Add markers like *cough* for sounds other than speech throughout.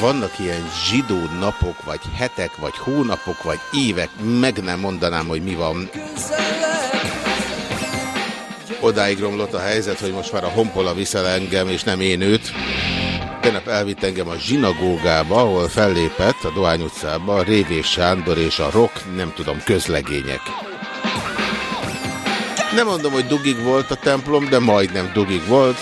Vannak ilyen zsidó napok, vagy hetek, vagy hónapok, vagy évek, meg nem mondanám, hogy mi van. Odáig romlott a helyzet, hogy most már a honpola viszel engem, és nem én őt. Tegnap elvitt engem a zsinagógába, ahol fellépett a Dohány utcába a Révés Sándor és a rock, nem tudom, közlegények. Nem mondom, hogy dugig volt a templom, de majdnem dugig volt.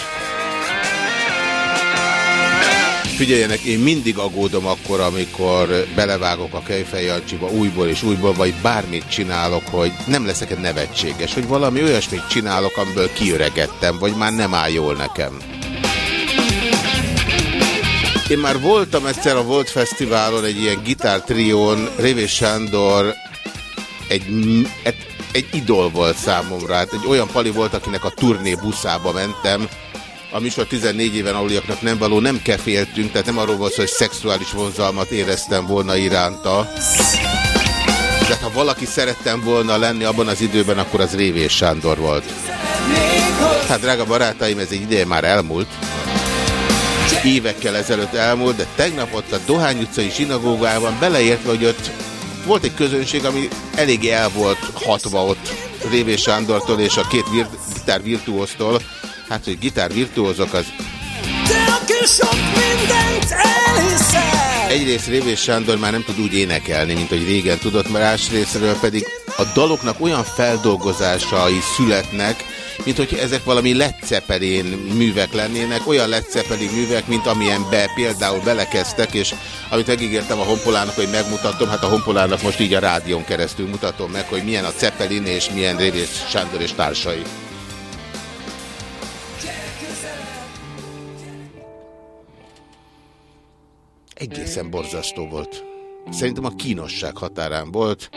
Figyeljenek, én mindig aggódom akkor, amikor belevágok a Kejfej Jancsiba újból és újból, vagy bármit csinálok, hogy nem leszek-e nevetséges, hogy valami olyasmit csinálok, amiből kiöregettem, vagy már nem áll jól nekem. Én már voltam egyszer a Volt Fesztiválon egy ilyen gitártrión, Révés Sándor egy, egy, egy idol volt számomra. Hát egy olyan pali volt, akinek a turné buszába mentem, a műsor 14 éven aluliaknak nem való, nem keféltünk, tehát nem arról volt hogy szexuális vonzalmat éreztem volna iránta. De ha valaki szerettem volna lenni abban az időben, akkor az Révés Sándor volt. Hát drága barátaim, ez egy ideje már elmúlt. Évekkel ezelőtt elmúlt, de tegnap ott a Dohány utcai zsinagógában beleértve, hogy ott volt egy közönség, ami eléggé el volt hatva ott Révés Sándortól és a két vir gitár virtuóztól, Hát, hogy gitár virtuózok, az... Egyrészt Révés Sándor már nem tud úgy énekelni, mint hogy régen tudott, másrésztről pedig a daloknak olyan feldolgozásai születnek, mint hogy ezek valami lecepelén művek lennének, olyan lecepelén művek, mint amilyenbe például belekezdtek, és amit megígértem a Honpolának, hogy megmutatom, hát a Honpolának most így a rádión keresztül mutatom meg, hogy milyen a Cepelin és milyen Révés Sándor és társai. Egészen borzasztó volt. Szerintem a kínosság határán volt.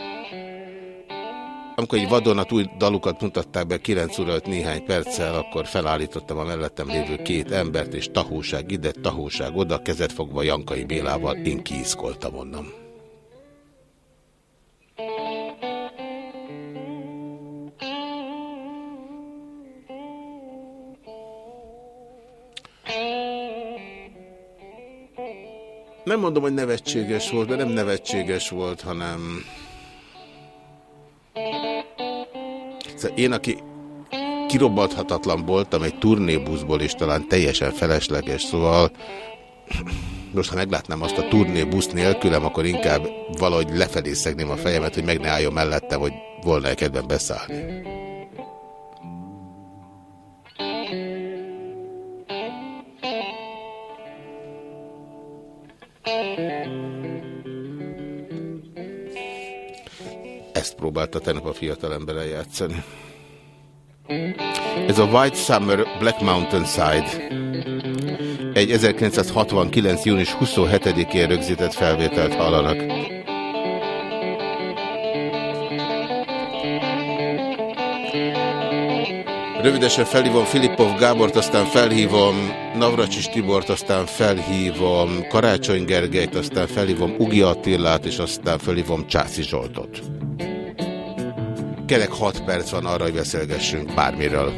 Amikor egy vadonatúj dalukat mutatták be 9 óra 5 néhány perccel, akkor felállítottam a mellettem lévő két embert, és tahóság ide, tahóság oda, kezet fogva Jankai Bélával, én kiiszkoltam onnan. Nem mondom, hogy nevetséges volt, mert nem nevetséges volt, hanem... Szóval én, aki kirobbanthatatlan voltam egy turnébuszból, és talán teljesen felesleges, szóval most ha meglátnám azt a turnébusz nélkülem, akkor inkább valahogy lefedészegném a fejemet, hogy meg ne álljon mellette, hogy volna-e kedven beszállni. Ezt próbálta tegnap a fiatalember eljátszani. Ez a White Summer Black Mountain Side. Egy 1969. június 27-én rögzített felvételt hallanak. Rövidesen felhívom Filipov Gábort, aztán felhívom Navracsis Tibort, aztán felhívom Karácsony Gergelyt, aztán felhívom Ugi Attillát, és aztán felhívom Császi Zsoltot. Kerek 6 perc van arra, hogy beszélgessünk bármiről.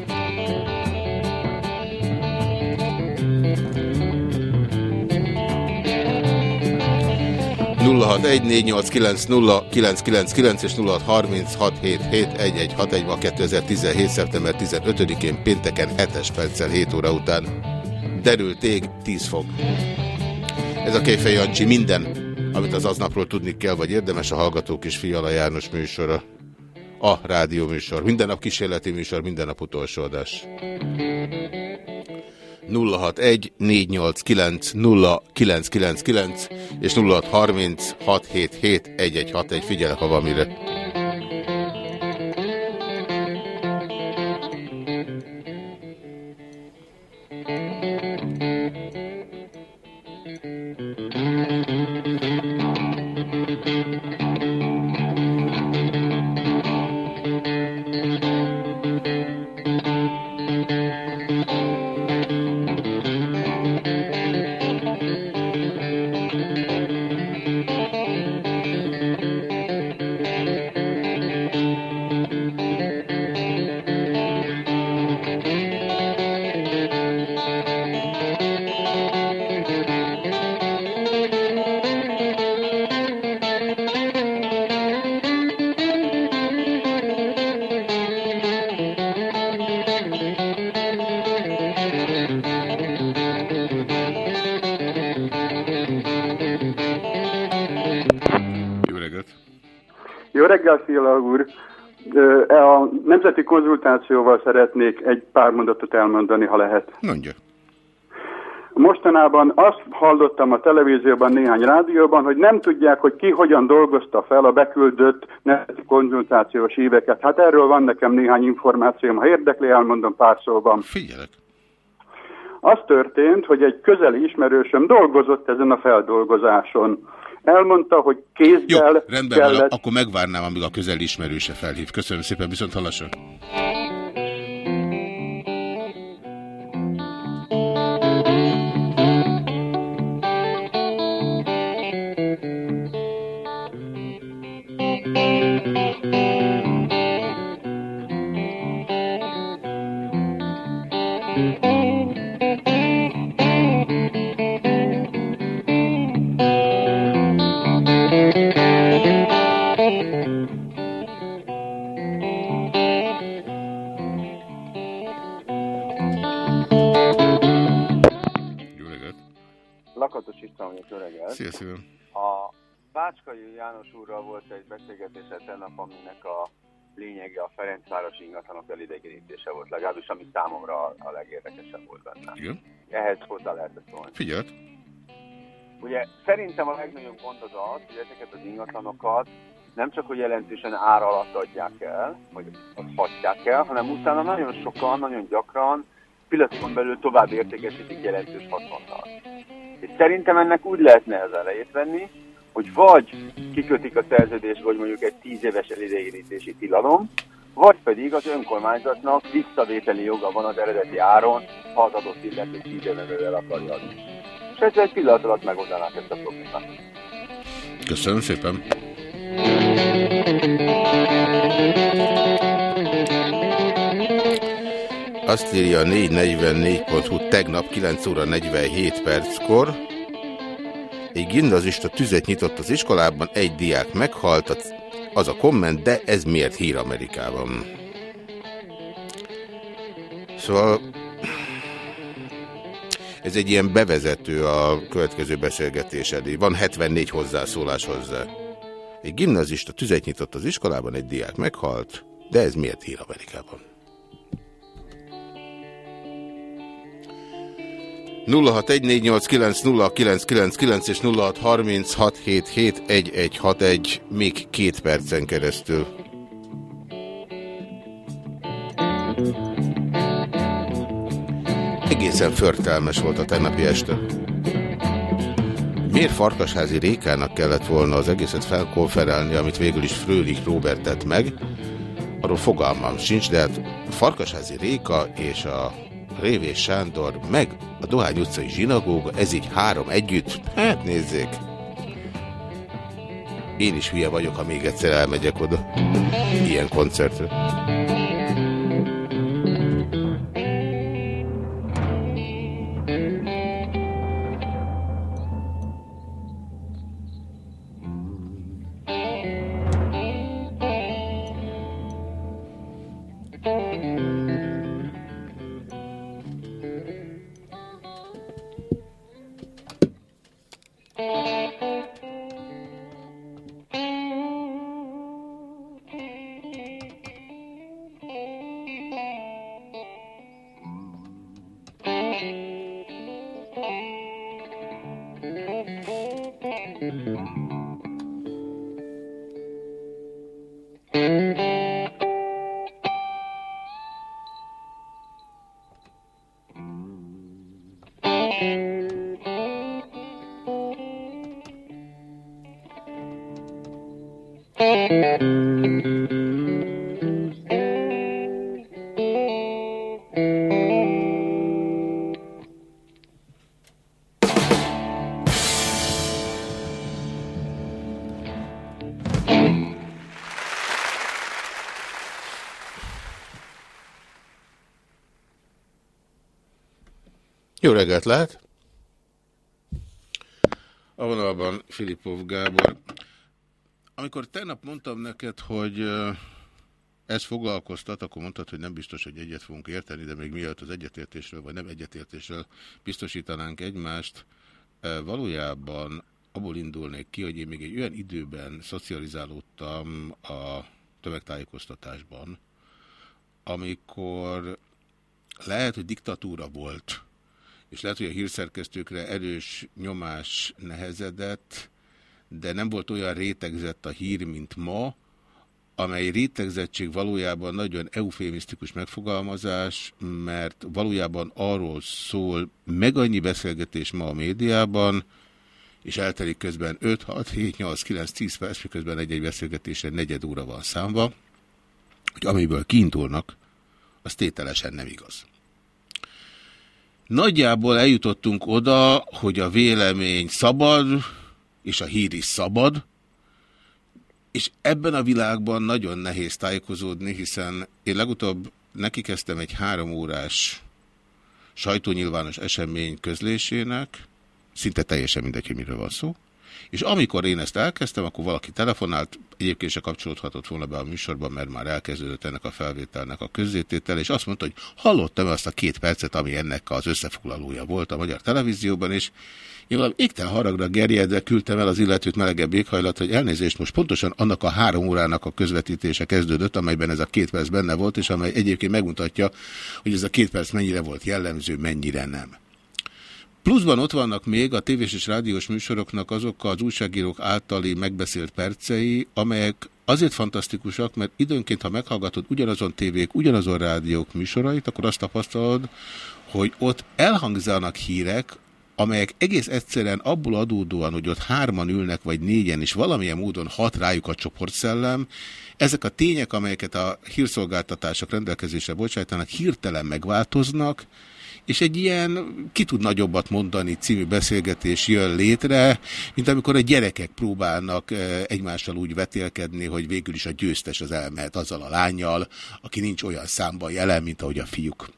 és 0636771161 ma 2017. szeptember 15-én pénteken 7-es perccel 7 óra után. Derült ég, 10 fok. Ez a Kéfej Jancsi minden, amit az aznapról tudni kell, vagy érdemes a Hallgatók és Fiala János műsora a rádió műsor. Minden nap kísérleti műsor, minden nap utolsó adás. 061 489 0999 és 0630 677 1161. Figyelek, ha van mire. Reggel, Fiala úr! E a nemzeti konzultációval szeretnék egy pár mondatot elmondani, ha lehet. Mondja. Mostanában azt hallottam a televízióban, néhány rádióban, hogy nem tudják, hogy ki hogyan dolgozta fel a beküldött nemzeti konzultációs éveket. Hát erről van nekem néhány információm. Ha érdekli, elmondom pár szóban. Figyelek. Az történt, hogy egy közeli ismerősöm dolgozott ezen a feldolgozáson. Elmondta, hogy kézzel Jó, rendben kellett... van, akkor megvárnám, amíg a közeli ismerőse felhív. Köszönöm szépen, viszont hallasra. Vagyok, jó reggelt. Szia, szívem. A Bácskai János úrral volt egy beszélgetése tennap, aminek a lényege a Ferencváros ingatlanok elidegenítése volt, legalábbis ami számomra a, legérdekesebb volt benne. Igen. Ehhez hozzá lehetett szólni. Figyelt. Ugye szerintem a legnagyobb gond az az, hogy ezeket az ingatlanokat nem csak, hogy jelentősen ár alatt adják el, vagy azt hagyják el, hanem utána nagyon sokan, nagyon gyakran piacon belül tovább értékesítik jelentős haszonnal. És szerintem ennek úgy lehetne az elejét venni, hogy vagy kikötik a szerződést, hogy mondjuk egy tíz éves elidegenítési tilalom, vagy pedig az önkormányzatnak visszavételi joga van az eredeti áron, ha az adott illető tíz éven belül akarja adni. És ezzel egy pillanat alatt megoldanák ezt a problémát. Köszönöm szépen. Azt írja a 444.hu tegnap 9 óra 47 perckor. Egy gimnazista tüzet nyitott az iskolában, egy diák meghalt, az a komment, de ez miért hír Amerikában? Szóval ez egy ilyen bevezető a következő beszélgetés elé. Van 74 hozzászólás hozzá. Egy gimnazista tüzet nyitott az iskolában, egy diák meghalt, de ez miért hír Amerikában? 0614890999 és 0636771161 még két percen keresztül. Egészen förtelmes volt a tegnapi este. Miért Farkasházi Rékának kellett volna az egészet felkonferálni, amit végül is Frölich Robert tett meg? Arról fogalmam sincs, de hát Farkasházi Réka és a Révés Sándor, meg a Dohány utcai zsinagóga, ez így három együtt, hát nézzék. Én is hülye vagyok, ha még egyszer elmegyek oda. Ilyen koncertre. Jó reggelt lehet! A vonalban Filipov Gábor. Amikor tegnap mondtam neked, hogy ez foglalkoztat, akkor mondtad, hogy nem biztos, hogy egyet fogunk érteni, de még mielőtt az egyetértésről, vagy nem egyetértésről biztosítanánk egymást, valójában abból indulnék ki, hogy én még egy olyan időben szocializálódtam a tömegtájékoztatásban, amikor lehet, hogy diktatúra volt, és lehet, hogy a hírszerkesztőkre erős nyomás nehezedett, de nem volt olyan rétegzett a hír, mint ma, amely rétegzettség valójában nagyon eufémisztikus megfogalmazás, mert valójában arról szól meg annyi beszélgetés ma a médiában, és eltelik közben 5, 6, 7, 8, 9, 10 perc, miközben egy-egy beszélgetésre negyed óra van számva, hogy amiből kiindulnak, az tételesen nem igaz. Nagyjából eljutottunk oda, hogy a vélemény szabad, és a hír is szabad, és ebben a világban nagyon nehéz tájékozódni, hiszen én legutóbb neki kezdtem egy három órás sajtónyilvános esemény közlésének, szinte teljesen mindegy, hogy miről van szó, és amikor én ezt elkezdtem, akkor valaki telefonált, egyébként se kapcsolódhatott volna be a műsorban, mert már elkezdődött ennek a felvételnek a közzététel, és azt mondta, hogy hallottam azt a két percet, ami ennek az összefoglalója volt a magyar televízióban, és én valami égtelen haragra gerjedve küldtem el az illetőt melegebb éghajlat, hogy elnézést most pontosan annak a három órának a közvetítése kezdődött, amelyben ez a két perc benne volt, és amely egyébként megmutatja, hogy ez a két perc mennyire volt jellemző, mennyire nem. Pluszban ott vannak még a tévés és rádiós műsoroknak azok az újságírók általi megbeszélt percei, amelyek azért fantasztikusak, mert időnként, ha meghallgatod ugyanazon tévék, ugyanazon rádiók műsorait, akkor azt tapasztalod, hogy ott elhangzanak hírek, amelyek egész egyszerűen abból adódóan, hogy ott hárman ülnek, vagy négyen, és valamilyen módon hat rájuk a csoportszellem, ezek a tények, amelyeket a hírszolgáltatások rendelkezésre bocsájtanak, hirtelen megváltoznak, és egy ilyen ki tud nagyobbat mondani című beszélgetés jön létre, mint amikor a gyerekek próbálnak eh, egymással úgy vetélkedni, hogy végül is a győztes az elmehet azzal a lányjal, aki nincs olyan számban jelen, mint ahogy a fiúk.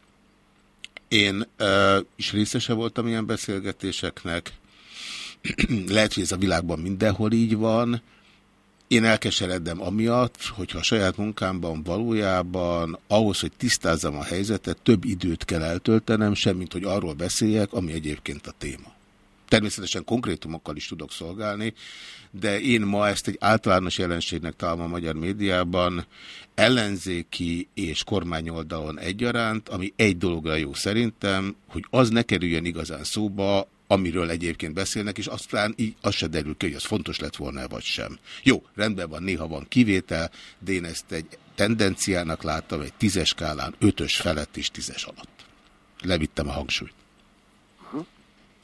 Én uh, is részese voltam ilyen beszélgetéseknek. *clears throat* Lehet, hogy ez a világban mindenhol így van. Én elkeseredem amiatt, hogyha a saját munkámban valójában ahhoz, hogy tisztázzam a helyzetet, több időt kell eltöltenem, semmint hogy arról beszéljek, ami egyébként a téma. Természetesen konkrétumokkal is tudok szolgálni, de én ma ezt egy általános jelenségnek találom a magyar médiában, ellenzéki és kormányoldalon egyaránt, ami egy dologra jó szerintem, hogy az ne kerüljön igazán szóba, amiről egyébként beszélnek, és aztán így az se derül ki, hogy az fontos lett volna vagy sem. Jó, rendben van, néha van kivétel, de én ezt egy tendenciának láttam, egy tízes skálán, ötös felett és tízes alatt. Levittem a hangsúlyt.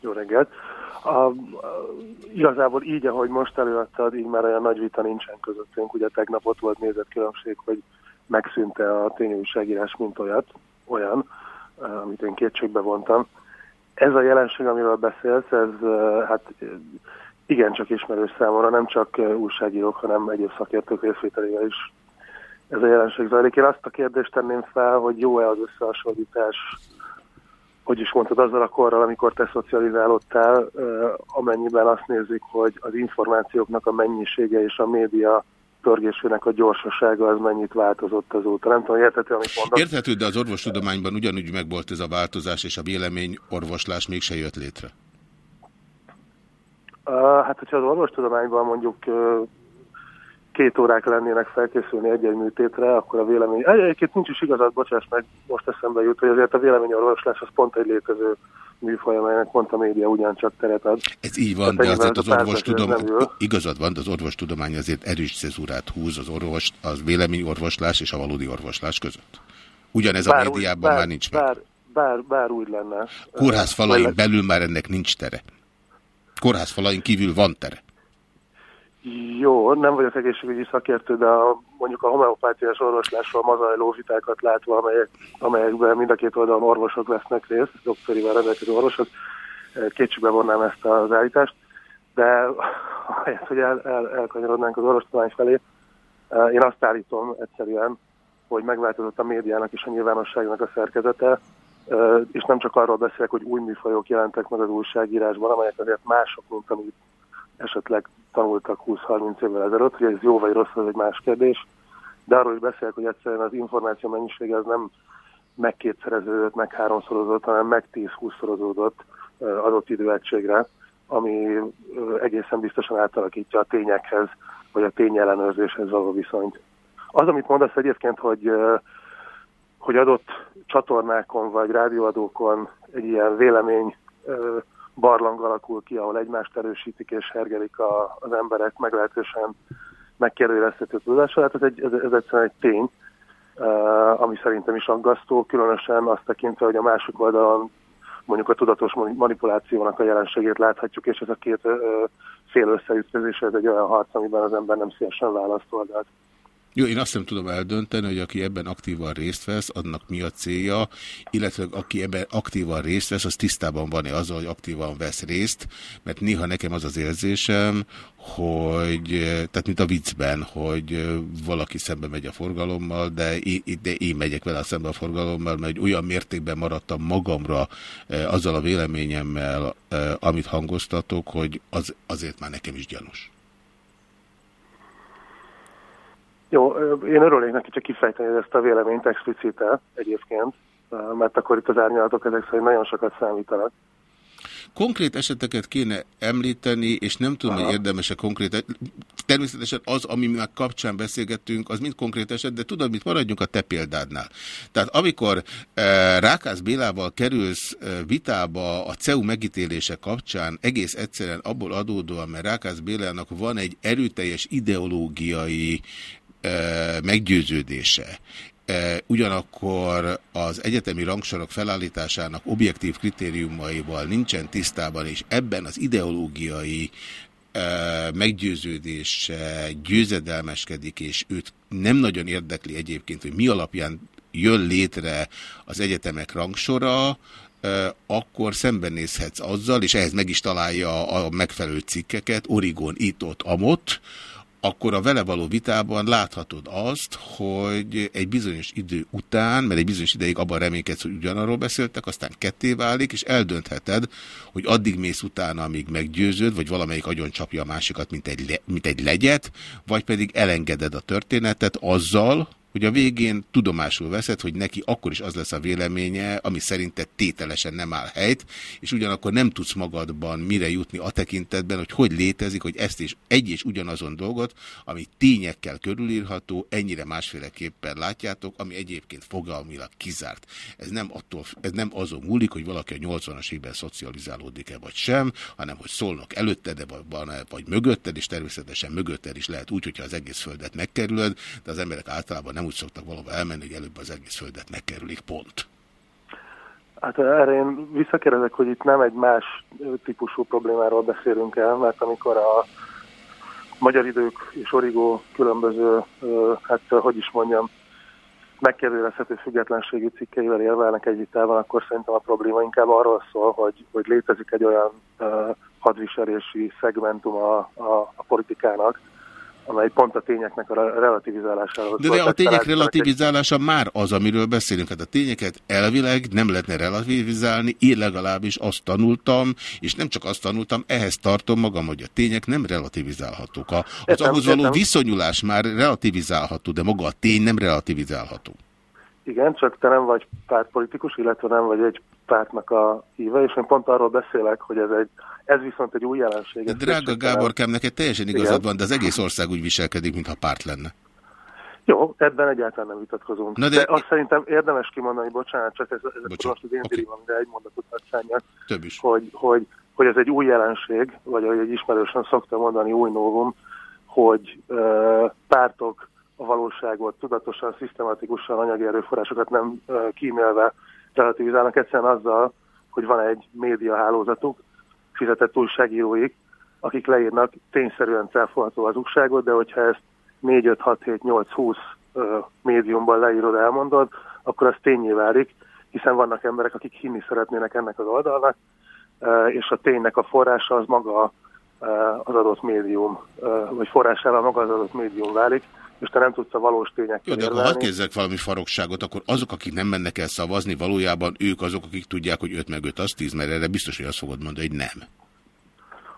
Jó reggelt! A, igazából így, ahogy most előadtad, így már olyan nagy vita nincsen közöttünk. Ugye tegnap ott volt nézetkülönbség, hogy megszűnte a tényújságírás, mint olyat, olyan, amit én kétségbe vontam. Ez a jelenség, amiről beszélsz, ez hát igencsak ismerős számomra, nem csak újságírók, hanem egyéb szakértők részvételével is ez a jelenség zajlik. Én azt a kérdést tenném fel, hogy jó-e az összehasonlítás hogy is mondtad, azzal a korral, amikor te szocializálódtál, amennyiben azt nézik, hogy az információknak a mennyisége és a média törgésének a gyorsasága az mennyit változott azóta. Nem tudom, érthető, amit mondok. Érthető, de az orvostudományban ugyanúgy megvolt ez a változás, és a vélemény orvoslás mégse jött létre. Hát, hogyha az orvostudományban mondjuk két órák lennének felkészülni egy-egy műtétre, akkor a vélemény... Egyébként nincs is igazad, bocsáss meg, most eszembe jut, hogy azért a véleményorvoslás az pont egy létező műfaj, amelynek pont a média ugyancsak teret ad. Ez így van, Tehát de azért az orvostudomány, igazad van, de az orvostudomány azért erős cezúrát húz az, orvos, az véleményorvoslás és a valódi orvoslás között. Ugyanez bár a médiában úgy, bár, már nincs meg. Bár, bár, bár úgy lenne. Kórház falain belül már ennek nincs tere. Kórház falain kívül van tere. Jó, nem vagyok egészségügyi szakértő, de a, mondjuk a homeopátiás orvoslásról mazajló vitákat látva, amelyek, amelyekben mind a két oldalon orvosok vesznek részt, doktorival rendelkező orvosok, eh, kétségbe vonnám ezt az állítást, de ahelyett, hogy el, el, elkanyarodnánk az orvostudomány felé, eh, én azt állítom egyszerűen, hogy megváltozott a médiának és a nyilvánosságnak a szerkezete, eh, és nem csak arról beszélek, hogy új műfajok jelentek meg az újságírásban, amelyek azért mások, mint amit esetleg tanultak 20-30 évvel ezelőtt, hogy ez jó vagy rossz, az egy más kérdés, de arról is beszélek, hogy egyszerűen az információ mennyisége az nem megkétszereződött, meg háromszorozódott, hanem meg 10-20-szorozódott adott időegységre, ami egészen biztosan átalakítja a tényekhez, vagy a tényellenőrzéshez való viszonyt. Az, amit mondasz egyébként, hogy, hogy adott csatornákon vagy rádióadókon egy ilyen vélemény barlang alakul ki, ahol egymást erősítik és hergelik a, az emberek meglehetősen megkérdőjelezhető tudással. Hát ez, egy, ez, ez egyszerűen egy tény, uh, ami szerintem is aggasztó, különösen azt tekintve, hogy a másik oldalon mondjuk a tudatos manipulációnak a jelenségét láthatjuk, és ez a két uh, fél összeütközés, ez egy olyan harc, amiben az ember nem szívesen választoldalt. Jó, én azt nem tudom eldönteni, hogy aki ebben aktívan részt vesz, annak mi a célja, illetve aki ebben aktívan részt vesz, az tisztában van-e azzal, hogy aktívan vesz részt, mert néha nekem az az érzésem, hogy, tehát mint a viccben, hogy valaki szembe megy a forgalommal, de én, de én megyek vele szembe a forgalommal, mert olyan mértékben maradtam magamra azzal a véleményemmel, amit hangoztatok, hogy az, azért már nekem is gyanús. Jó, én örülnék neki csak kifejteni ezt a véleményt explicite egyébként, mert akkor itt az árnyalatok ezek szerint nagyon sokat számítanak. Konkrét eseteket kéne említeni, és nem tudom, hogy érdemes-e konkrét... E- természetesen az, ami meg kapcsán beszélgettünk, az mind konkrét eset, de tudod, mit maradjunk a te példádnál. Tehát amikor e, Rákász Bélával kerülsz e, vitába a CEU megítélése kapcsán, egész egyszerűen abból adódóan, mert Rákász Bélának van egy erőteljes ideológiai meggyőződése, ugyanakkor az egyetemi rangsorok felállításának objektív kritériumaival nincsen tisztában, és ebben az ideológiai meggyőződése győzedelmeskedik, és őt nem nagyon érdekli egyébként, hogy mi alapján jön létre az egyetemek rangsora, akkor szembenézhetsz azzal, és ehhez meg is találja a megfelelő cikkeket, Origon itt, ott, amott, akkor a vele való vitában láthatod azt, hogy egy bizonyos idő után, mert egy bizonyos ideig abban reménykedsz, hogy ugyanarról beszéltek, aztán ketté válik, és eldöntheted, hogy addig mész utána, amíg meggyőződ, vagy valamelyik agyon csapja a másikat, mint egy, mint egy legyet, vagy pedig elengeded a történetet azzal, hogy a végén tudomásul veszed, hogy neki akkor is az lesz a véleménye, ami szerinted tételesen nem áll helyt, és ugyanakkor nem tudsz magadban mire jutni a tekintetben, hogy hogy létezik, hogy ezt is egy és ugyanazon dolgot, ami tényekkel körülírható, ennyire másféleképpen látjátok, ami egyébként fogalmilag kizárt. Ez nem, attól, ez nem azon múlik, hogy valaki a 80-as évben szocializálódik-e vagy sem, hanem hogy szólnak előtted, vagy, vagy mögötted, és természetesen mögötted is lehet úgy, hogyha az egész földet megkerülöd, de az emberek általában nem úgy szoktak valahol elmenni, hogy előbb az egész földet megkerülik, pont. Hát erre én visszakérdezek, hogy itt nem egy más típusú problémáról beszélünk el, mert amikor a magyar idők és origó különböző, hát hogy is mondjam, megkérdőjelezhető függetlenségű cikkeivel érvelnek egy vitában, akkor szerintem a probléma inkább arról szól, hogy, hogy létezik egy olyan uh, hadviselési szegmentum a, a, a politikának, amely pont a tényeknek a relativizálásáról De, de a tények relativizálása már az, amiről beszélünk. Hát a tényeket elvileg nem lehetne relativizálni, én legalábbis azt tanultam, és nem csak azt tanultam, ehhez tartom magam, hogy a tények nem relativizálhatók. Az értem, ahhoz való értem. viszonyulás már relativizálható, de maga a tény nem relativizálható. Igen, csak te nem vagy pártpolitikus, illetve nem vagy egy pártnak a híve, és én pont arról beszélek, hogy ez egy ez viszont egy új jelenség. De drága Gáborkám, neked teljesen igazad Igen. van, de az egész ország úgy viselkedik, mintha párt lenne. Jó, ebben egyáltalán nem vitatkozunk. Na de... de azt szerintem érdemes kimondani, bocsánat, csak ez, ez Bocsánat. most az én okay. de egy mondatot szálljak, Több is. Hogy, hogy, hogy ez egy új jelenség, vagy ahogy egy ismerősen szokta mondani, új novum, hogy uh, pártok a valóságot tudatosan, szisztematikusan anyagi erőforrásokat nem uh, kímélve relativizálnak egyszerűen azzal, hogy van egy médiahálózatuk, fizetett újságíróik, akik leírnak tényszerűen cáfolható hazugságot, de hogyha ezt 4, 5, 6, 7, 8, 20 médiumban leírod, elmondod, akkor az tényé válik, hiszen vannak emberek, akik hinni szeretnének ennek az oldalnak, és a ténynek a forrása az maga az adott médium, vagy forrásával maga az adott médium válik, és te nem tudsz a valós tényekkel Jó, de akkor hadd kérdezzek valami farokságot, akkor azok, akik nem mennek el szavazni, valójában ők azok, akik tudják, hogy 5 meg 5 az 10, mert erre biztos, hogy azt fogod mondani, hogy nem.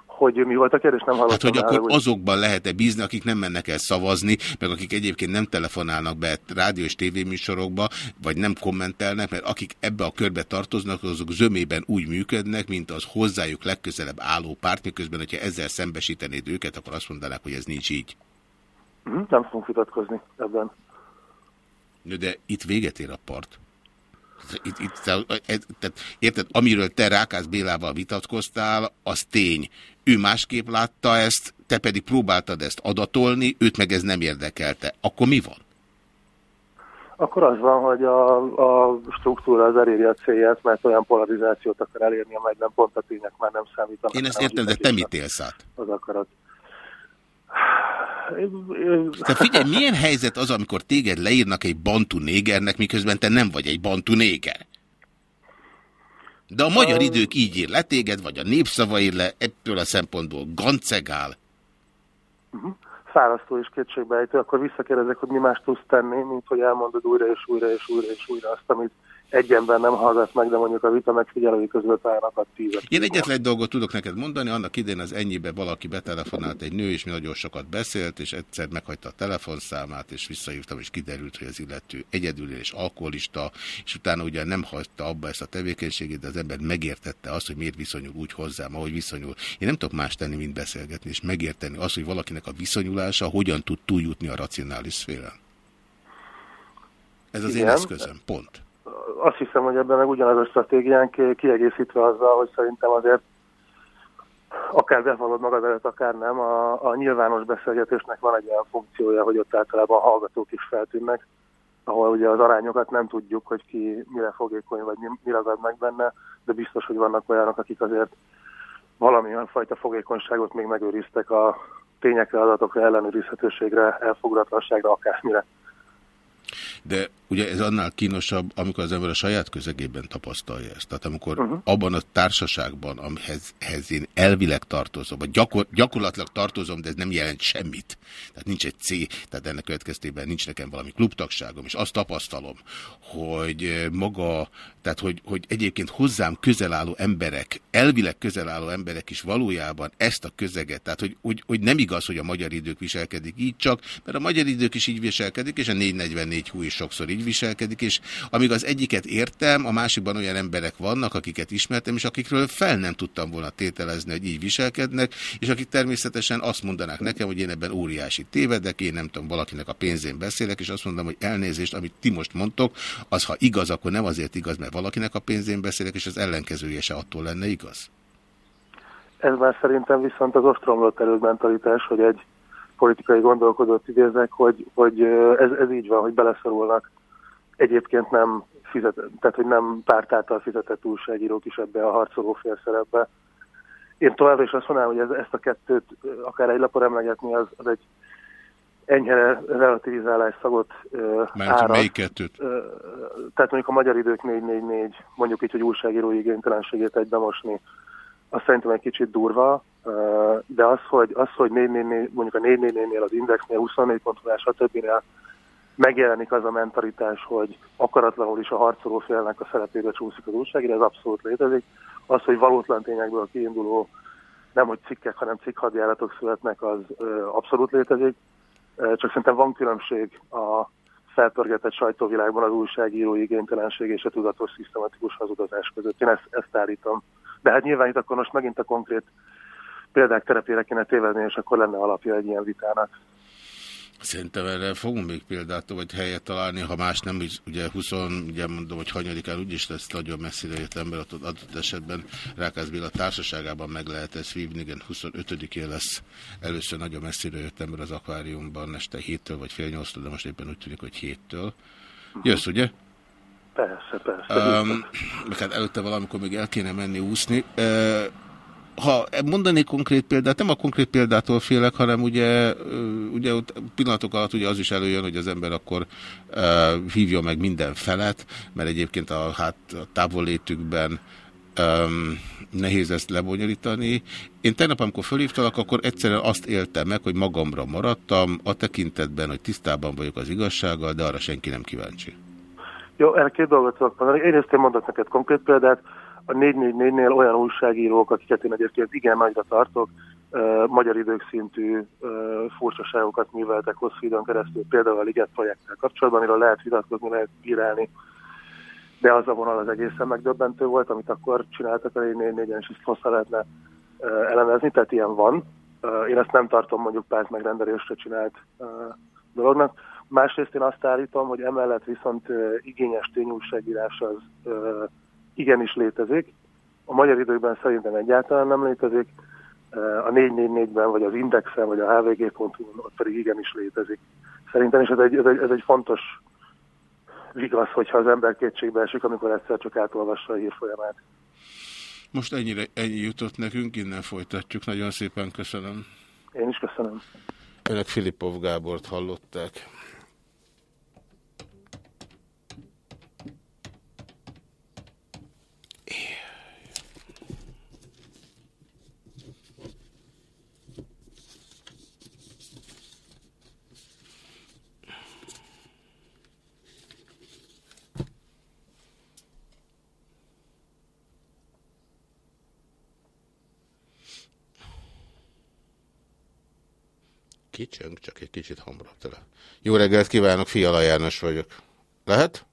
hogy mi volt a kérdés, nem hallottam. Hát, hogy akkor hogy... azokban lehet-e bízni, akik nem mennek el szavazni, meg akik egyébként nem telefonálnak be rádió és tévéműsorokba, vagy nem kommentelnek, mert akik ebbe a körbe tartoznak, azok zömében úgy működnek, mint az hozzájuk legközelebb álló párt, miközben, hogyha ezzel szembesítenéd őket, akkor azt mondanák, hogy ez nincs így. Mhm, nem fogunk vitatkozni ebben. De itt véget ér a part. Itt, itt, tehát, érted, amiről te Rákász Bélával vitatkoztál, az tény. Ő másképp látta ezt, te pedig próbáltad ezt adatolni, őt meg ez nem érdekelte. Akkor mi van? Akkor az van, hogy a, a struktúra az eléri a célját, mert olyan polarizációt akar elérni, amely nem pont a tények már nem számítanak. Én ezt értem, de te mit élsz át? Az akarat. Tehát figyelj, milyen helyzet az, amikor téged leírnak egy bantu négernek, miközben te nem vagy egy bantu néger? De a magyar idők így ír le téged, vagy a népszava ír le, ebből a szempontból gancegál. Uh -huh. Fárasztó és kétségbejtő, akkor visszakérdezek, hogy mi más tudsz tenni, mint hogy elmondod újra és újra és újra és újra azt, amit egy ember nem hallgat meg, de mondjuk a vita megfigyelői között állnak a tízet. Én egyetlen egy dolgot tudok neked mondani, annak idén az ennyibe valaki betelefonált egy nő, és mi nagyon sokat beszélt, és egyszer meghagyta a telefonszámát, és visszahívtam, és kiderült, hogy az illető egyedül és alkoholista, és utána ugye nem hagyta abba ezt a tevékenységét, de az ember megértette azt, hogy miért viszonyul úgy hozzám, ahogy viszonyul. Én nem tudok más tenni, mint beszélgetni, és megérteni azt, hogy valakinek a viszonyulása hogyan tud túljutni a racionális szféren. Ez az Igen. én eszközöm, pont azt hiszem, hogy ebben meg ugyanaz a stratégiánk kiegészítve azzal, hogy szerintem azért akár bevallod magad előtt, akár nem, a, a nyilvános beszélgetésnek van egy olyan funkciója, hogy ott általában a hallgatók is feltűnnek, ahol ugye az arányokat nem tudjuk, hogy ki mire fogékony, vagy mi, mi ragad meg benne, de biztos, hogy vannak olyanok, akik azért valamilyen fajta fogékonyságot még megőriztek a tényekre, adatokra, ellenőrizhetőségre, elfogadatlanságra, akármire. De ugye ez annál kínosabb, amikor az ember a saját közegében tapasztalja ezt. Tehát amikor uh -huh. abban a társaságban, amihez én elvileg tartozom, vagy gyakor, gyakorlatilag tartozom, de ez nem jelent semmit. Tehát nincs egy C, tehát ennek következtében nincs nekem valami klubtagságom, és azt tapasztalom, hogy maga, tehát hogy, hogy egyébként hozzám közel álló emberek, elvileg közel álló emberek is valójában ezt a közeget, tehát hogy, hogy, hogy nem igaz, hogy a magyar idők viselkedik így csak, mert a magyar idők is így viselkedik, és a 444 hú is sokszor így így viselkedik, és amíg az egyiket értem, a másikban olyan emberek vannak, akiket ismertem, és akikről fel nem tudtam volna tételezni, hogy így viselkednek, és akik természetesen azt mondanák nekem, hogy én ebben óriási tévedek, én nem tudom, valakinek a pénzén beszélek, és azt mondom, hogy elnézést, amit ti most mondtok, az ha igaz, akkor nem azért igaz, mert valakinek a pénzén beszélek, és az ellenkezője se attól lenne igaz. Ez már szerintem viszont az ostromlott erőmentalitás, hogy egy politikai gondolkodót idézek, hogy, hogy ez, ez így van, hogy beleszorulnak egyébként nem fizet, tehát hogy nem párt által fizetett újságírók is ebbe a harcoló félszerepbe. Én továbbra is azt mondanám, hogy ez, ezt a kettőt akár egy lapon emlegetni, az, az egy enyhe relativizálás szagot uh, árad. melyik kettőt? Uh, tehát mondjuk a magyar idők 444, mondjuk így, hogy újságírói igénytelenségét egybemosni, azt szerintem egy kicsit durva, uh, de az, hogy, az, hogy 444, mondjuk a 444-nél, az Indexnél, 24 pontnál, stb megjelenik az a mentalitás, hogy akaratlanul is a harcoló félnek a szerepébe csúszik az újságíró, ez abszolút létezik. Az, hogy valótlan tényekből kiinduló nem hogy cikkek, hanem cikkhadjáratok születnek, az ö, abszolút létezik. Csak szerintem van különbség a felpörgetett sajtóvilágban az újságíró igénytelenség és a tudatos, szisztematikus hazudozás között. Én ezt, ezt állítom. De hát nyilván itt akkor most megint a konkrét példák terepére kéne tévedni, és akkor lenne alapja egy ilyen vitának. Szerintem erre fogunk még példát, vagy helyet találni, ha más nem, ugye 20, ugye mondom, hogy hanyadikán úgyis lesz nagyon messzire jött ember, adott esetben Rákász Béla társaságában meg lehet ezt vívni, igen, 25-én lesz először nagyon messzire jött ember az akváriumban, este 7-től vagy fél 8 de most éppen úgy tűnik, hogy 7-től. Jössz, ugye? Persze, persze. Um, hát előtte valamikor még el kéne menni úszni. Uh, ha mondanék konkrét példát, nem a konkrét példától félek, hanem ugye, ugye pillanatok alatt ugye az is előjön, hogy az ember akkor uh, hívja meg minden felet, mert egyébként a, hát, a távollétükben um, nehéz ezt lebonyolítani. Én tegnap, amikor fölhívtalak, akkor egyszerűen azt éltem meg, hogy magamra maradtam, a tekintetben, hogy tisztában vagyok az igazsággal, de arra senki nem kíváncsi. Jó, erre két dolgot tudok mondani. Egyrészt én mondok neked konkrét példát, a 444-nél olyan újságírók, akiket én egyébként igen nagyra tartok, magyar idők szintű furcsaságokat műveltek hosszú időn keresztül, például a Liget projekttel kapcsolatban, amiről lehet vitatkozni, lehet bírálni, de az a vonal az egészen megdöbbentő volt, amit akkor csináltak a 4 és ezt hosszá lehetne elemezni, tehát ilyen van. Én ezt nem tartom mondjuk párt megrendelésre csinált dolognak. Másrészt én azt állítom, hogy emellett viszont igényes tényújságírás az igenis létezik. A magyar időkben szerintem egyáltalán nem létezik. Uh, a 444-ben, vagy az Indexen, vagy a hvg.hu-n ott pedig igenis létezik. Szerintem is ez egy, ez egy, ez egy fontos vigasz, hogyha az ember kétségbe esik, amikor egyszer csak átolvassa a hírfolyamát. Most ennyire, ennyi jutott nekünk, innen folytatjuk. Nagyon szépen köszönöm. Én is köszönöm. Önök Filipov Gábort hallották. Kicsöng, csak egy kicsit hamarabb tele. Jó reggelt kívánok, Fiala János vagyok. Lehet?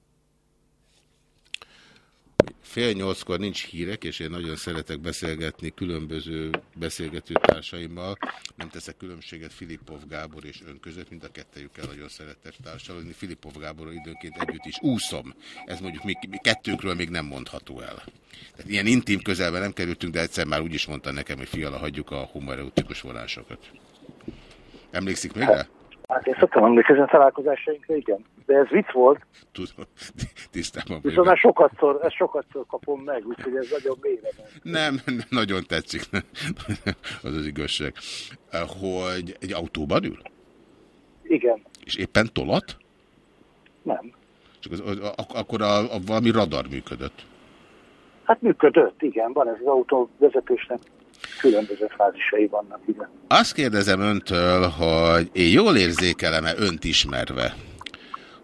Fél nyolckor nincs hírek, és én nagyon szeretek beszélgetni különböző beszélgető társaimmal. Nem teszek különbséget Filipov Gábor és ön között, mind a kettejükkel nagyon szeretek társalogni. Filipov Gáborral időnként együtt is úszom. Ez mondjuk még, kettőnkről még nem mondható el. Tehát ilyen intim közelben nem kerültünk, de egyszer már úgy is mondta nekem, hogy fiala, hagyjuk a homoreutikus vonásokat. Emlékszik még rá? Hát én szoktam emlékezni a találkozásainkra, igen. De ez vicc volt. Tudom, *laughs* tisztában Viszont már sokatszor, ezt sokatszor kapom meg, úgyhogy ez nagyon mélyre Nem, nem, nagyon tetszik. *laughs* az az igazság. Hogy egy autóban ül? Igen. És éppen tolat? Nem. Csak az, ak akkor a, a valami radar működött? Hát működött, igen. Van ez az autó vezetésnek különböző fázisai vannak, igen. Azt kérdezem öntől, hogy én jól érzékelem-e önt ismerve,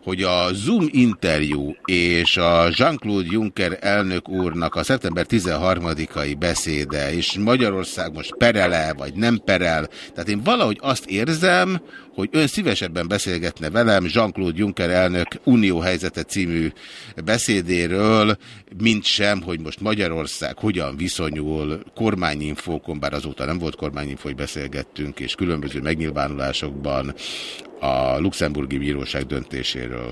hogy a Zoom interjú és a Jean-Claude Juncker elnök úrnak a szeptember 13-ai beszéde, és Magyarország most perele, vagy nem perel, tehát én valahogy azt érzem, hogy ön szívesebben beszélgetne velem Jean-Claude Juncker elnök Unió helyzete című beszédéről, mint sem, hogy most Magyarország hogyan viszonyul kormányinfókon, bár azóta nem volt kormányinfó, hogy beszélgettünk, és különböző megnyilvánulásokban a luxemburgi bíróság döntéséről.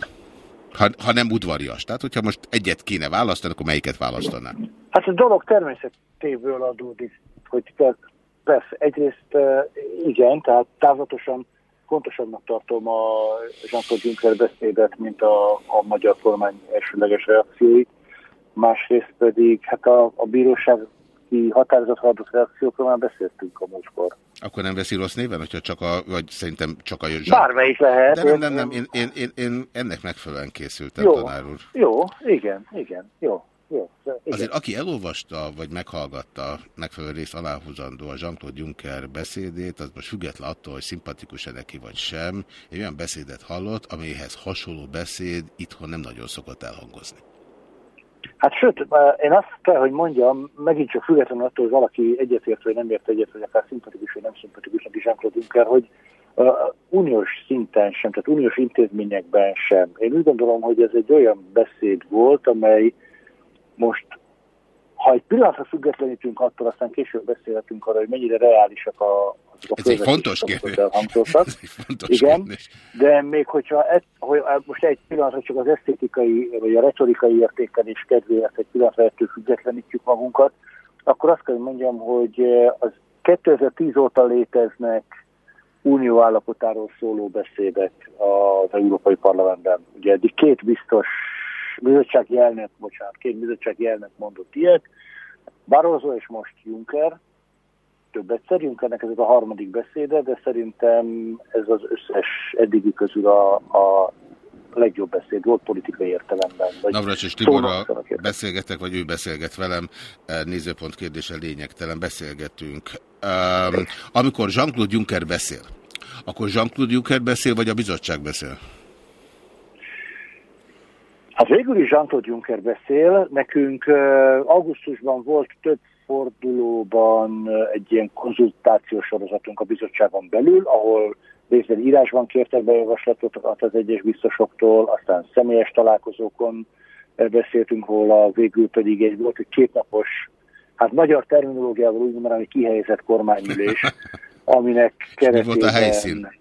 Ha, ha nem udvarias. Tehát, hogyha most egyet kéne választani, akkor melyiket választaná? Hát a dolog természetéből adódik, hogy persze egyrészt igen, tehát távlatosan fontosabbnak tartom a Jean-Claude Juncker beszédet, mint a, a magyar kormány elsőleges reakcióit. Másrészt pedig hát a, a bíróság határozatra adott reakciókról már beszéltünk a múltkor. Akkor nem veszi rossz néven, hogyha csak a, vagy szerintem csak a Jean... Bármelyik lehet. De nem, nem, nem, én, én, én, én ennek megfelelően készültem, jó, tanár úr. Jó, igen, igen, jó. Jó, igen. Azért aki elolvasta, vagy meghallgatta megfelelő rész aláhúzandó a Jean-Claude Juncker beszédét, az most független attól, hogy szimpatikus-e neki vagy sem, egy olyan beszédet hallott, amihez hasonló beszéd itthon nem nagyon szokott elhangozni. Hát sőt, én azt kell, hogy mondjam, megint csak függetlenül attól, hogy valaki egyetért, vagy nem ért egyet, vagy akár szimpatikus, vagy nem szimpatikus, neki Jean-Claude Juncker, hogy uh, uniós szinten sem, tehát uniós intézményekben sem. Én úgy gondolom, hogy ez egy olyan beszéd volt, amely most, ha egy pillanatra függetlenítünk attól, aztán később beszélhetünk arra, hogy mennyire reálisak a, a Ez egy fontos kérdés. *laughs* Ez egy fontos Igen, kérdés. de még hogyha et, hogy most egy pillanatra csak az esztétikai, vagy a retorikai értékelés kedvéért egy pillanatra ettől függetlenítjük magunkat, akkor azt kell, mondjam, hogy az 2010 óta léteznek unió állapotáról szóló beszédek az Európai Parlamentben. Ugye eddig két biztos bizottsági elnök, bocsánat, két bizottsági elnök mondott ilyet, Barroso és most Juncker, több egyszer, Junckernek ez a harmadik beszéde, de szerintem ez az összes eddigi közül a, a legjobb beszéd volt politikai értelemben. Navracs és Tiborra beszélgetek, vagy ő beszélget velem, e, nézőpont kérdése lényegtelen, beszélgetünk. Um, amikor Jean-Claude Juncker beszél, akkor Jean-Claude Juncker beszél, vagy a bizottság beszél? Hát végül is Jean-Claude Juncker beszél. Nekünk augusztusban volt több fordulóban egy ilyen konzultációs sorozatunk a bizottságon belül, ahol részben írásban kértek be javaslatokat az egyes biztosoktól, aztán személyes találkozókon beszéltünk róla, végül pedig egy volt egy kétnapos, hát magyar terminológiával úgy mondanám, hogy kihelyezett kormányülés, *laughs* aminek keretében... Mi volt a helyszín?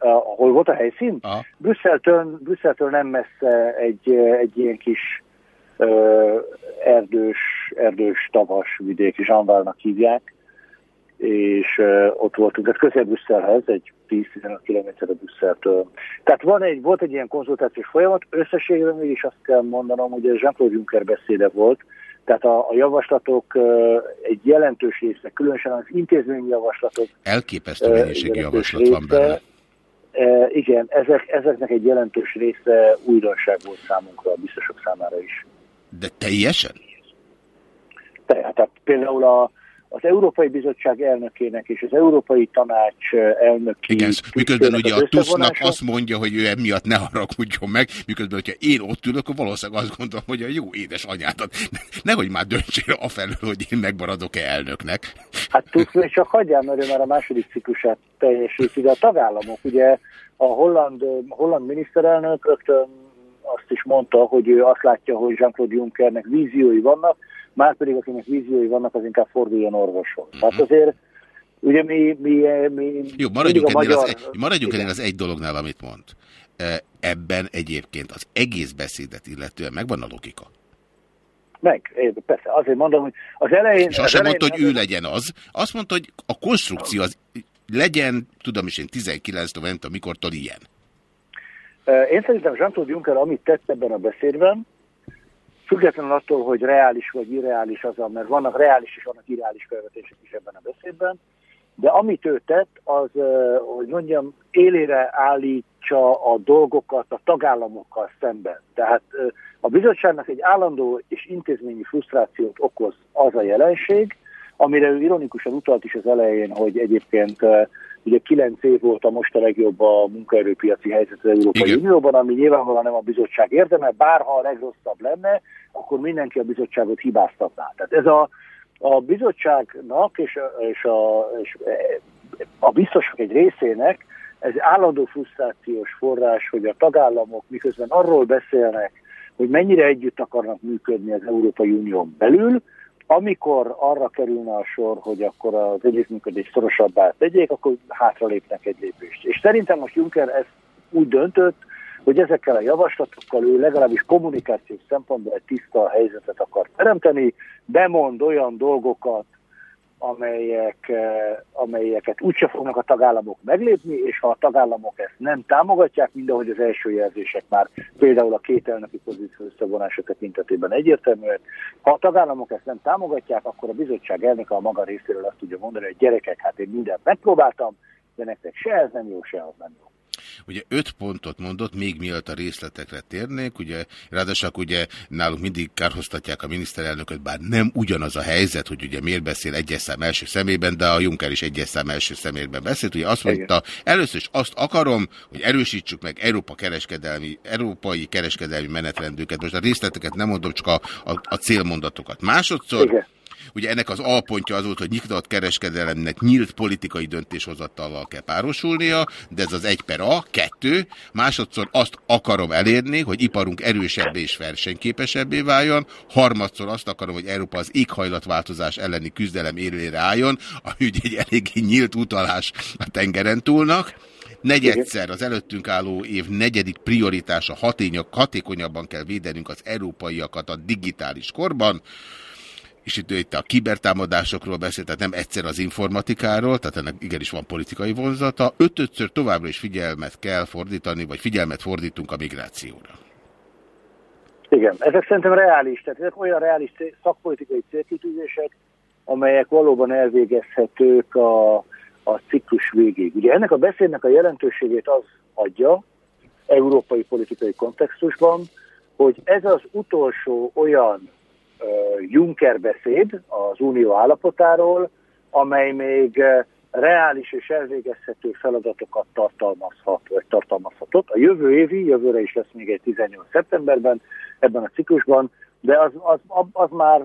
Uh, hol volt a helyszín? Brüsszeltől, Brüsszeltől nem messze egy, egy ilyen kis uh, erdős, erdős tavas vidék, Zsanvárnak hívják, és uh, ott voltunk, tehát közel Brüsszelhez, egy 10-15 kilométerre Brüsszeltől. Tehát van egy, volt egy ilyen konzultációs folyamat, összességében mégis azt kell mondanom, hogy ez Jean-Claude Juncker beszéde volt, tehát a, a javaslatok uh, egy jelentős része, különösen az intézményi javaslatok. Elképesztő mennyiségű javaslat része, van benne. Uh, igen, ezek, ezeknek egy jelentős része újdonság volt számunkra, a biztosok számára is. De teljesen? Tehát, tehát például a, az Európai Bizottság elnökének és az Európai Tanács elnöki... Igen, miközben ugye a TUSZ-nak azt mondja, hogy ő emiatt ne haragudjon meg, miközben, hogyha én ott ülök, akkor valószínűleg azt gondolom, hogy a jó édes anyádat, nehogy már döntsél afelől, hogy én megmaradok-e elnöknek. Hát TUSZ még csak hagyjál, mert ő már a második ciklusát teljesíti, de a tagállamok, ugye a holland, holland miniszterelnök rögtön azt is mondta, hogy ő azt látja, hogy Jean-Claude Junckernek víziói vannak, már pedig akinek víziói vannak, az inkább forduljon orvoshoz. Uh-huh. Tehát azért ugye mi... mi, mi Jó, maradjunk, ennél, magyar... az egy, maradjunk ennél az egy dolognál, amit mond. Ebben egyébként az egész beszédet illetően megvan a logika? Meg, persze, azért mondom, hogy az elején... És azt sem mondta, hogy ő legyen az, azt mondta, hogy a konstrukció az legyen, tudom is én, 19 november, mikortól ilyen. Én szerintem Jean-Claude Juncker, amit tett ebben a beszédben, Függetlenül attól, hogy reális vagy irreális az, mert vannak reális és vannak irreális felvetések is ebben a beszédben, de amit ő tett, az, hogy mondjam, élére állítsa a dolgokat a tagállamokkal szemben. Tehát a bizottságnak egy állandó és intézményi frusztrációt okoz az a jelenség, amire ő ironikusan utalt is az elején, hogy egyébként ugye kilenc év volt a most a legjobb a munkaerőpiaci helyzet az Európai Igen. Unióban, ami nyilvánvalóan nem a bizottság érdeme, bárha a legrosszabb lenne, akkor mindenki a bizottságot hibáztatná. Tehát ez a, a bizottságnak és, és, a, és a biztosok egy részének ez állandó frusztrációs forrás, hogy a tagállamok miközben arról beszélnek, hogy mennyire együtt akarnak működni az Európai Unión belül, amikor arra kerülne a sor, hogy akkor az együttműködés szorosabbá tegyék, akkor hátralépnek egy lépést. És szerintem most Juncker ezt úgy döntött, hogy ezekkel a javaslatokkal ő legalábbis kommunikációs szempontból egy tiszta helyzetet akar teremteni, bemond olyan dolgokat, amelyek, eh, amelyeket úgyse fognak a tagállamok meglépni, és ha a tagállamok ezt nem támogatják, mindahogy az első jelzések már például a két elnöki pozíció összevonása tekintetében egyértelműen, ha a tagállamok ezt nem támogatják, akkor a bizottság elnöke a maga részéről azt tudja mondani, hogy gyerekek, hát én mindent megpróbáltam, de nektek se ez nem jó, se az nem jó. Ugye öt pontot mondott, még mielőtt a részletekre térnék, ugye ráadásul ugye náluk mindig kárhoztatják a miniszterelnököt, bár nem ugyanaz a helyzet, hogy ugye miért beszél egyes szám első szemében, de a Juncker is egyes szám első szemében beszélt. Ugye azt mondta, először is azt akarom, hogy erősítsük meg Európa kereskedelmi, európai kereskedelmi menetrendőket. Most a részleteket nem mondom, csak a, a, a célmondatokat. Másodszor, Igen Ugye ennek az alpontja az volt, hogy nyitott kereskedelemnek nyílt politikai döntéshozattal kell párosulnia, de ez az egy per A, kettő. Másodszor azt akarom elérni, hogy iparunk erősebbé és versenyképesebbé váljon. Harmadszor azt akarom, hogy Európa az éghajlatváltozás elleni küzdelem élére álljon, ami ugye egy eléggé nyílt utalás a tengeren túlnak. Negyedszer az előttünk álló év negyedik prioritása hatékonyabban kell védenünk az európaiakat a digitális korban és itt, itt a kibertámadásokról beszélt, tehát nem egyszer az informatikáról, tehát ennek igenis van politikai vonzata. Ötötször továbbra is figyelmet kell fordítani, vagy figyelmet fordítunk a migrációra. Igen, ezek szerintem reális, tehát ezek olyan reális szakpolitikai célkitűzések, amelyek valóban elvégezhetők a, a ciklus végéig. Ugye ennek a beszédnek a jelentőségét az adja, európai politikai kontextusban, hogy ez az utolsó olyan Juncker beszéd az unió állapotáról, amely még reális és elvégezhető feladatokat tartalmazhat, vagy tartalmazhatott. A jövő évi, jövőre is lesz még egy 18 szeptemberben ebben a ciklusban, de az, az, az már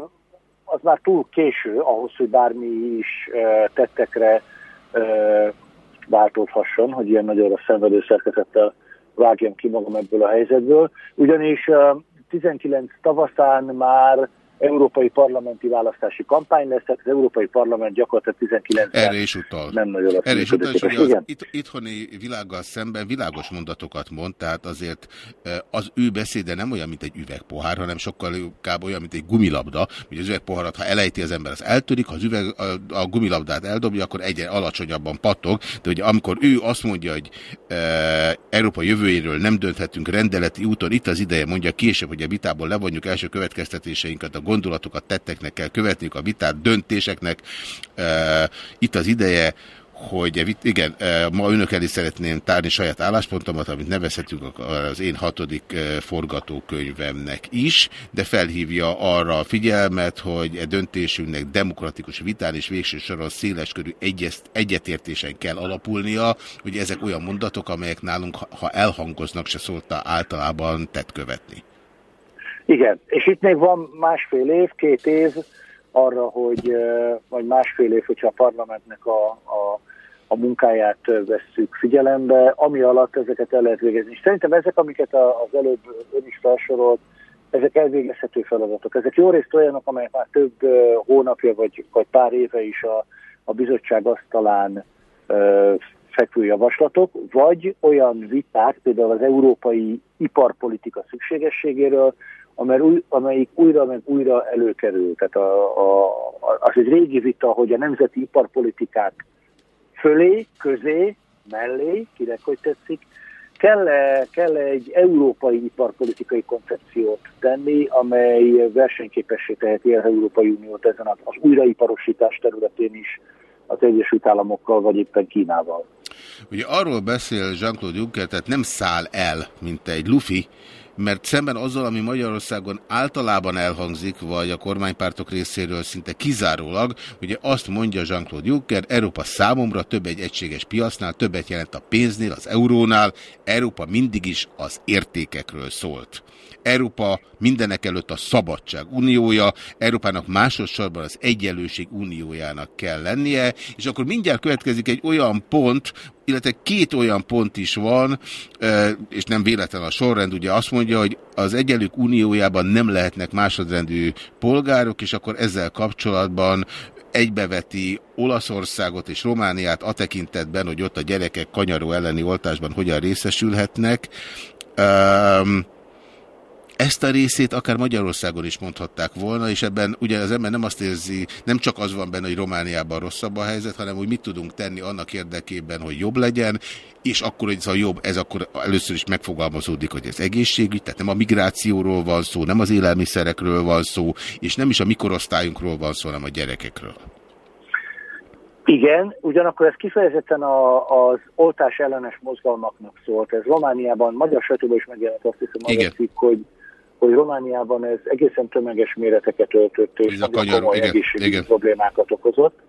az már túl késő ahhoz, hogy bármi is tettekre váltódhasson, hogy ilyen nagyon szenvedő szerkezettel vágjam ki magam ebből a helyzetből. Ugyanis 19 tavaszán már európai parlamenti választási kampány lesz, tehát az európai parlament gyakorlatilag 19 Erre is utal. Nem nagyon Erre is utal, hogy az it itthoni világgal szemben világos mondatokat mond, tehát azért az ő beszéde nem olyan, mint egy üvegpohár, hanem sokkal inkább olyan, mint egy gumilabda, hogy az üvegpoharat, ha elejti az ember, az eltörik, ha az üveg, a, a gumilabdát eldobja, akkor egyre alacsonyabban pattog, de ugye amikor ő azt mondja, hogy e, Európa jövőjéről nem dönthetünk rendeleti úton, itt az ideje mondja később, hogy a vitából levonjuk első következtetéseinket a gondolatokat, tetteknek kell követniük a vitát, döntéseknek. Itt az ideje, hogy igen, ma önök elé szeretném tárni saját álláspontomat, amit nevezhetünk az én hatodik forgatókönyvemnek is, de felhívja arra a figyelmet, hogy e döntésünknek demokratikus vitán és végső soron széleskörű egyetértésen kell alapulnia, hogy ezek olyan mondatok, amelyek nálunk, ha elhangoznak, se szólta általában tett követni. Igen, és itt még van másfél év, két év arra, hogy, vagy másfél év, hogyha a parlamentnek a, a, a munkáját vesszük figyelembe, ami alatt ezeket el lehet végezni. És szerintem ezek, amiket az előbb ön is felsorolt, ezek elvégezhető feladatok. Ezek jó részt olyanok, amelyek már több hónapja vagy, vagy pár éve is a, a bizottság asztalán ö, fekvő javaslatok, vagy olyan viták, például az európai iparpolitika szükségességéről, amelyik újra meg újra előkerül. Tehát a, a, az egy régi vita, hogy a nemzeti iparpolitikák fölé, közé, mellé, kinek hogy tetszik, kell-e, kell -e egy európai iparpolitikai koncepciót tenni, amely versenyképessé teheti az Európai Uniót ezen az újraiparosítás területén is az Egyesült Államokkal, vagy éppen Kínával. Ugye arról beszél Jean-Claude Juncker, tehát nem száll el, mint egy lufi, mert szemben azzal, ami Magyarországon általában elhangzik, vagy a kormánypártok részéről szinte kizárólag, ugye azt mondja Jean-Claude Juncker, Európa számomra több egy egységes piacnál, többet jelent a pénznél, az eurónál, Európa mindig is az értékekről szólt. Európa mindenek előtt a szabadság uniója, Európának másodszorban az egyenlőség uniójának kell lennie, és akkor mindjárt következik egy olyan pont, illetve két olyan pont is van, és nem véletlen a sorrend, ugye azt mondja, hogy az egyenlők uniójában nem lehetnek másodrendű polgárok, és akkor ezzel kapcsolatban egybeveti Olaszországot és Romániát a tekintetben, hogy ott a gyerekek kanyaró elleni oltásban hogyan részesülhetnek. Um, ezt a részét akár Magyarországon is mondhatták volna, és ebben ugye az ember nem azt érzi, nem csak az van benne, hogy Romániában rosszabb a helyzet, hanem hogy mit tudunk tenni annak érdekében, hogy jobb legyen, és akkor, hogy ez a jobb, ez akkor először is megfogalmazódik, hogy ez egészségügy, tehát nem a migrációról van szó, nem az élelmiszerekről van szó, és nem is a mikorosztályunkról van szó, hanem a gyerekekről. Igen, ugyanakkor ez kifejezetten a, az oltás ellenes mozgalmaknak szólt. Ez Romániában, magyar sajtóban is megjelent azt hiszem, cikk, hogy hogy Romániában ez egészen tömeges méreteket öltött, és a kanyar, komoly igen, egészségügyi igen. problémákat okozott.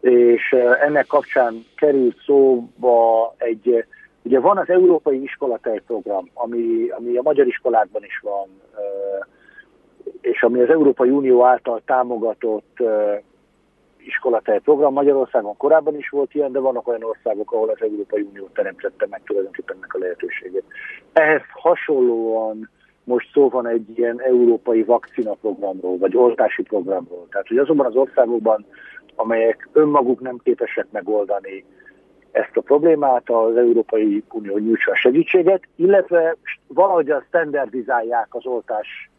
És ennek kapcsán került szóba egy, ugye van az Európai Iskolatej program, ami, ami a magyar iskolákban is van, és ami az Európai Unió által támogatott iskolatej program. Magyarországon korábban is volt ilyen, de vannak olyan országok, ahol az Európai Unió teremtette meg tulajdonképpen ennek a lehetőségét. Ehhez hasonlóan most szó van egy ilyen európai vakcinaprogramról, vagy oltási programról. Tehát, hogy azonban az országokban, amelyek önmaguk nem képesek megoldani ezt a problémát, az Európai Unió nyújtsa a segítséget, illetve valahogy a standardizálják az oltás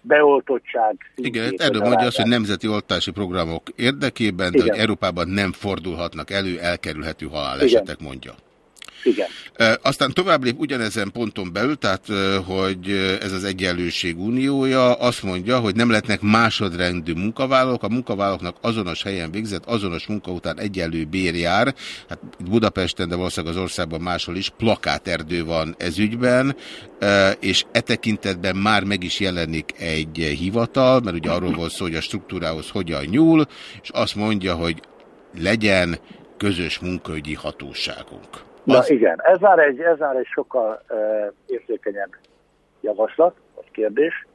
beoltottság. Igen, erről mondja azt, hogy nemzeti oltási programok érdekében, de Igen. hogy Európában nem fordulhatnak elő elkerülhető halálesetek, Igen. mondja. Igen. Aztán tovább lép ugyanezen ponton belül, tehát hogy ez az egyenlőség uniója azt mondja, hogy nem lehetnek másodrendű munkavállalók, a munkavállalóknak azonos helyen végzett, azonos munka után egyenlő bér jár. Hát Budapesten, de valószínűleg az országban máshol is plakáterdő van ez ügyben, és e tekintetben már meg is jelenik egy hivatal, mert ugye arról volt szó, hogy a struktúrához hogyan nyúl, és azt mondja, hogy legyen közös munkaügyi hatóságunk. Na az... igen, ez már egy, ez már egy sokkal uh, érzékenyebb javaslat, vagy kérdés.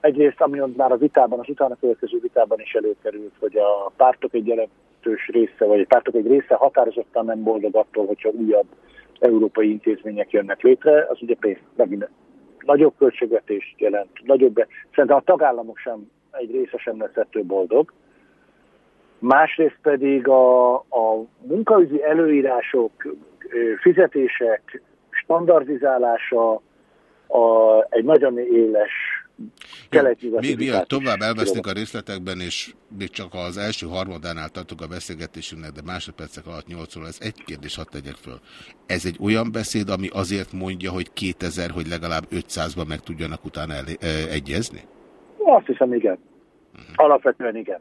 Egyrészt, ami már a vitában, az utána következő vitában is előkerült, hogy a pártok egy jelentős része, vagy a pártok egy része határozottan nem boldog attól, hogyha újabb európai intézmények jönnek létre, az ugye pénz, megint nagyobb költségvetést jelent, nagyobb, szerintem a tagállamok sem, egy része sem lesz ettől boldog. Másrészt pedig a, a munkaügyi előírások, fizetések standardizálása a, egy nagyon éles még miatt tovább elvesznek a részletekben, és még csak az első harmadánál tartok a beszélgetésünknek, de másodpercek alatt 8 óra, ez egy kérdés hadd tegyek föl. Ez egy olyan beszéd, ami azért mondja, hogy 2000, hogy legalább 500-ban meg tudjanak utána el, e, egyezni? Azt hiszem, igen. Alapvetően igen.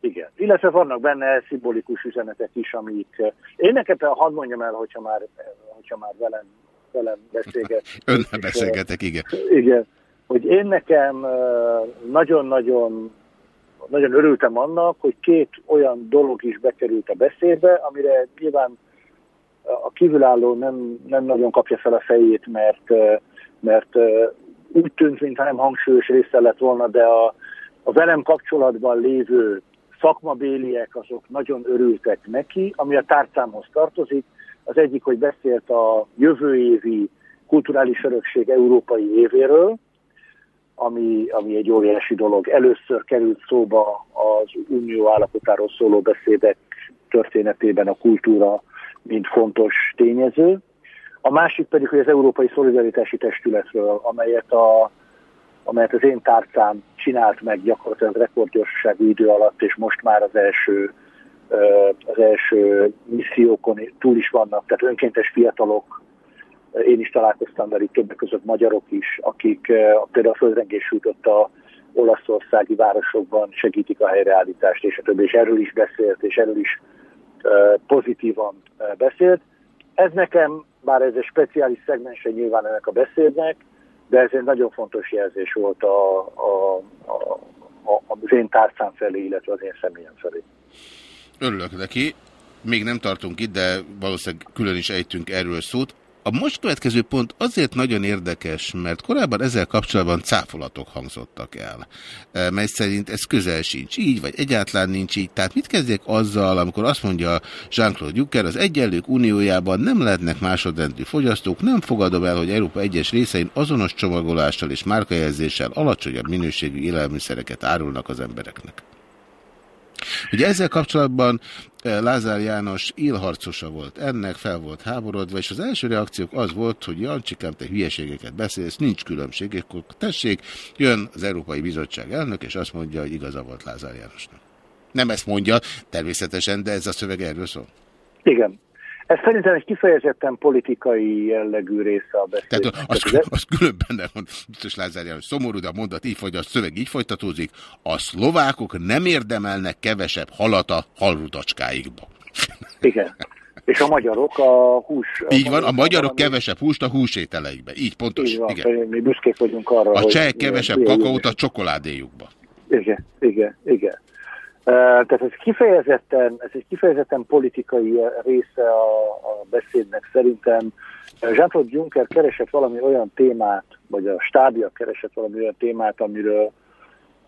Igen. Illetve vannak benne szimbolikus üzenetek is, amik... Én nekem hadd mondjam el, hogyha már, hogyha már velem, velem beszélget. *laughs* Önnel beszélgetek, igen. Igen hogy én nekem nagyon-nagyon nagyon örültem annak, hogy két olyan dolog is bekerült a beszédbe, amire nyilván a kívülálló nem, nem nagyon kapja fel a fejét, mert, mert úgy tűnt, mintha nem hangsúlyos része lett volna, de a, a velem kapcsolatban lévő szakmabéliek azok nagyon örültek neki, ami a tárcámhoz tartozik. Az egyik, hogy beszélt a jövő évi kulturális örökség európai évéről, ami, ami egy óriási dolog. Először került szóba az unió állapotáról szóló beszédek történetében a kultúra, mint fontos tényező. A másik pedig, hogy az Európai Szolidaritási Testületről, amelyet, a, amelyet az én tárcám csinált meg gyakorlatilag rekordgyorsaságú idő alatt, és most már az első, az első missziókon túl is vannak, tehát önkéntes fiatalok én is találkoztam velük többek között magyarok is, akik például a földrengés a olaszországi városokban segítik a helyreállítást, és a többi, és erről is beszélt, és erről is pozitívan beszélt. Ez nekem, bár ez egy speciális szegmense nyilván ennek a beszédnek, de ez egy nagyon fontos jelzés volt a, a, a, a, az én tárcám felé, illetve az én személyem felé. Örülök neki. Még nem tartunk itt, de valószínűleg külön is ejtünk erről szót. A most következő pont azért nagyon érdekes, mert korábban ezzel kapcsolatban cáfolatok hangzottak el, e, mely szerint ez közel sincs így, vagy egyáltalán nincs így. Tehát mit kezdjek azzal, amikor azt mondja Jean-Claude Juncker, az egyenlők uniójában nem lehetnek másodrendű fogyasztók, nem fogadom el, hogy Európa egyes részein azonos csomagolással és márkajelzéssel alacsonyabb minőségű élelmiszereket árulnak az embereknek. Ugye ezzel kapcsolatban eh, Lázár János élharcosa volt ennek, fel volt háborodva, és az első reakciók az volt, hogy Jancsikám, te hülyeségeket beszélsz, nincs különbség, akkor tessék, jön az Európai Bizottság elnök, és azt mondja, hogy igaza volt Lázár Jánosnak. Nem ezt mondja, természetesen, de ez a szöveg erről szól. Igen. Ez szerintem egy kifejezetten politikai jellegű része a beszédnek. Tehát az, az, az külön benne van, biztos Lázár János, szomorú, de a mondat így fogy, a szöveg így folytatózik. A szlovákok nem érdemelnek kevesebb halat a halrudacskáikba. Igen. És a magyarok a hús... Így van, a magyarok kevesebb húst a húsételeikbe. Így pontos. Így van, igen. mi büszkék vagyunk arra, A cseh kevesebb kakaót a csokoládéjukba. Igen, igen, igen. Tehát ez kifejezetten, ez egy kifejezetten politikai része a, a beszédnek szerintem. Jean-Claude Juncker keresett valami olyan témát, vagy a stábia keresett valami olyan témát, amiről,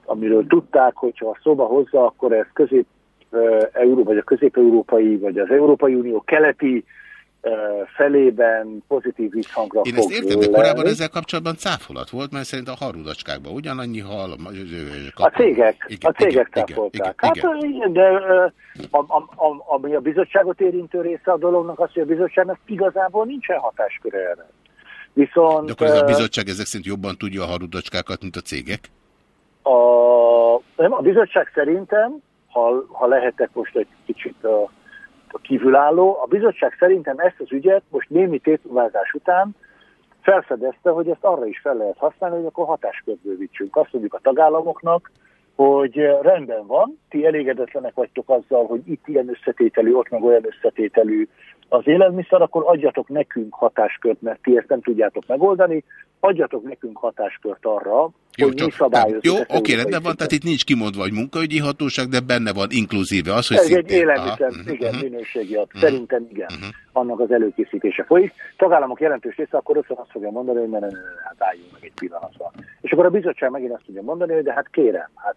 amiről tudták, hogyha a szóba hozza, akkor ez közép Euró, vagy a közép-európai, vagy az Európai Unió keleti felében pozitív visszhangra Én ezt értem, de korábban ezzel kapcsolatban cáfolat volt, mert szerint a harudacskákban ugyanannyi hal... A, a cégek, igen, a cégek igen, cáfolták. Igen, hát igen. de a, a, a, ami a bizottságot érintő része a dolognak az, hogy a bizottságnak igazából nincsen hatásköre erre. Viszont... De akkor ez a bizottság ezek szerint jobban tudja a harudacskákat, mint a cégek? A, nem, a bizottság szerintem, ha, ha lehetek most egy kicsit a a kívülálló. A bizottság szerintem ezt az ügyet most némi tétuvázás után felfedezte, hogy ezt arra is fel lehet használni, hogy akkor hatáskört bővítsünk. Azt mondjuk a tagállamoknak, hogy rendben van, ti elégedetlenek vagytok azzal, hogy itt ilyen összetételű, ott meg olyan összetételű az élelmiszer, akkor adjatok nekünk hatáskört, mert ti ezt nem tudjátok megoldani, adjatok nekünk hatáskört arra, Jó, hogy csak, nem, jó oké, rendben van, tehát itt nincs kimondva, hogy munkaügyi hatóság, de benne van inkluzíve az, hogy Ez szintén, egy élelmiszer, aha, igen, uh -huh. minőségi ad. Uh -huh. Szerintem igen, uh -huh. annak az előkészítése folyik. Tagállamok jelentős része akkor össze azt fogja mondani, hogy ne, hát álljunk meg egy pillanatra. És akkor a bizottság megint azt tudja mondani, hogy de hát kérem, hát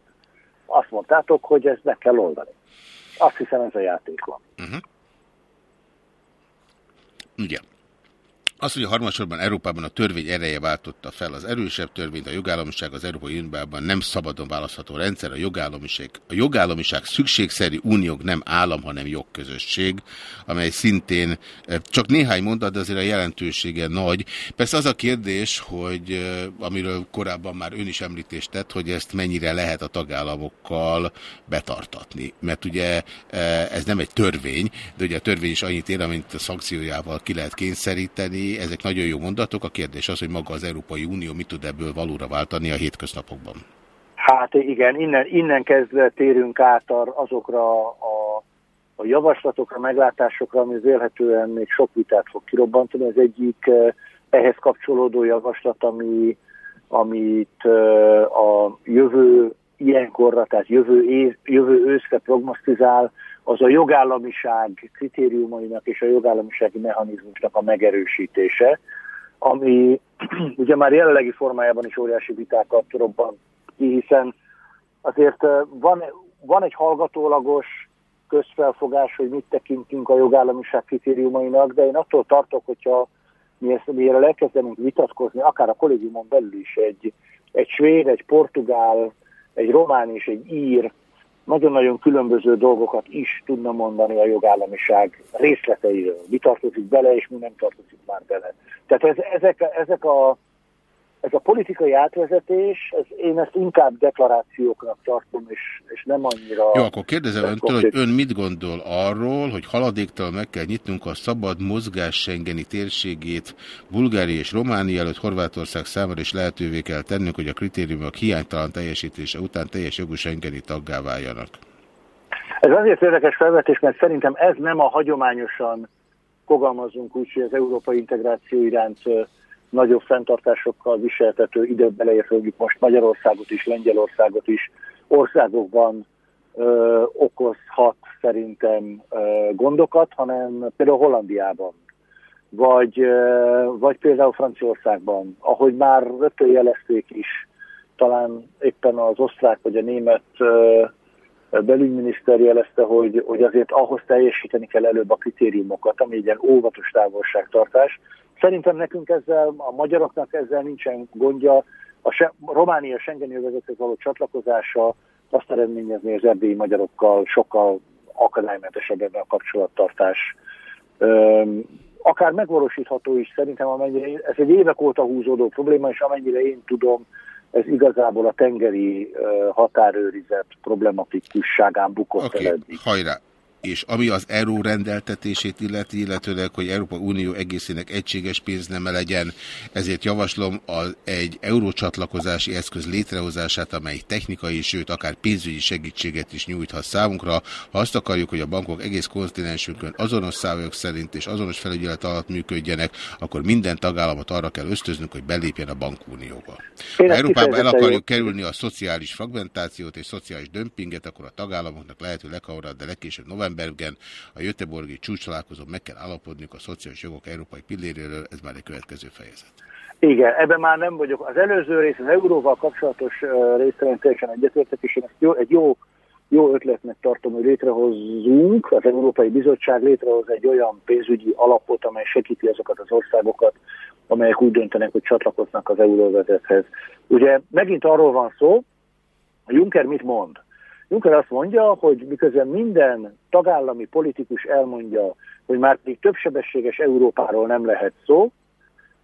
azt mondtátok, hogy ezt meg kell oldani. Azt hiszem ez a játék van. Uh -huh. Igen. Az, hogy a harmadsorban Európában a törvény ereje váltotta fel az erősebb törvényt, a jogállamiság az Európai Unióban nem szabadon választható rendszer, a jogállamiság, a jogállamiság szükségszerű uniók nem állam, hanem jogközösség, amely szintén eh, csak néhány mondat, de azért a jelentősége nagy. Persze az a kérdés, hogy eh, amiről korábban már ön is említést tett, hogy ezt mennyire lehet a tagállamokkal betartatni. Mert ugye eh, ez nem egy törvény, de ugye a törvény is annyit ér, amint a szankciójával ki lehet kényszeríteni, ezek nagyon jó mondatok. A kérdés az, hogy maga az Európai Unió mit tud ebből valóra váltani a hétköznapokban. Hát igen, innen, innen kezdve térünk át azokra a, a javaslatokra, meglátásokra, ami vélhetően még sok vitát fog kirobbantani. Az egyik eh, ehhez kapcsolódó javaslat, ami, amit a jövő ilyenkorra, tehát jövő, év, jövő őszre prognosztizál, az a jogállamiság kritériumainak és a jogállamisági mechanizmusnak a megerősítése, ami *clears throat* ugye már jelenlegi formájában is óriási vitákat robban ki, hiszen azért van, van egy hallgatólagos közfelfogás, hogy mit tekintünk a jogállamiság kritériumainak, de én attól tartok, hogyha mi ezt, mi erről elkezdenünk vitatkozni, akár a kollégiumon belül is egy, egy svéd, egy portugál, egy román és egy ír nagyon-nagyon különböző dolgokat is tudna mondani a jogállamiság részleteiről. Mi tartozik bele, és mi nem tartozik már bele. Tehát ez, ezek, ezek a, ez a politikai átvezetés, ez, én ezt inkább deklarációknak tartom, és, és nem annyira... Jó, akkor kérdezem öntől, hogy ön mit gondol arról, hogy haladéktal meg kell nyitnunk a szabad mozgás Schengeni térségét Bulgária és Románia előtt Horvátország számára is lehetővé kell tennünk, hogy a kritériumok hiánytalan teljesítése után teljes jogú Schengeni taggá váljanak. Ez azért érdekes felvetés, mert szerintem ez nem a hagyományosan fogalmazunk úgy, hogy az európai integráció iránt nagyobb fenntartásokkal viseltető beleértve most Magyarországot is, Lengyelországot is. Országokban ö, okozhat szerintem ö, gondokat, hanem például Hollandiában, vagy, ö, vagy például Franciaországban, ahogy már rögtön jelezték is, talán éppen az osztrák vagy a német ö, belügyminiszter jelezte, hogy, hogy azért ahhoz teljesíteni kell előbb a kritériumokat, ami egy ilyen óvatos távolságtartás, Szerintem nekünk ezzel, a magyaroknak ezzel nincsen gondja. A se, Románia Schengen övezethez való csatlakozása azt eredményezni az erdélyi magyarokkal sokkal akadálymentesebb ebben a kapcsolattartás. Öm, akár megvalósítható is szerintem, amennyire, ez egy évek óta húzódó probléma, és amennyire én tudom, ez igazából a tengeri határőrizet problematikusságán bukott okay. el eddig. Hajrá! És ami az euró rendeltetését illeti, illetőleg, hogy Európa Unió egészének egységes pénzneme legyen, ezért javaslom a, egy eurócsatlakozási eszköz létrehozását, amely technikai, sőt akár pénzügyi segítséget is nyújthat számunkra. Ha azt akarjuk, hogy a bankok egész kontinensünkön azonos szabályok szerint és azonos felügyelet alatt működjenek, akkor minden tagállamot arra kell ösztöznünk, hogy belépjen a bankunióba. Ha Európában el akarjuk kerülni a szociális fragmentációt és szociális dömpinget, akkor a tagállamoknak lehető leghamarabb, de legkésőbb november novemberben a Göteborgi csúcsalálkozón meg kell alapodniuk a szociális jogok európai pilléréről, ez már egy következő fejezet. Igen, ebben már nem vagyok. Az előző rész, az euróval kapcsolatos részre teljesen egyetértek, és én ezt jó, egy jó, jó ötletnek tartom, hogy létrehozzunk, az Európai Bizottság létrehoz egy olyan pénzügyi alapot, amely segíti azokat az országokat, amelyek úgy döntenek, hogy csatlakoznak az euróvezethez. Ugye megint arról van szó, Juncker mit mond? Juncker azt mondja, hogy miközben minden tagállami politikus elmondja, hogy már még többsebességes Európáról nem lehet szó,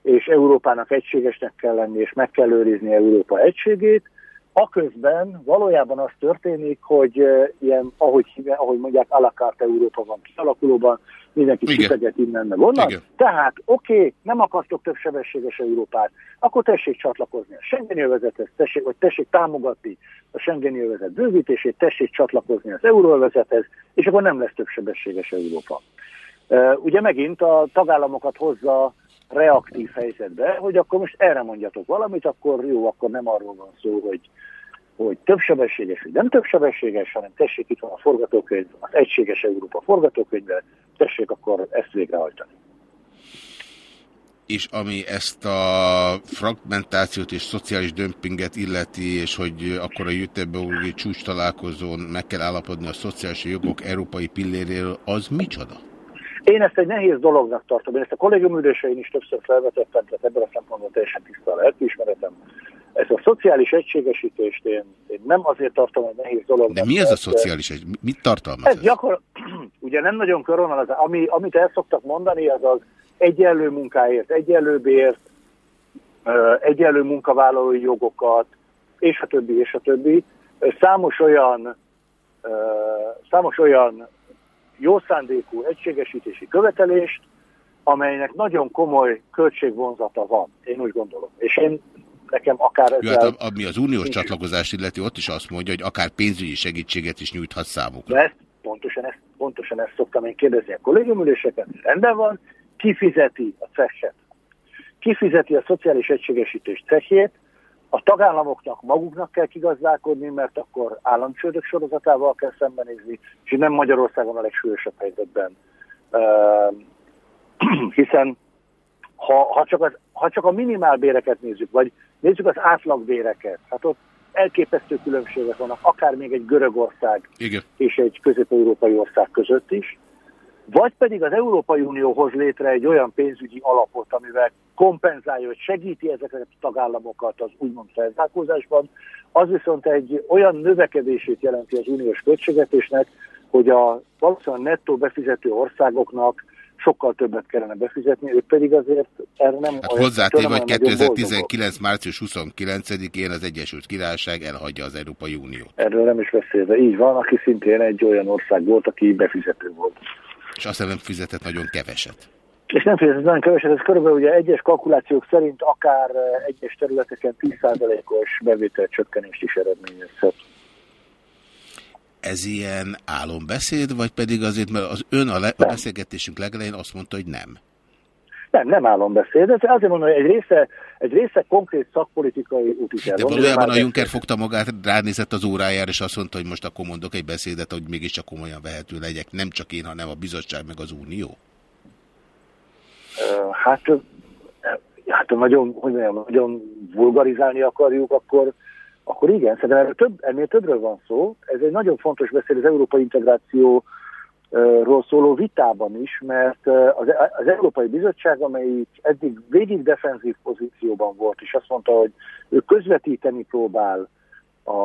és Európának egységesnek kell lenni, és meg kell őrizni Európa egységét, aközben valójában az történik, hogy ilyen, ahogy, ahogy mondják, alakart Európa van kialakulóban, mindenki kiszeget innen meg onnan. Igen. Tehát, oké, okay, nem akartok több sebességes Európát, akkor tessék csatlakozni a Schengeni övezethez, tessék, vagy tessék támogatni a Schengeni övezet bővítését, tessék csatlakozni az euróvezethez, és akkor nem lesz több sebességes Európa. Uh, ugye megint a tagállamokat hozza reaktív helyzetbe, hogy akkor most erre mondjatok valamit, akkor jó, akkor nem arról van szó, hogy, hogy többsebességes, vagy nem többsebességes, hanem tessék itt van a forgatókönyv, az egységes Európa forgatókönyvvel, tessék akkor ezt végrehajtani és ami ezt a fragmentációt és szociális dömpinget illeti, és hogy akkor a Jüteborgi csúcs találkozón meg kell állapodni a szociális jogok európai pilléréről, az micsoda? Én ezt egy nehéz dolognak tartom. Én ezt a kollégium ülésein is többször felvetettem, tehát ebből a szempontból teljesen tiszta a lelkiismeretem. Ezt a szociális egységesítést én, én nem azért tartom egy nehéz dolognak. De mi ez a szociális egy? Mit tartalmaz ez? ez? Gyakor... *clears throat* Ugye nem nagyon az, ami, amit el szoktak mondani, az az egyenlő munkáért, egyenlő bért, egyenlő munkavállalói jogokat, és a többi, és a többi. Számos olyan, számos olyan jó szándékú egységesítési követelést, amelynek nagyon komoly költségvonzata van, én úgy gondolom. És én nekem akár ezzel... Jó, hát, ami az uniós csatlakozást illeti, ott is azt mondja, hogy akár pénzügyi segítséget is nyújthat számukra. De ezt, pontosan, ezt, pontosan ezt szoktam én kérdezni a kollégiumüléseken, rendben van, kifizeti a cechet, kifizeti a szociális egységesítés cechét, a tagállamoknak maguknak kell kigazdálkodni, mert akkor államcsődök sorozatával kell szembenézni, és nem Magyarországon a legsúlyosabb helyzetben. Uh, *clears throat* hiszen ha, ha, csak az, ha csak a minimálbéreket nézzük, vagy nézzük az átlagbéreket, hát ott elképesztő különbségek vannak, akár még egy Görögország Igen. és egy közép-európai ország között is vagy pedig az Európai Unió hoz létre egy olyan pénzügyi alapot, amivel kompenzálja, hogy segíti ezeket a tagállamokat az úgymond felzárkózásban, az viszont egy olyan növekedését jelenti az uniós költségvetésnek, hogy a valószínűleg nettó befizető országoknak sokkal többet kellene befizetni, ők pedig azért erre nem... Hát hozzátéve, hogy 2019. március 29-én az Egyesült Királyság elhagyja az Európai Uniót. Erről nem is beszélve. Így van, aki szintén egy olyan ország volt, aki befizető volt és azt nem fizetett nagyon keveset. És nem fizetett nagyon keveset, ez körülbelül ugye egyes kalkulációk szerint akár eh, egyes területeken 10%-os bevétel csökkenést is eredményezhet. Ez ilyen álombeszéd, vagy pedig azért, mert az ön a, le a beszélgetésünk legelején azt mondta, hogy nem? Nem, nem álombeszéd. Ez azért mondom, hogy egy része, egy része konkrét szakpolitikai útitel. De valójában a Juncker fogta magát, ránézett az órájára, és azt mondta, hogy most akkor mondok egy beszédet, hogy mégiscsak komolyan vehető legyek. Nem csak én, hanem a bizottság meg az Unió. Hát, hát nagyon, hogy mondjam, nagyon vulgarizálni akarjuk, akkor, akkor igen, szerintem ennél, több, ennél többről van szó. Ez egy nagyon fontos beszél az európai integráció ról szóló vitában is, mert az, Európai Bizottság, amelyik eddig végig defenzív pozícióban volt, és azt mondta, hogy ő közvetíteni próbál, a,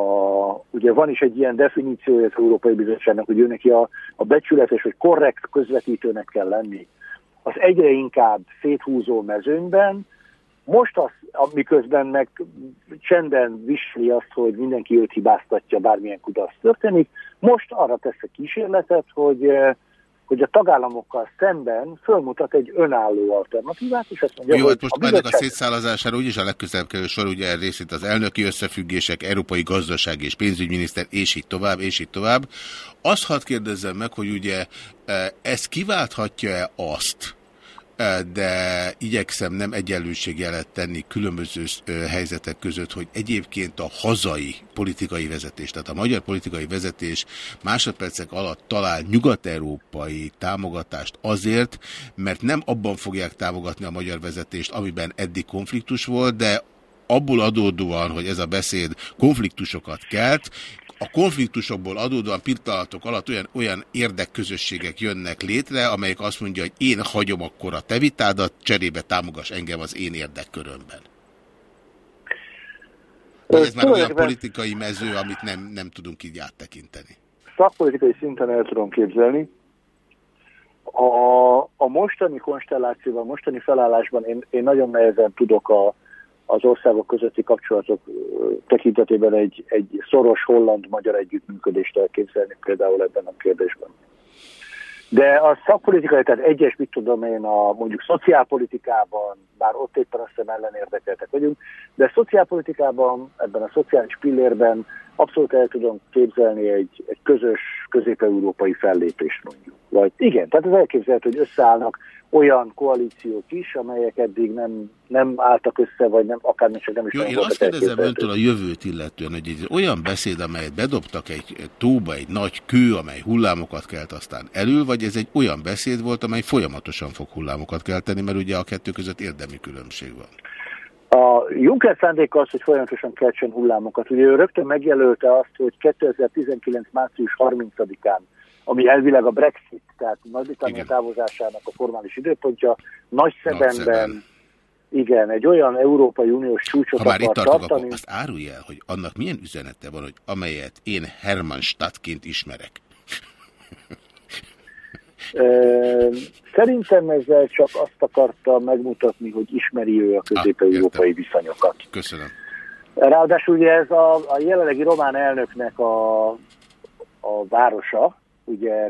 ugye van is egy ilyen definíciója az Európai Bizottságnak, hogy ő neki a, a becsületes, hogy korrekt közvetítőnek kell lenni, az egyre inkább széthúzó mezőnyben, most az, miközben meg csenden viseli azt, hogy mindenki őt hibáztatja, bármilyen kudarc történik, most arra tesz a kísérletet, hogy, eh, hogy a tagállamokkal szemben fölmutat egy önálló alternatívát, és azt mondja, Jó, hát most a bizottság... ennek a szétszállazására úgyis a legközelebb kerül sor, ugye részét az elnöki összefüggések, európai gazdaság és pénzügyminiszter, és így tovább, és így tovább. Azt hadd kérdezzem meg, hogy ugye eh, ez kiválthatja-e azt, de igyekszem nem egyenlőségjelet tenni különböző helyzetek között, hogy egyébként a hazai politikai vezetés, tehát a magyar politikai vezetés másodpercek alatt talál nyugat-európai támogatást azért, mert nem abban fogják támogatni a magyar vezetést, amiben eddig konfliktus volt, de abból adódóan, hogy ez a beszéd konfliktusokat kelt, a konfliktusokból adódóan pillanatok alatt olyan, olyan érdekközösségek jönnek létre, amelyek azt mondja, hogy én hagyom akkor a te vitádat, cserébe támogass engem az én érdekkörömben. Vagy ez már olyan politikai mező, amit nem, nem tudunk így áttekinteni. Szakpolitikai szinten el tudom képzelni. A, a mostani konstellációban, a mostani felállásban én, én nagyon nehezen tudok a, az országok közötti kapcsolatok tekintetében egy, egy szoros holland-magyar együttműködést elképzelni például ebben a kérdésben. De a szakpolitikai, tehát egyes, mit tudom én, a mondjuk szociálpolitikában, bár ott éppen azt hiszem ellen érdekeltek vagyunk, de szociálpolitikában, ebben a szociális pillérben abszolút el tudom képzelni egy, egy közös közép-európai fellépést mondjuk. Vagy igen, tehát ez elképzelhető, hogy összeállnak olyan koalíciók is, amelyek eddig nem, nem álltak össze, vagy nem, akár csak nem is Jó, én azt kérdezem öntől a jövőt illetően, hogy egy olyan beszéd, amelyet bedobtak egy tóba, egy nagy kő, amely hullámokat kelt aztán elül, vagy ez egy olyan beszéd volt, amely folyamatosan fog hullámokat kelteni, mert ugye a kettő között érdemi különbség van. A Juncker szándéka az, hogy folyamatosan keltsen hullámokat. Ugye ő rögtön megjelölte azt, hogy 2019. március 30-án ami elvileg a Brexit, tehát Nagy-Britannia távozásának a formális időpontja, nagy szebenben, igen, egy olyan Európai Uniós csúcsot ha már itt tartok, tartani. Akkor azt árulj el, hogy annak milyen üzenete van, hogy amelyet én Hermannstadtként ismerek. Szerintem ezzel csak azt akarta megmutatni, hogy ismeri ő a közép-európai viszonyokat. Köszönöm. Ráadásul ugye ez a, a jelenlegi román elnöknek a, a városa, ugye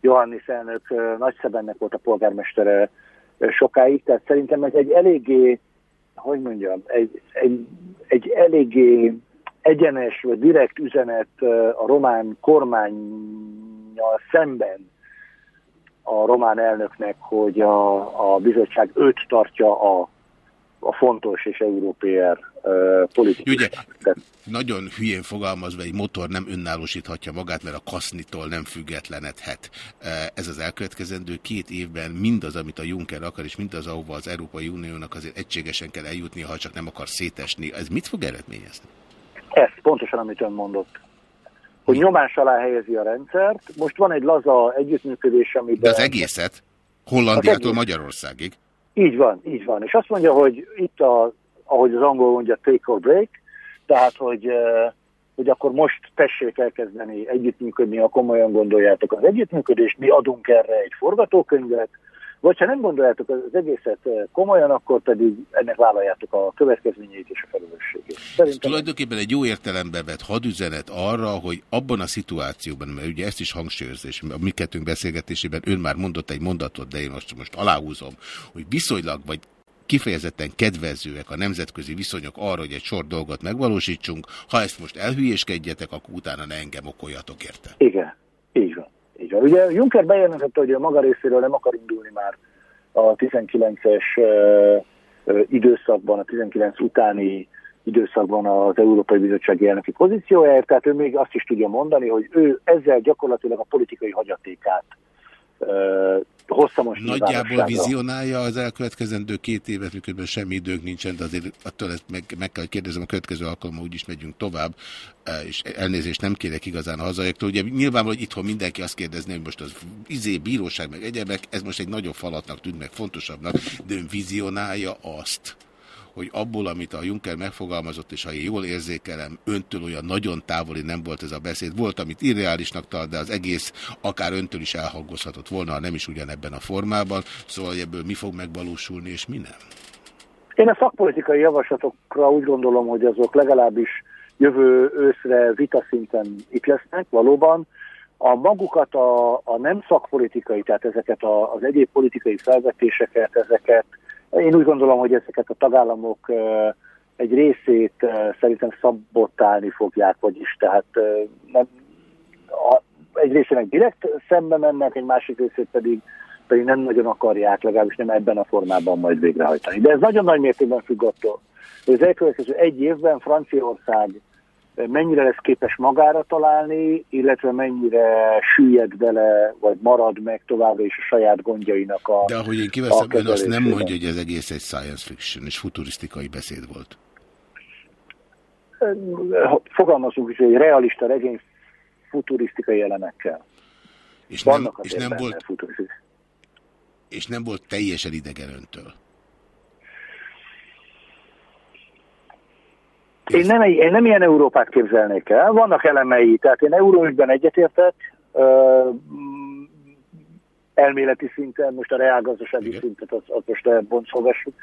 Johannis elnök Nagyszebennek volt a polgármestere sokáig, tehát szerintem ez egy eléggé, hogy mondjam, egy, egy, egy eléggé egyenes vagy direkt üzenet a román kormányjal szemben a román elnöknek, hogy a, a bizottság őt tartja a a fontos és európér uh, politikus. Ugye, nagyon hülyén fogalmazva, egy motor nem önállósíthatja magát, mert a kasznitól nem függetlenedhet. Ez az elkövetkezendő két évben mindaz, amit a Juncker akar, és mindaz, ahova az Európai Uniónak azért egységesen kell eljutni, ha csak nem akar szétesni. Ez mit fog eredményezni? Ez pontosan, amit ön mondott. Hogy nyomás alá helyezi a rendszert. Most van egy laza együttműködés, amiben... De az egészet? Hollandiától egész... Magyarországig? Így van, így van. És azt mondja, hogy itt, a, ahogy az angol mondja, take or break, tehát, hogy, hogy akkor most tessék elkezdeni együttműködni, ha komolyan gondoljátok az együttműködést, mi adunk erre egy forgatókönyvet, vagy ha nem gondoljátok az egészet komolyan, akkor pedig ennek vállaljátok a következményeit és a felelősségét. Szerintem... Ez tulajdonképpen egy jó értelembe vett hadüzenet arra, hogy abban a szituációban, mert ugye ezt is hangsúlyozás, a mi kettőnk beszélgetésében ön már mondott egy mondatot, de én most, most aláhúzom, hogy viszonylag, vagy kifejezetten kedvezőek a nemzetközi viszonyok arra, hogy egy sor dolgot megvalósítsunk. Ha ezt most elhülyéskedjetek, akkor utána ne engem okoljatok érte. Igen, van. Ugye Juncker bejelentette, hogy a maga részéről nem akar indulni már a 19-es időszakban, a 19 utáni időszakban az Európai Bizottsági elnöki pozíciójáért, tehát ő még azt is tudja mondani, hogy ő ezzel gyakorlatilag a politikai hagyatékát hosszamos Nagyjából vizionálja az elkövetkezendő két évet, miközben semmi időnk nincsen, de azért attól ezt meg, meg kell kérdezem, a következő alkalommal úgyis megyünk tovább, e, és elnézést nem kérek igazán a hazaiaktól. Ugye nyilvánvaló, hogy itthon mindenki azt kérdezni, hogy most az izé, bíróság, meg egyebek, ez most egy nagyobb falatnak tűnt meg fontosabbnak, de ön vizionálja azt, hogy abból, amit a Juncker megfogalmazott, és ha én jól érzékelem, öntől olyan nagyon távoli nem volt ez a beszéd. Volt, amit irreálisnak tart, de az egész akár öntől is elhangozhatott volna, ha nem is ugyanebben a formában. Szóval ebből mi fog megvalósulni, és mi nem? Én a szakpolitikai javaslatokra úgy gondolom, hogy azok legalábbis jövő őszre vita szinten itt lesznek, valóban. A magukat, a, a nem szakpolitikai, tehát ezeket a, az egyéb politikai felvetéseket, ezeket én úgy gondolom, hogy ezeket a tagállamok egy részét szerintem szabotálni fogják, vagyis tehát nem, egy részének direkt szembe mennek, egy másik részét pedig, pedig nem nagyon akarják, legalábbis nem ebben a formában majd végrehajtani. De ez nagyon nagy mértékben függ attól, hogy az elkövetkező egy évben Franciaország mennyire lesz képes magára találni, illetve mennyire süllyed bele, vagy marad meg továbbra is a saját gondjainak a De ahogy én kiveszem, ön azt nem mondja, hogy ez egész egy science fiction és futurisztikai beszéd volt. Fogalmazunk is, hogy egy realista regény futurisztikai elemekkel. És nem, és nem volt, és nem volt teljesen idegen öntől. Én nem, én nem ilyen Európát képzelnék el, vannak elemei, tehát én euróügyben egyetértek, elméleti szinten, most a reálgazdasági Igen. szintet azt, azt most boncolgassuk.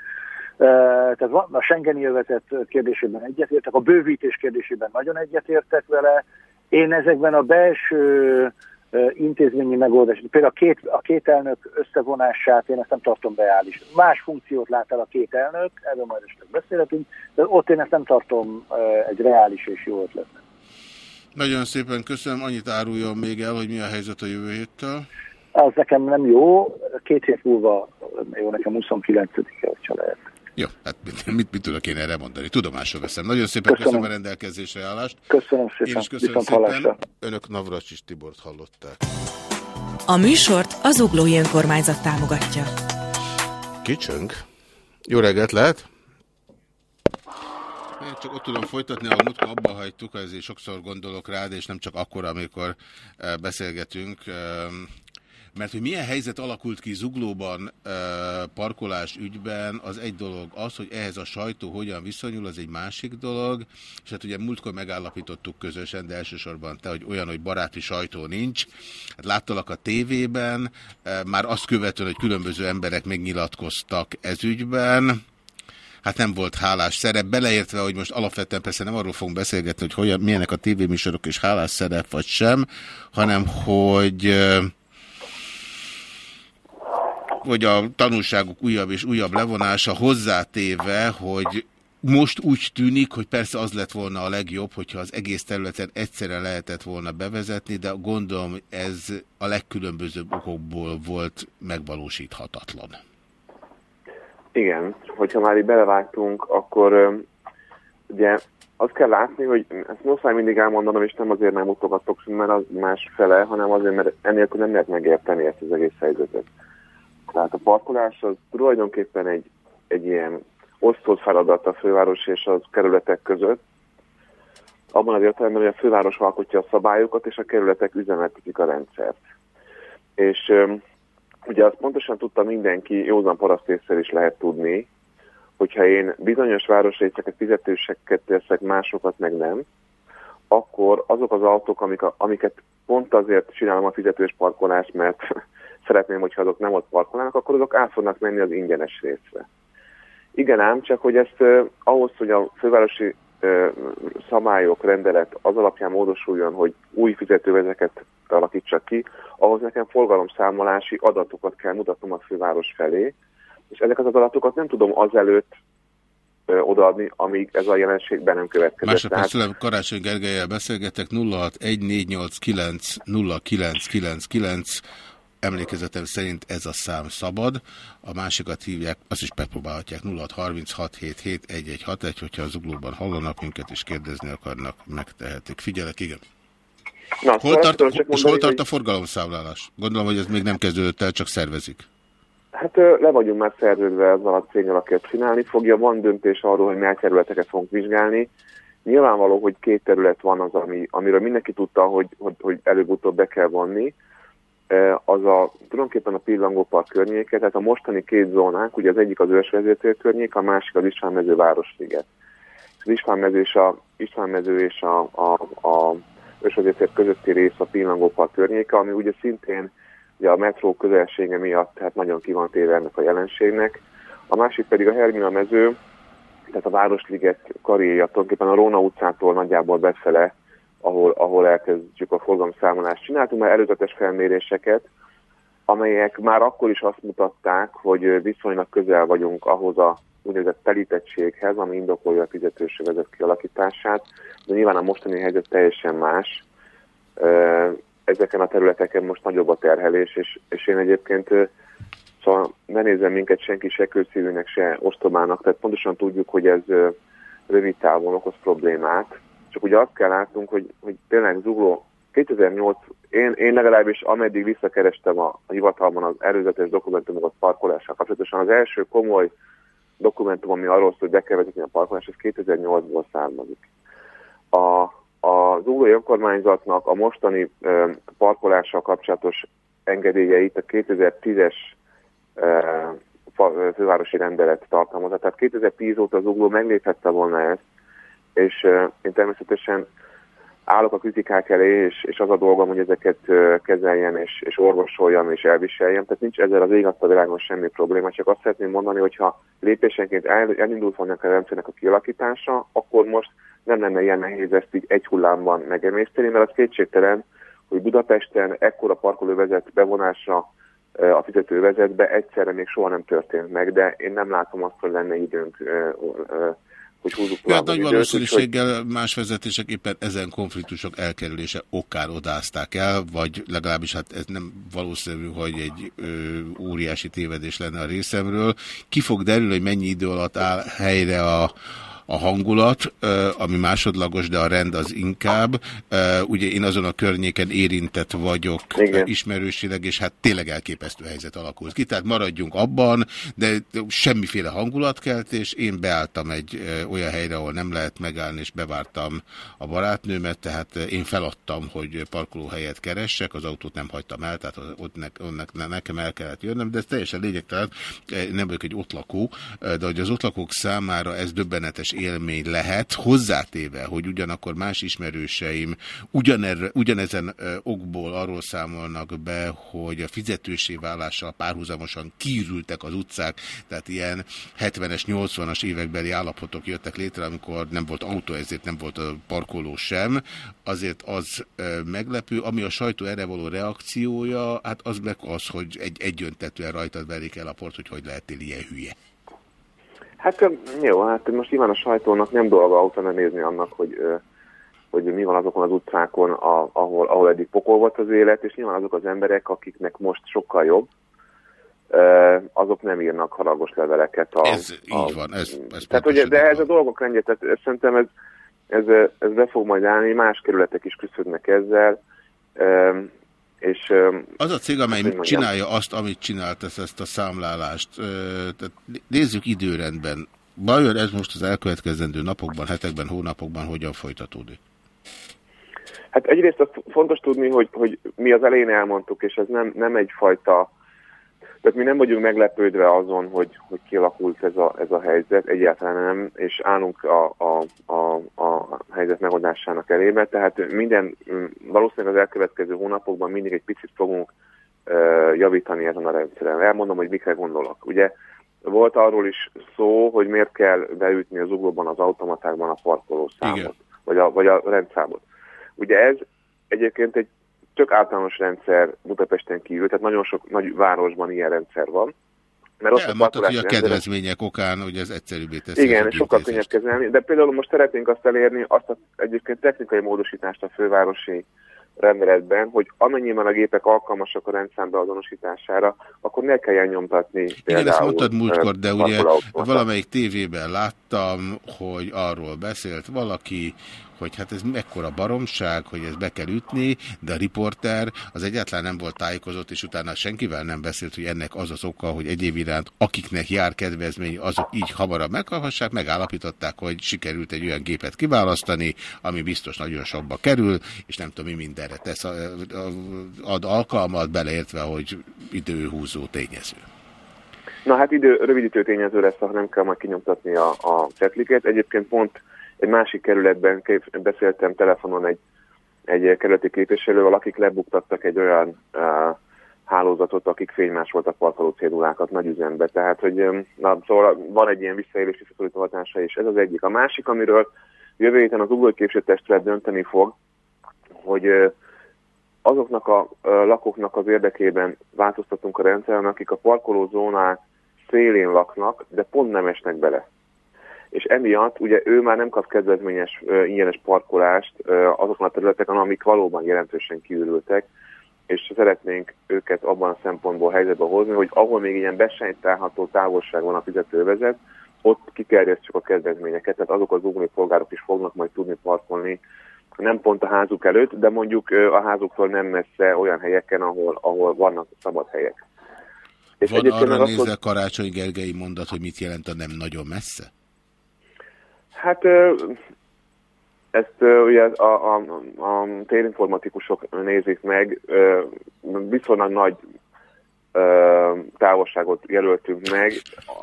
Tehát van, a Schengeni övezet kérdésében egyetértek, a bővítés kérdésében nagyon egyetértek vele. Én ezekben a belső intézményi megoldás. Például a két, a két elnök összevonását én ezt nem tartom reális. Más funkciót lát el a két elnök, erről majd esetleg beszélhetünk, de ott én ezt nem tartom egy reális és jó ötletnek. Nagyon szépen köszönöm. Annyit áruljon még el, hogy mi a helyzet a jövő héttel. Az nekem nem jó. Két hét múlva jó nekem 29-e, hogyha lehet. Jó, hát mit, mit, mit tudok én erre mondani? Tudomásra veszem. Nagyon szépen köszönöm, köszönöm a rendelkezésre állást. Köszönöm szépen. Én is köszönöm Viszont szépen. Hallásra. Önök Navracsis Tibort hallották. A műsort az Uglói Önkormányzat támogatja. Kicsönk. Jó reggelt lehet? Én csak ott tudom folytatni, ahol múltkor abba hagytuk, ezért sokszor gondolok rád, és nem csak akkor, amikor eh, beszélgetünk. Mert hogy milyen helyzet alakult ki Zuglóban e, parkolás ügyben, az egy dolog. Az, hogy ehhez a sajtó hogyan viszonyul, az egy másik dolog. És hát ugye múltkor megállapítottuk közösen, de elsősorban te, hogy olyan, hogy baráti sajtó nincs. Hát láttalak a tévében, e, már azt követően, hogy különböző emberek megnyilatkoztak ez ügyben hát nem volt hálás szerep, beleértve, hogy most alapvetően persze nem arról fogunk beszélgetni, hogy hogyan, milyenek a tévéműsorok és hálás szerep vagy sem, hanem hogy hogy a tanulságok újabb és újabb levonása hozzátéve, hogy most úgy tűnik, hogy persze az lett volna a legjobb, hogyha az egész területen egyszerre lehetett volna bevezetni, de gondolom ez a legkülönbözőbb okokból volt megvalósíthatatlan. Igen, hogyha már így belevágtunk, akkor ugye azt kell látni, hogy ezt muszáj mindig elmondanom, és nem azért nem mutogatok, mert az más fele, hanem azért, mert enélkül nem lehet megérteni ezt az egész helyzetet. Tehát a parkolás az tulajdonképpen egy, egy ilyen osztott feladat a főváros és a kerületek között, abban az értelemben, hogy a főváros alkotja a szabályokat, és a kerületek üzemeltetik a rendszert. És ugye azt pontosan tudta mindenki, józan parasztészsel is lehet tudni, hogyha én bizonyos városrészeket fizetőseket teszek, másokat meg nem, akkor azok az autók, amik a, amiket pont azért csinálom a fizetős parkolást, mert *laughs* szeretném, hogyha azok nem ott parkolnának, akkor azok át fognak menni az ingyenes részre. Igen ám, csak hogy ezt eh, ahhoz, hogy a fővárosi eh, szabályok, rendelet az alapján módosuljon, hogy új fizetővezeket alakítsak ki, ahhoz nekem forgalomszámolási adatokat kell mutatnom a főváros felé, és ezeket az adatokat nem tudom azelőtt odaadni, amíg ez a jelenség be nem következett. Másodperc, Tehát... Karácsony Gergelyel beszélgetek, 0614890999 emlékezetem szerint ez a szám szabad, a másikat hívják, azt is megpróbálhatják 0636771161, hogyha az uglóban hallanak minket és kérdezni akarnak, megtehetik. Figyelek, igen. Na, hol, szóval tart, mondani, hol tart a forgalomszámlálás? Gondolom, hogy ez még nem kezdődött el, csak szervezik. Hát le vagyunk már szervezve ezzel a céggel, akiket csinálni fogja. Van döntés arról, hogy mely területeket fogunk vizsgálni. Nyilvánvaló, hogy két terület van az, ami, amiről mindenki tudta, hogy, hogy, hogy előbb-utóbb be kell vonni az a, tulajdonképpen a pillangópark környéke, tehát a mostani két zónánk, ugye az egyik az ősvezértér környék, a másik az Istvánmező Városliget. Az Istvánmező és a, Istvánmező és a, a, a ősvezértér közötti rész a pillangópark környéke, ami ugye szintén ugye a metró közelsége miatt tehát nagyon ki van téve ennek a jelenségnek. A másik pedig a Hermina mező, tehát a Városliget karrierja tulajdonképpen a Róna utcától nagyjából befele ahol, ahol elkezdjük a forgalomszámolást. Csináltunk már előzetes felméréseket, amelyek már akkor is azt mutatták, hogy viszonylag közel vagyunk ahhoz a úgynevezett telítettséghez, ami indokolja a fizetős kialakítását, de nyilván a mostani helyzet teljesen más. Ezeken a területeken most nagyobb a terhelés, és, és én egyébként szóval ne nézem minket senki se kőszívűnek, se ostobának, tehát pontosan tudjuk, hogy ez rövid távon okoz problémát, csak ugye azt kell látnunk, hogy, hogy tényleg zugló 2008, én, én legalábbis ameddig visszakerestem a, a hivatalban az előzetes dokumentumokat parkolással kapcsolatosan, az első komoly dokumentum, ami arról szól, hogy be kell vezetni a parkolás, az 2008-ból származik. A, a zuglói önkormányzatnak a mostani ö, parkolással kapcsolatos engedélyeit a 2010-es fővárosi rendelet tartalmazza. Tehát 2010 óta az ugló megléphette volna ezt, és én természetesen állok a kritikák elé, és, és az a dolgom, hogy ezeket kezeljem, és, és orvosoljam, és elviseljem. Tehát nincs ezzel az ég a világon semmi probléma, csak azt szeretném mondani, hogy ha lépésenként el, elindult volna a rendszernek a kialakítása, akkor most nem lenne ilyen nehéz ezt így egy hullámban megemészteni, mert az kétségtelen, hogy Budapesten ekkora parkolóvezet bevonásra a fizetővezetbe egyszerre még soha nem történt meg, de én nem látom azt, hogy lenne időnk hogy húzzuk tovább. Hát nagy valószínűséggel hogy... más vezetések éppen ezen konfliktusok elkerülése okán odázták el, vagy legalábbis hát ez nem valószínű, hogy egy ö, óriási tévedés lenne a részemről. Ki fog derülni, hogy mennyi idő alatt áll helyre a a hangulat, ami másodlagos, de a rend az inkább. Ugye én azon a környéken érintett vagyok Igen. ismerősileg, és hát tényleg elképesztő helyzet alakult ki. Tehát maradjunk abban, de semmiféle hangulatkeltés. Én beálltam egy olyan helyre, ahol nem lehet megállni, és bevártam a barátnőmet, tehát én feladtam, hogy parkolóhelyet keressek, az autót nem hagytam el, tehát ott ne, onnak, nekem el kellett jönnöm, de ez teljesen lényegtelen, nem vagyok egy ott lakó, de hogy az ott lakók számára ez döbbenetes élmény lehet, hozzátéve, hogy ugyanakkor más ismerőseim ugyanerre, ugyanezen okból arról számolnak be, hogy a fizetősé válással párhuzamosan kiürültek az utcák, tehát ilyen 70-es, 80-as évekbeli állapotok jöttek létre, amikor nem volt autó, ezért nem volt a parkoló sem, azért az meglepő, ami a sajtó erre való reakciója, hát az meg az, hogy egy egyöntetően rajtad verik el a port, hogy hogy lehetél ilyen hülye. Hát jó, hát most nyilván a sajtónak nem dolga utána nézni annak, hogy, hogy mi van azokon az utcákon, ahol, ahol eddig pokol volt az élet, és nyilván azok az emberek, akiknek most sokkal jobb, azok nem írnak haragos leveleket. A, ez a, így van. Ez, ez tehát, hogy, de ez a dolgok rendje, tehát szerintem ez, ez, ez be fog majd állni, más kerületek is küzdődnek ezzel, és, az a cég, amely hát, csinálja azt, amit csinált, ezt, ezt a számlálást, tehát nézzük időrendben. Vajon ez most az elkövetkezendő napokban, hetekben, hónapokban hogyan folytatódik? Hát egyrészt azt fontos tudni, hogy, hogy mi az elején elmondtuk, és ez nem, nem egyfajta tehát mi nem vagyunk meglepődve azon, hogy, hogy kialakult ez a, ez a helyzet, egyáltalán nem, és állunk a, a, a, a helyzet megoldásának elébe, tehát minden, valószínűleg az elkövetkező hónapokban mindig egy picit fogunk uh, javítani ezen a rendszeren. Elmondom, hogy mikre gondolok. Ugye volt arról is szó, hogy miért kell beütni az uglóban, az automatákban a parkolószámot, vagy a, vagy a rendszámot. Ugye ez egyébként egy tök általános rendszer Budapesten kívül, tehát nagyon sok nagy városban ilyen rendszer van. Mert ott Elmondtad, hogy a kedvezmények okán, hogy ez egyszerűbbé teszi. Igen, sokkal könnyebb kezelni, de például most szeretnénk azt elérni, azt a, egyébként technikai módosítást a fővárosi rendeletben, hogy amennyiben a gépek alkalmasak a rendszámba azonosítására, akkor ne kelljen nyomtatni. Igen, ezt mondtad múltkor, de ugye valamelyik tévében láttam, hogy arról beszélt valaki, hogy hát ez mekkora baromság, hogy ez be kell ütni, de a riporter az egyáltalán nem volt tájékozott, és utána senkivel nem beszélt, hogy ennek az az oka, hogy egyéb iránt, akiknek jár kedvezmény, azok így hamarabb meghalhassák, megállapították, hogy sikerült egy olyan gépet kiválasztani, ami biztos nagyon sokba kerül, és nem tudom, mi mindenre tesz, ad alkalmat, beleértve, hogy időhúzó tényező. Na hát idő, rövidítő tényező lesz, ha nem kell majd kinyomtatni a, a cetliket. Egyébként pont egy másik kerületben beszéltem telefonon egy, egy kerületi képviselővel, akik lebuktattak egy olyan uh, hálózatot, akik fénymás volt a parkoló cédulákat nagy üzembe. Tehát, hogy na, szóval van egy ilyen visszaélés visszaszorító hatása, és ez az egyik. A másik, amiről jövő héten az ugóképzőtestület dönteni fog, hogy azoknak a lakóknak az érdekében változtatunk a rendszeren, akik a parkolózónák szélén laknak, de pont nem esnek bele és emiatt ugye ő már nem kap kedvezményes ingyenes parkolást azokon a területeken, amik valóban jelentősen kiürültek, és szeretnénk őket abban a szempontból helyzetbe hozni, hogy ahol még ilyen besejtálható távolság van a fizetővezet, ott kiterjesztjük a kedvezményeket, tehát azok az ugni polgárok is fognak majd tudni parkolni, nem pont a házuk előtt, de mondjuk a házuktól nem messze olyan helyeken, ahol, ahol vannak szabad helyek. És Van arra nézve akkor... Karácsony Gergely mondat, hogy mit jelent a nem nagyon messze? Hát ezt ugye a, a, a térinformatikusok nézik meg, viszonylag nagy távolságot jelöltünk meg,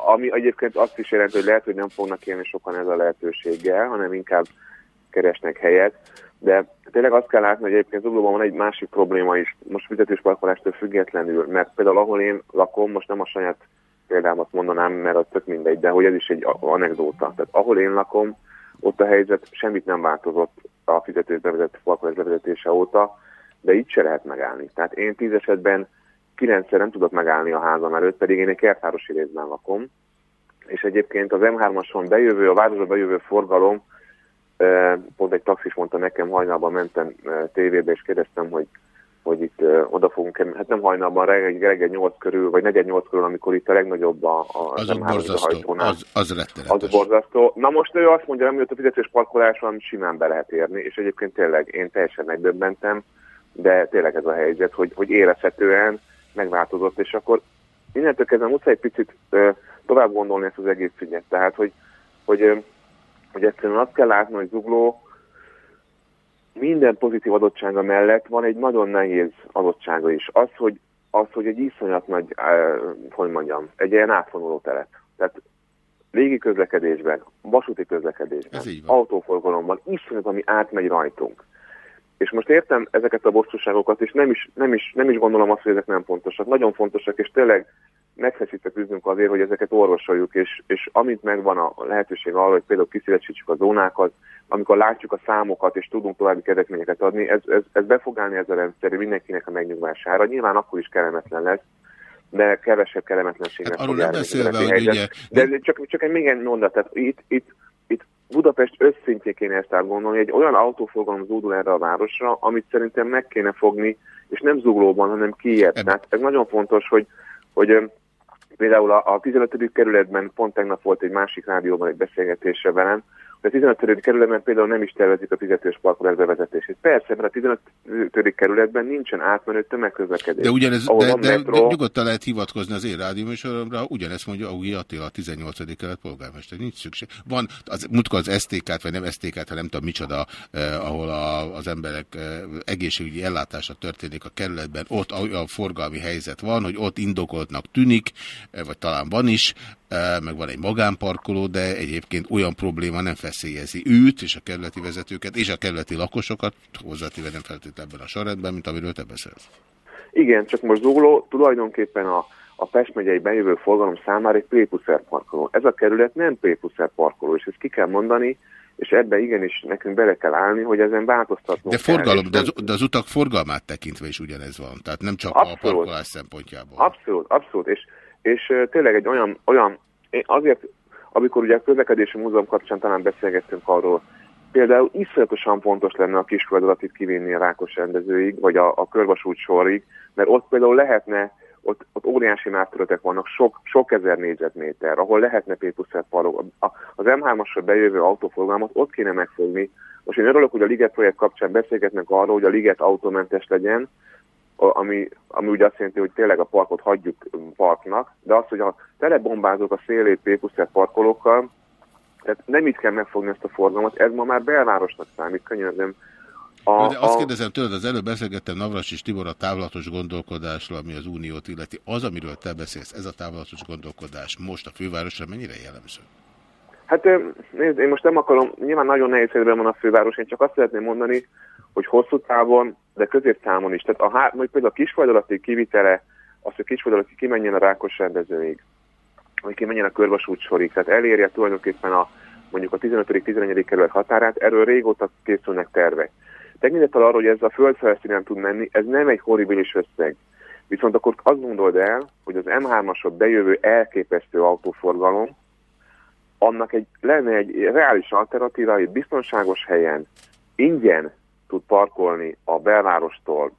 ami egyébként azt is jelenti, hogy lehet, hogy nem fognak élni sokan ez a lehetőséggel, hanem inkább keresnek helyet. De tényleg azt kell látni, hogy egyébként Zuglóban van egy másik probléma is, most fizetős parkolástól függetlenül, mert például ahol én lakom, most nem a saját példámat mondanám, mert az tök mindegy, de hogy ez is egy anekdóta. Tehát ahol én lakom, ott a helyzet semmit nem változott a fizetős bevezet, parkolás bevezetése óta, de itt se lehet megállni. Tehát én tíz esetben kilencszer nem tudok megállni a házam előtt, pedig én egy kertvárosi részben lakom, és egyébként az M3-ason bejövő, a városba bejövő forgalom, pont egy taxis mondta nekem, hajnalban mentem tévébe, és kérdeztem, hogy hogy itt uh, oda fogunk, hát nem hajnalban, reggel, reggel 8 körül, vagy negyed 8 körül, amikor itt a legnagyobb a, a az, borzasztó, hajtónál. Az, az rettenetes. Az borzasztó. Na most ő azt mondja, hogy a fizetős parkoláson simán be lehet érni, és egyébként tényleg én teljesen megdöbbentem, de tényleg ez a helyzet, hogy, hogy érezhetően megváltozott, és akkor innentől kezdve muszáj egy picit uh, tovább gondolni ezt az egész ügyet. Tehát, hogy, hogy, uh, hogy egyszerűen azt kell látni, hogy Zugló minden pozitív adottsága mellett van egy nagyon nehéz adottsága is. Az, hogy, az, hogy egy iszonyat nagy, eh, hogy mondjam, egy ilyen átvonuló telep. Tehát légi közlekedésben, vasúti közlekedésben, autóforgalomban iszonyat, ami átmegy rajtunk. És most értem ezeket a bosszúságokat, és nem is, nem, is, nem is gondolom azt, hogy ezek nem fontosak. Nagyon fontosak, és tényleg megfeszítve küzdünk azért, hogy ezeket orvosoljuk, és, és amint megvan a lehetőség arra, hogy például kiszélesítsük a zónákat, amikor látjuk a számokat, és tudunk további kedvezményeket adni, ez, ez, ez be fog állni ez a rendszer mindenkinek a megnyugvására. Nyilván akkor is kellemetlen lesz, de kevesebb kellemetlenségnek hát, fog nem beszélve, hogy ugye... De csak, csak egy még egy mondat, tehát itt, itt, itt Budapest összintjén kéne ezt átgondolni, egy olyan autóforgalom zúdul erre a városra, amit szerintem meg kéne fogni, és nem zuglóban, hanem kiért. Tehát ez nagyon fontos, hogy, hogy például a, a 15. kerületben pont tegnap volt egy másik rádióban egy beszélgetése velem, de a 15. kerületben például nem is tervezik a fizetős parkolás bevezetését. Persze, mert a 15. kerületben nincsen átmenő tömegközlekedés. De ugyanez, de, de, metro... de, nyugodtan lehet hivatkozni az én rádióműsoromra, ugyanezt mondja Augi Attila, a 18. kelet polgármester. Nincs szükség. Van, az, mutka az STK-t, vagy nem STK-t, hanem nem tudom micsoda, eh, ahol a, az emberek eh, egészségügyi ellátása történik a kerületben, ott a, a forgalmi helyzet van, hogy ott indokoltnak tűnik, eh, vagy talán van is, meg van egy magánparkoló, de egyébként olyan probléma nem feszélyezi őt és a kerületi vezetőket, és a kerületi lakosokat, hozzátéve nem feltétlenül ebben a sorrendben, mint amiről te beszélsz. Igen, csak most Zugló tulajdonképpen a, a Pest megyei bejövő forgalom számára egy parkoló. Ez a kerület nem P-puszer parkoló, és ezt ki kell mondani, és ebbe igenis nekünk bele kell állni, hogy ezen változtatnunk De forgalom, de az, de az utak forgalmát tekintve is ugyanez van, tehát nem csak abszolút, a parkolás szempontjából. Abszolút, abszolút, és és tényleg egy olyan, olyan azért, amikor ugye a közlekedési múzeum kapcsán talán beszélgettünk arról, például iszonyatosan fontos lenne a kisföldalatit kivinni a Rákos rendezőig, vagy a, a körvasút sorig, mert ott például lehetne, ott, ott óriási mártörötek vannak, sok, sok ezer négyzetméter, ahol lehetne Pétuszert Az M3-asra bejövő autóforgalmat ott kéne megfogni. Most én örülök, hogy a Liget projekt kapcsán beszélgetnek arról, hogy a Liget autómentes legyen, ami, ami ugye azt jelenti, hogy tényleg a parkot hagyjuk parknak, de az, hogy a telebombázók a szélét p parkolókkal, tehát nem itt kell megfogni ezt a forgalmat, ez ma már belvárosnak számít, könyörgöm. A, de azt kérdezem tőled, az előbb beszélgettem Navras és Tibor a távlatos gondolkodásról, ami az uniót illeti. Az, amiről te beszélsz, ez a távlatos gondolkodás most a fővárosra mennyire jellemző? Hát nézd, én most nem akarom, nyilván nagyon nehéz helyzetben van a főváros, én csak azt szeretném mondani, hogy hosszú távon, de középtávon is. Tehát a, há, például a kisfajdalati kivitele, az, hogy kisfajdalati kimenjen a Rákos rendezőig, hogy kimenjen a körvasút sorig, tehát elérje tulajdonképpen a mondjuk a 15.-14. kerület határát, erről régóta készülnek tervek. Tekintettel arra, hogy ez a földfelszínen tud menni, ez nem egy horribilis összeg. Viszont akkor azt gondold el, hogy az M3-asod bejövő elképesztő autóforgalom, annak egy, lenne egy reális alternatíva, egy biztonságos helyen, ingyen tud parkolni a belvárostól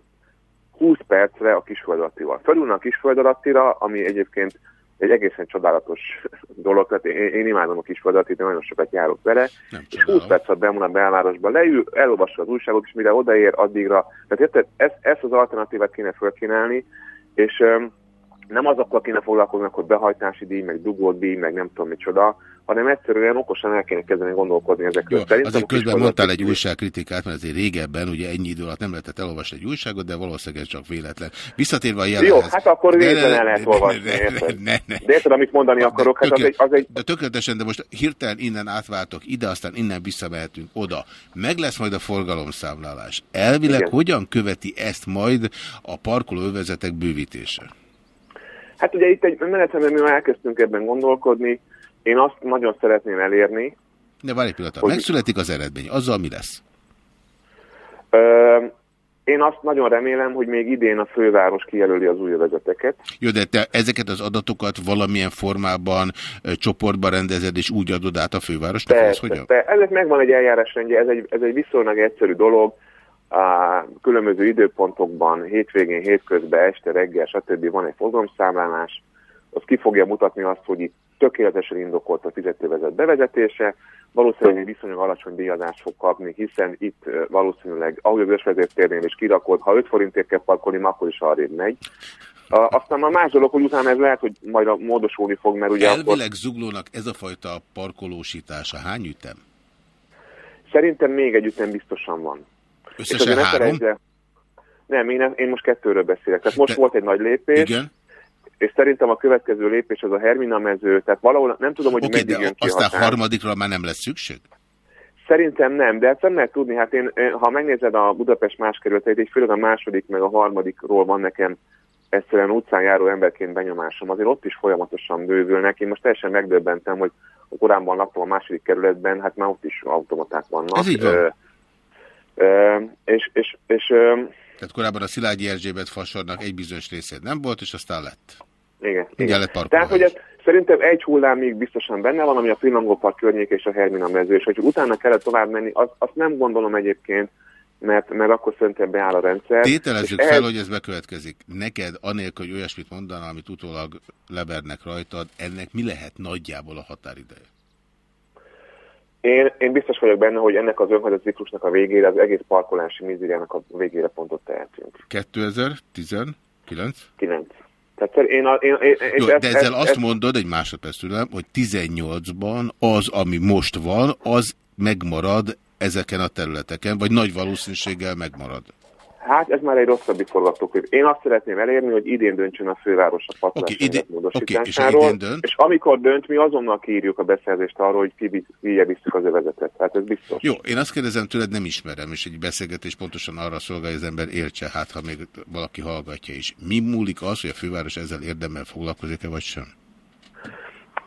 20 percre a kisföldalattival. Fölülne a kisföldalattira, ami egyébként egy egészen csodálatos *laughs* dolog, tehát én, én imádom a kisföldalattit, de nagyon sokat járok vele, Nem és 20 perc bemond a belvárosba, leül, elolvassa az újságot, és mire odaér, addigra, tehát ezt, ezt az alternatívát kéne fölkínálni, és um, nem azokkal kéne foglalkozni, hogy behajtási díj, meg dugódíj, meg nem tudom micsoda, hanem egyszerűen okosan el kéne kezdeni gondolkodni ezekről. Jó, Szerintem azért közben mondtál egy újságkritikát, mert azért régebben, ugye ennyi idő alatt nem lehetett elolvasni egy újságot, de valószínűleg ez csak véletlen. Visszatérve a jelenhez... Jó, hát akkor véletlen el lehet olvasni, ne, ne, De érted, amit mondani akarok, hát az egy, az egy... De tökéletesen, de most hirtelen innen átváltok ide, aztán innen visszamehetünk oda. Meg lesz majd a forgalomszámlálás. Elvileg Igen. hogyan követi ezt majd a parkolóövezetek bővítése? Hát ugye itt egy menetrendben mi már elkezdtünk ebben gondolkodni, én azt nagyon szeretném elérni. De várj egy pillanat, hogy... megszületik az eredmény, azzal mi lesz? Ö, én azt nagyon remélem, hogy még idén a főváros kijelöli az új vezeteket. Jó, de te ezeket az adatokat valamilyen formában csoportba rendezed, és úgy adod át a fővárosnak? Persze, hogyan? Te, ezek megvan egy eljárásrendje, ez egy, ez egy viszonylag egyszerű dolog. A különböző időpontokban, hétvégén, hétközben, este, reggel, stb. van egy forgalomszámlálás, az ki fogja mutatni azt, hogy itt tökéletesen indokolt a fizetővezet bevezetése, valószínűleg egy viszonylag alacsony díjazást fog kapni, hiszen itt valószínűleg, ahogy az összvezértérnél is kirakod, ha 5 forintért kell parkolni, akkor is arrébb megy. A, aztán már más dolog, hogy utána ez lehet, hogy majd a módosulni fog, mert ugye Elvileg akkor... zuglónak ez a fajta parkolósítása hány ütem? Szerintem még egy ütem biztosan van. Összesen három? Nem, én, én most kettőről beszélek. Tehát most De... volt egy nagy lépés. Igen és szerintem a következő lépés az a Hermina mező, tehát valahol nem tudom, hogy okay, meddig jön ki aztán határ. harmadikra már nem lesz szükség? Szerintem nem, de ezt nem lehet tudni. Hát én, ha megnézed a Budapest más kerületeit, és főleg a második meg a harmadikról van nekem egyszerűen utcán járó emberként benyomásom, azért ott is folyamatosan bővülnek. Én most teljesen megdöbbentem, hogy korábban laktam a második kerületben, hát már ott is automaták vannak. Ez így van. És, és, és, Tehát korábban a Szilágyi Erzsébet fasornak egy bizonyos részét nem volt, és aztán lett. Igen. igen. Tehát, hogy ez, szerintem egy hullám még biztosan benne van, ami a Primangó Park környék és a Hermina mező, és hogy utána kellett tovább menni, az, azt nem gondolom egyébként, mert, mert akkor szerintem beáll a rendszer. Tételezzük fel, ehhez... hogy ez bekövetkezik. Neked, anélkül, hogy olyasmit mondaná, amit utólag levernek rajtad, ennek mi lehet nagyjából a határideje? Én, én biztos vagyok benne, hogy ennek az önkormányzati ciklusnak a végére, az egész parkolási mizériának a végére pontot tehetünk. 2019? 9. Tehát én, a, én, én, Jó, de ezzel ezt, azt ezt... mondod, egy másodperc tőlem, hogy 18-ban az, ami most van, az megmarad ezeken a területeken, vagy nagy valószínűséggel megmarad. Hát ez már egy rosszabbik forgatókönyv. Én azt szeretném elérni, hogy idén döntsön a főváros a pakolás okay, ide... módosításáról. Okay, és, dönt? és amikor dönt, mi azonnal kiírjuk a beszerzést arról, hogy kivigye visszük az övezetet. Tehát ez biztos. Jó, én azt kérdezem tőled, nem ismerem, és egy beszélgetés pontosan arra szolgálja, hogy az ember értse, hát ha még valaki hallgatja is. Mi múlik az, hogy a főváros ezzel érdemel foglalkozik-e, vagy sem?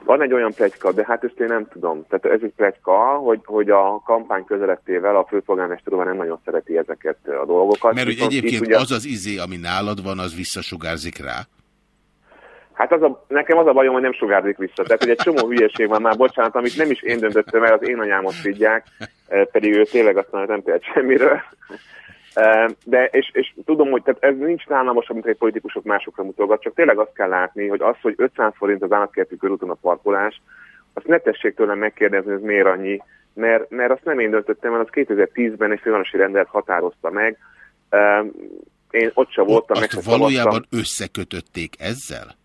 Van egy olyan plegyka, de hát ezt én nem tudom. Tehát ez egy plegyka, hogy, hogy a kampány közelettével a főpolgármester úr nem nagyon szereti ezeket a dolgokat. Mert hogy egyébként ugye... az az izé, ami nálad van, az visszasugárzik rá? Hát az a, nekem az a bajom, hogy nem sugárzik vissza. Tehát, hogy egy csomó hülyeség van már, bocsánat, amit nem is én döntöttem el, az én anyámot tudják, eh, pedig ő tényleg azt mondja, nem tehet semmiről. De, és, és tudom, hogy tehát ez nincs nálam most, mint egy politikusok másokra mutogat, csak tényleg azt kell látni, hogy az, hogy 500 forint az állatkerti körúton a parkolás, azt ne tessék tőlem megkérdezni, hogy ez miért annyi, mert, mert azt nem én döntöttem el, az 2010-ben egy fővárosi rendelet határozta meg. Én ott sem voltam. Azt valójában összekötötték ezzel?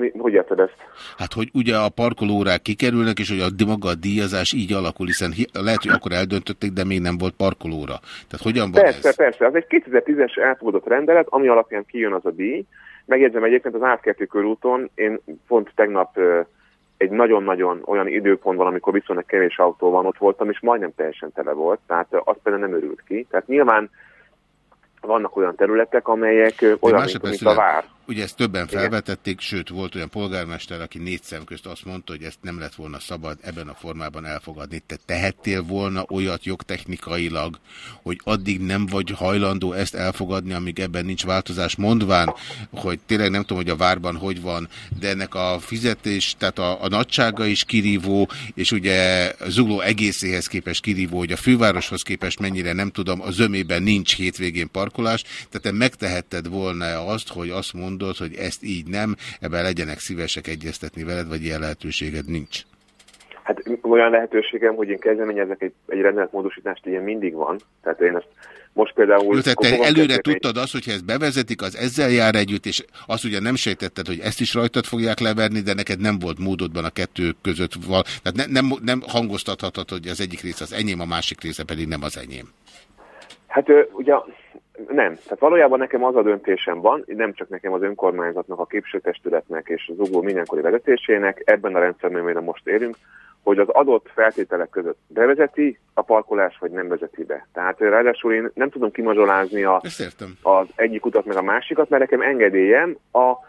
Mi, hogy érted ezt? Hát, hogy ugye a parkolórák kikerülnek, és hogy a maga a díjazás így alakul, hiszen lehet, hogy akkor eldöntötték, de még nem volt parkolóra. Tehát hogyan van persze, ez? Persze, Ez egy 2010-es elfogadott rendelet, ami alapján kijön az a díj. Megjegyzem egyébként az átkertő körúton, én pont tegnap egy nagyon-nagyon olyan időpontban, amikor viszonylag kevés autó van, ott voltam, és majdnem teljesen tele volt, tehát azt például nem örült ki. Tehát nyilván vannak olyan területek, amelyek olyan, mint, mint a vár. Ugye ezt többen felvetették, sőt volt olyan polgármester, aki négy szem közt azt mondta, hogy ezt nem lett volna szabad ebben a formában elfogadni. Te tehettél volna olyat jogtechnikailag, hogy addig nem vagy hajlandó ezt elfogadni, amíg ebben nincs változás, mondván, hogy tényleg nem tudom, hogy a várban hogy van, de ennek a fizetés, tehát a, a nagysága is kirívó, és ugye Zugló egészéhez képest kirívó, hogy a fővároshoz képest mennyire nem tudom, a zömében nincs hétvégén parkolás, tehát te megtehetted volna azt, hogy azt mond mondod, hogy ezt így nem, ebben legyenek szívesek egyeztetni veled, vagy ilyen lehetőséged nincs? Hát olyan lehetőségem, hogy én kezdeményezek egy, egy rendeletmódosítást, ilyen mindig van. Tehát én ezt most például... Jó, tehát te előre kezdeni. tudtad azt, hogyha ezt bevezetik, az ezzel jár együtt, és azt ugye nem sejtetted, hogy ezt is rajtad fogják leverni, de neked nem volt módodban a kettő között val. Tehát ne, nem, nem hangoztathatod, hogy az egyik része az enyém, a másik része pedig nem az enyém. Hát ugye nem. Tehát valójában nekem az a döntésem van, nem csak nekem az önkormányzatnak, a képviselőtestületnek és az UGO mindenkori vezetésének, ebben a rendszerben, amire most érünk, hogy az adott feltételek között bevezeti a parkolás, vagy nem vezeti be. Tehát ráadásul én nem tudom kimazsolázni a, az egyik utat meg a másikat, mert nekem engedélyem a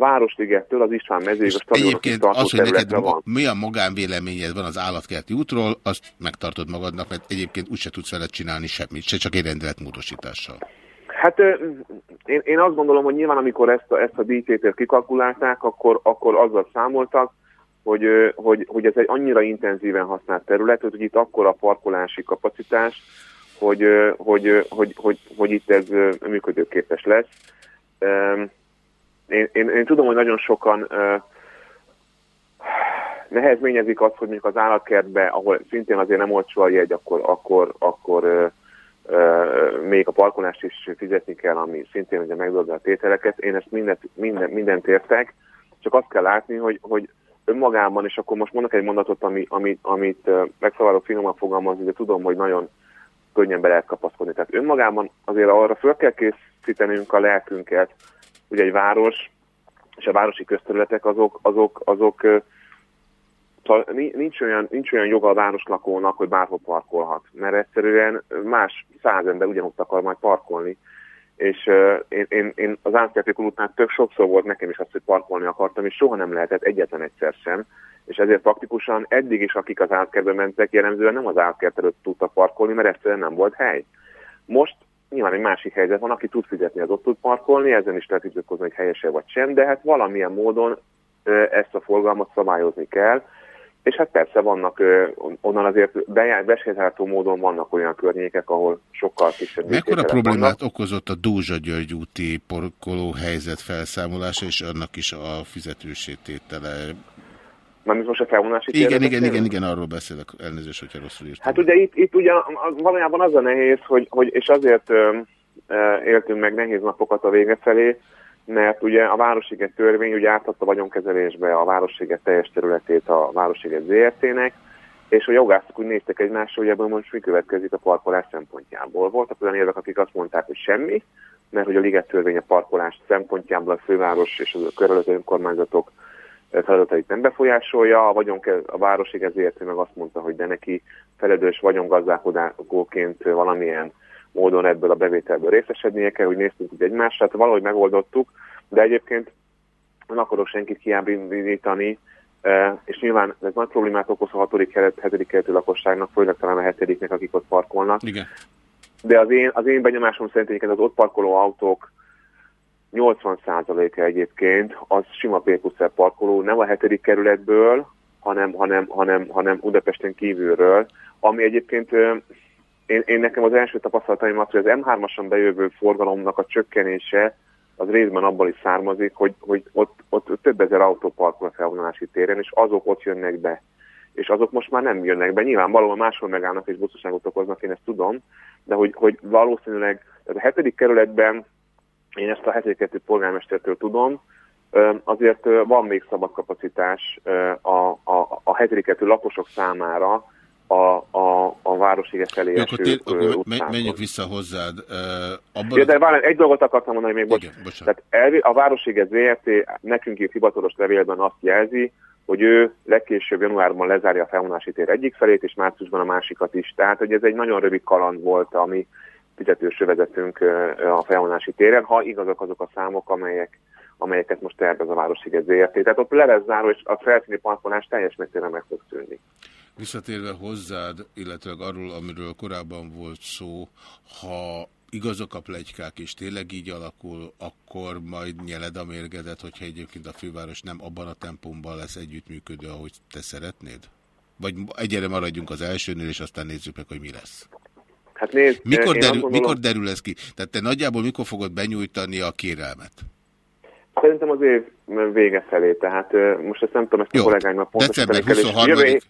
Városligettől az István mezőig a stadionokig tartó az, hogy neked van. milyen magánvéleményed van az állatkerti útról, azt megtartod magadnak, mert egyébként úgyse tudsz vele csinálni semmit, se csak egy rendeletmódosítással. Hát én, én azt gondolom, hogy nyilván amikor ezt a, ezt a díjtételt kikalkulálták, akkor, akkor azzal számoltak, hogy, hogy, hogy ez egy annyira intenzíven használt terület, hogy itt akkor a parkolási kapacitás, hogy, hogy, hogy, hogy, hogy itt ez működőképes lesz. Én, én, én tudom, hogy nagyon sokan nehezményezik azt, hogy mondjuk az állatkertbe, ahol szintén azért nem olcsó a jegy, akkor, akkor, akkor még a parkolást is fizetni kell, ami szintén ugye megdolga a tételeket. Én ezt mindent, minden, mindent értek, csak azt kell látni, hogy, hogy önmagában, és akkor most mondok egy mondatot, ami, amit, amit megszabadok finoman fogalmazni, de tudom, hogy nagyon könnyen be lehet kapaszkodni. Tehát önmagában azért arra föl kell készítenünk a lelkünket, hogy egy város és a városi közterületek azok, azok, azok nincs olyan, nincs olyan joga a városlakónak, hogy bárhol parkolhat, mert egyszerűen más száz ember ugyanúgy akar majd parkolni. És én, én, én az Ánszkerti útnál tök sokszor volt nekem is azt, hogy parkolni akartam, és soha nem lehetett egyetlen egyszer sem. És ezért praktikusan eddig is, akik az átkertbe mentek, jellemzően nem az átkert előtt tudtak parkolni, mert egyszerűen nem volt hely. Most nyilván egy másik helyzet van, aki tud fizetni, az ott tud parkolni, ezen is lehet hogy helyese vagy sem, de hát valamilyen módon ezt a forgalmat szabályozni kell, és hát persze vannak, onnan azért besétálható módon vannak olyan környékek, ahol sokkal kisebb... Mekkora problémát vannak. okozott a Dózsa György úti porkoló helyzet felszámolása, és annak is a fizetősététele? Mármint most a felvonási Igen, igen, igen, igen, arról beszélek, elnézést, hogyha rosszul írtam. Hát ugye itt, itt ugye valójában az a nehéz, hogy, hogy és azért ö, ö, éltünk meg nehéz napokat a vége felé, mert ugye a Városliget törvény ugye átadta vagyonkezelésbe a Városliget teljes területét a Városliget ZRT-nek, és a jogászok úgy néztek egymásra, hogy ebből most mi következik a parkolás szempontjából. Voltak olyan érvek, akik azt mondták, hogy semmi, mert hogy a liget törvény a parkolás szempontjából a főváros és a körülöttő önkormányzatok feladatait nem befolyásolja, a, vagyon, a városi ezért meg azt mondta, hogy de neki feledős vagyongazdálkodóként valamilyen módon ebből a bevételből részesednie kell, hogy néztünk úgy egymásra, hát valahogy megoldottuk, de egyébként nem akarok senkit kiábítani, és nyilván ez nagy problémát okoz a 6. kelet, 7. keletű lakosságnak, főleg talán a 7 akik ott parkolnak. Igen. De az én, az én benyomásom szerint az ott parkoló autók 80%-a egyébként az sima p parkoló, nem a 7. kerületből, hanem, hanem, hanem, hanem Budapesten kívülről, ami egyébként én, én nekem az első tapasztalataim az, hogy az M3-ason bejövő forgalomnak a csökkenése az részben abból is származik, hogy, hogy ott, ott több ezer autó parkol a felvonulási téren, és azok ott jönnek be. És azok most már nem jönnek be. Nyilván valahol máshol megállnak és bosszúságot okoznak, én ezt tudom, de hogy, hogy valószínűleg, tehát a hetedik kerületben, én ezt a hetedik kerületi polgármestertől tudom, azért van még szabad kapacitás a, a, a kerületi lakosok számára, a, a, a Városliget felé Jó, akkor, tér, akkor menjünk vissza hozzád. Abban ja, de várj, egy dolgot akartam mondani még, bocs. Igen, Tehát elvi, a Városliget ZRT nekünk írt hivatalos levélben azt jelzi, hogy ő legkésőbb januárban lezárja a felvonási tér egyik felét, és márciusban a másikat is. Tehát, hogy ez egy nagyon rövid kaland volt, ami fizetős vezetünk a felvonási téren, ha igazak azok a számok, amelyek, amelyeket most tervez a Városliget ZRT. Tehát ott le lesz záró, és a felszíni parkolás teljes mértékben meg fog szűnni. Visszatérve hozzád, illetve arról, amiről korábban volt szó, ha igazak a plegykák, és tényleg így alakul, akkor majd nyeled a mérgedet, hogyha egyébként a főváros nem abban a tempóban lesz együttműködő, ahogy te szeretnéd? Vagy egyre maradjunk az elsőnél, és aztán nézzük meg, hogy mi lesz. Hát nézd, mikor, derül, gondolom... mikor derül ez ki? Tehát te nagyjából mikor fogod benyújtani a kérelmet? Szerintem az év vége felé, tehát most ezt nem tudom, ezt a kollégáimnak pontosan December 23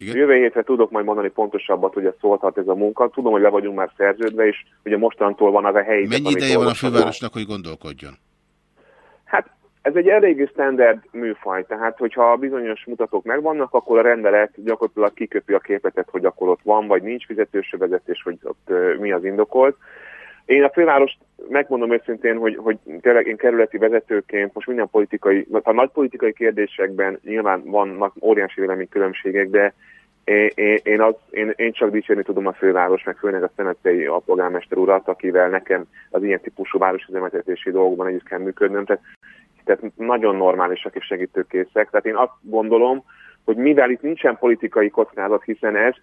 igen? Jövő hétre tudok majd mondani pontosabbat, hogy szólhat ez a munka. Tudom, hogy le vagyunk már szerződve, és ugye mostantól van az a helyzet. Mennyi ideje van a fővárosnak, hogy gondolkodjon? Ez egy eléggé standard műfaj, tehát hogyha bizonyos mutatók megvannak, akkor a rendelet gyakorlatilag kiköpi a képetet, hogy akkor ott van, vagy nincs fizetős vezetés, hogy ott mi az indokolt. Én a főváros megmondom őszintén, hogy, hogy tényleg én kerületi vezetőként most minden politikai, a nagy politikai kérdésekben nyilván vannak óriási véleménykülönbségek, de én, én, az, én, én csak dicsérni tudom a főváros, meg főleg a szenetei alpolgármester urat, akivel nekem az ilyen típusú városüzemeltetési dolgokban együtt kell működnöm. Tehát tehát nagyon normálisak és segítőkészek. Tehát én azt gondolom, hogy mivel itt nincsen politikai kockázat, hiszen ezt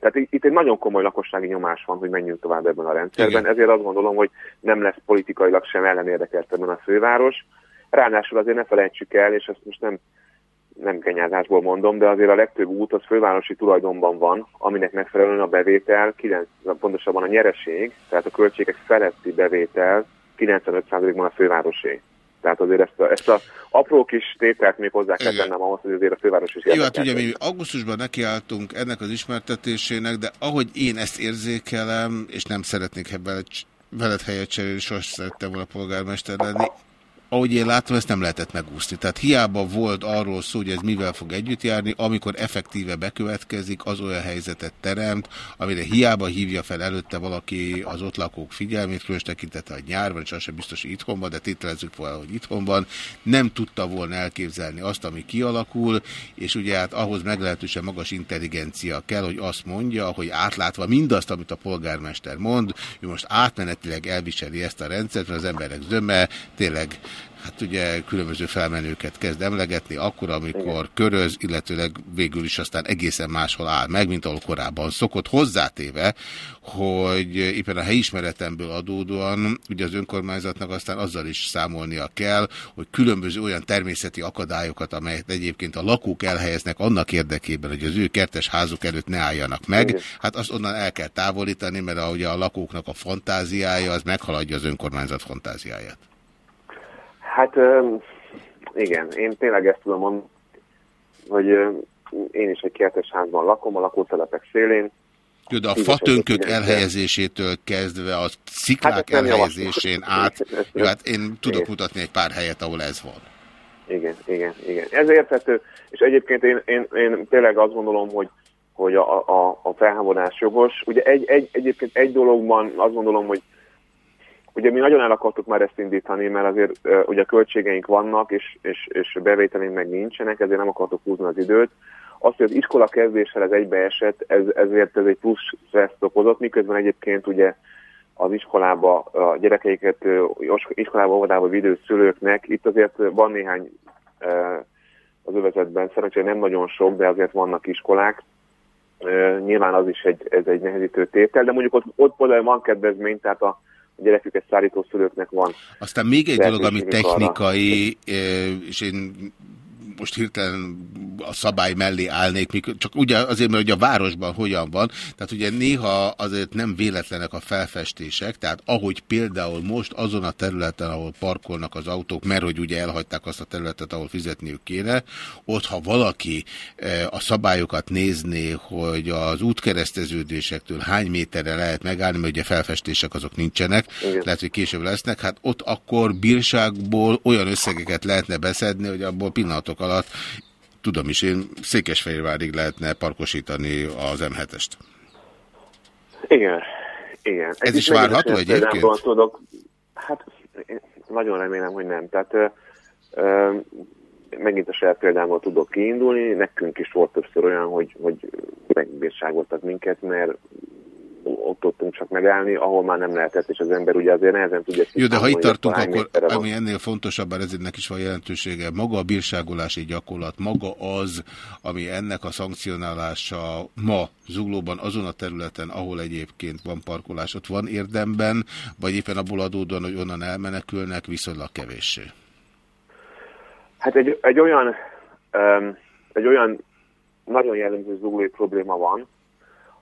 tehát itt egy nagyon komoly lakossági nyomás van, hogy menjünk tovább ebben a rendszerben, Igen. ezért azt gondolom, hogy nem lesz politikailag sem ellenérdekelt ebben a főváros. Ráadásul azért ne felejtsük el, és ezt most nem, nem kenyázásból mondom, de azért a legtöbb út az fővárosi tulajdonban van, aminek megfelelően a bevétel, 9, pontosabban a nyereség, tehát a költségek feletti bevétel 95%-ban a fővárosé. Tehát azért ezt a, ezt a apró kis tételt még hozzá kell tennem ahhoz, hogy azért a főváros is Jó, hát ugye mi augusztusban nekiálltunk ennek az ismertetésének, de ahogy én ezt érzékelem, és nem szeretnék veled, veled helyet cserélni, sosem szerettem volna polgármester lenni, ahogy én látom, ezt nem lehetett megúszni. Tehát hiába volt arról szó, hogy ez mivel fog együtt járni, amikor effektíve bekövetkezik, az olyan helyzetet teremt, amire hiába hívja fel előtte valaki az ott lakók figyelmét, különös tekintete a nyárban, és az sem biztos, hogy itthon van, de tételezzük volna, hogy itthon van, nem tudta volna elképzelni azt, ami kialakul, és ugye hát ahhoz meglehetősen magas intelligencia kell, hogy azt mondja, hogy átlátva mindazt, amit a polgármester mond, ő most átmenetileg elviseli ezt a rendszert, mert az emberek zöme tényleg hát ugye különböző felmenőket kezd emlegetni, akkor, amikor Igen. köröz, illetőleg végül is aztán egészen máshol áll meg, mint ahol korábban szokott, hozzátéve, hogy éppen a helyismeretemből adódóan ugye az önkormányzatnak aztán azzal is számolnia kell, hogy különböző olyan természeti akadályokat, amelyet egyébként a lakók elhelyeznek annak érdekében, hogy az ő kertes házuk előtt ne álljanak meg, Igen. hát azt onnan el kell távolítani, mert ahogy a lakóknak a fantáziája, az meghaladja az önkormányzat fantáziáját. Hát igen, én tényleg ezt tudom mondani, hogy én is egy kertes házban lakom, a lakótelepek szélén. De a fatönkök elhelyezésétől kezdve a sziklák hát elhelyezésén *laughs* át, jó, hát én tudok igen. mutatni egy pár helyet, ahol ez van. Igen, igen, igen. Ez érthető, és egyébként én, én, én tényleg azt gondolom, hogy hogy a, a, a felháborás jogos. Ugye egy, egy, egyébként egy dologban azt gondolom, hogy Ugye mi nagyon el akartuk már ezt indítani, mert azért uh, ugye költségeink vannak, és, és, és bevételünk meg nincsenek, ezért nem akartuk húzni az időt. Azt, hogy az iskola kezdéssel ez egybeesett, ez, ezért ez egy plusz stresszt okozott, miközben egyébként ugye az iskolába a gyerekeiket iskolába, óvodába vidő szülőknek, itt azért van néhány az övezetben, szerencsére nem nagyon sok, de azért vannak iskolák, nyilván az is egy, ez egy nehezítő tétel, de mondjuk ott, ott például van kedvezmény, tehát a gyereküket szállító szülőknek van. Aztán még egy dolog, ami technikai, arra. és én most hirtelen a szabály mellé állnék, csak ugye azért, mert ugye a városban hogyan van, tehát ugye néha azért nem véletlenek a felfestések, tehát ahogy például most azon a területen, ahol parkolnak az autók, mert hogy ugye elhagyták azt a területet, ahol fizetniük kéne, ott ha valaki e, a szabályokat nézné, hogy az útkereszteződésektől hány méterre lehet megállni, mert ugye felfestések azok nincsenek, Igen. lehet, hogy később lesznek, hát ott akkor bírságból olyan összegeket lehetne beszedni, hogy abból pillanatok alatt, tudom is én, Székesfehérvárig lehetne parkosítani az M7-est. Igen, igen. Ez, Ez is várható egyébként? Tudok, hát nagyon remélem, hogy nem. Tehát ö, ö, megint a saját példámból tudok kiindulni, nekünk is volt többször olyan, hogy, hogy megbírságoltak minket, mert ott tudtunk csak megállni, ahol már nem lehetett, és az ember ugye azért nehezen tudja... Jó, de ha itt tartunk, akkor ami ennél fontosabb, bár ezért is van jelentősége, maga a bírságolási gyakorlat, maga az, ami ennek a szankcionálása ma Zuglóban azon a területen, ahol egyébként van parkolás, ott van érdemben, vagy éppen abból adódóan, hogy onnan elmenekülnek, viszonylag kevéssé? Hát egy, egy olyan um, egy olyan nagyon jellemző zuglói probléma van,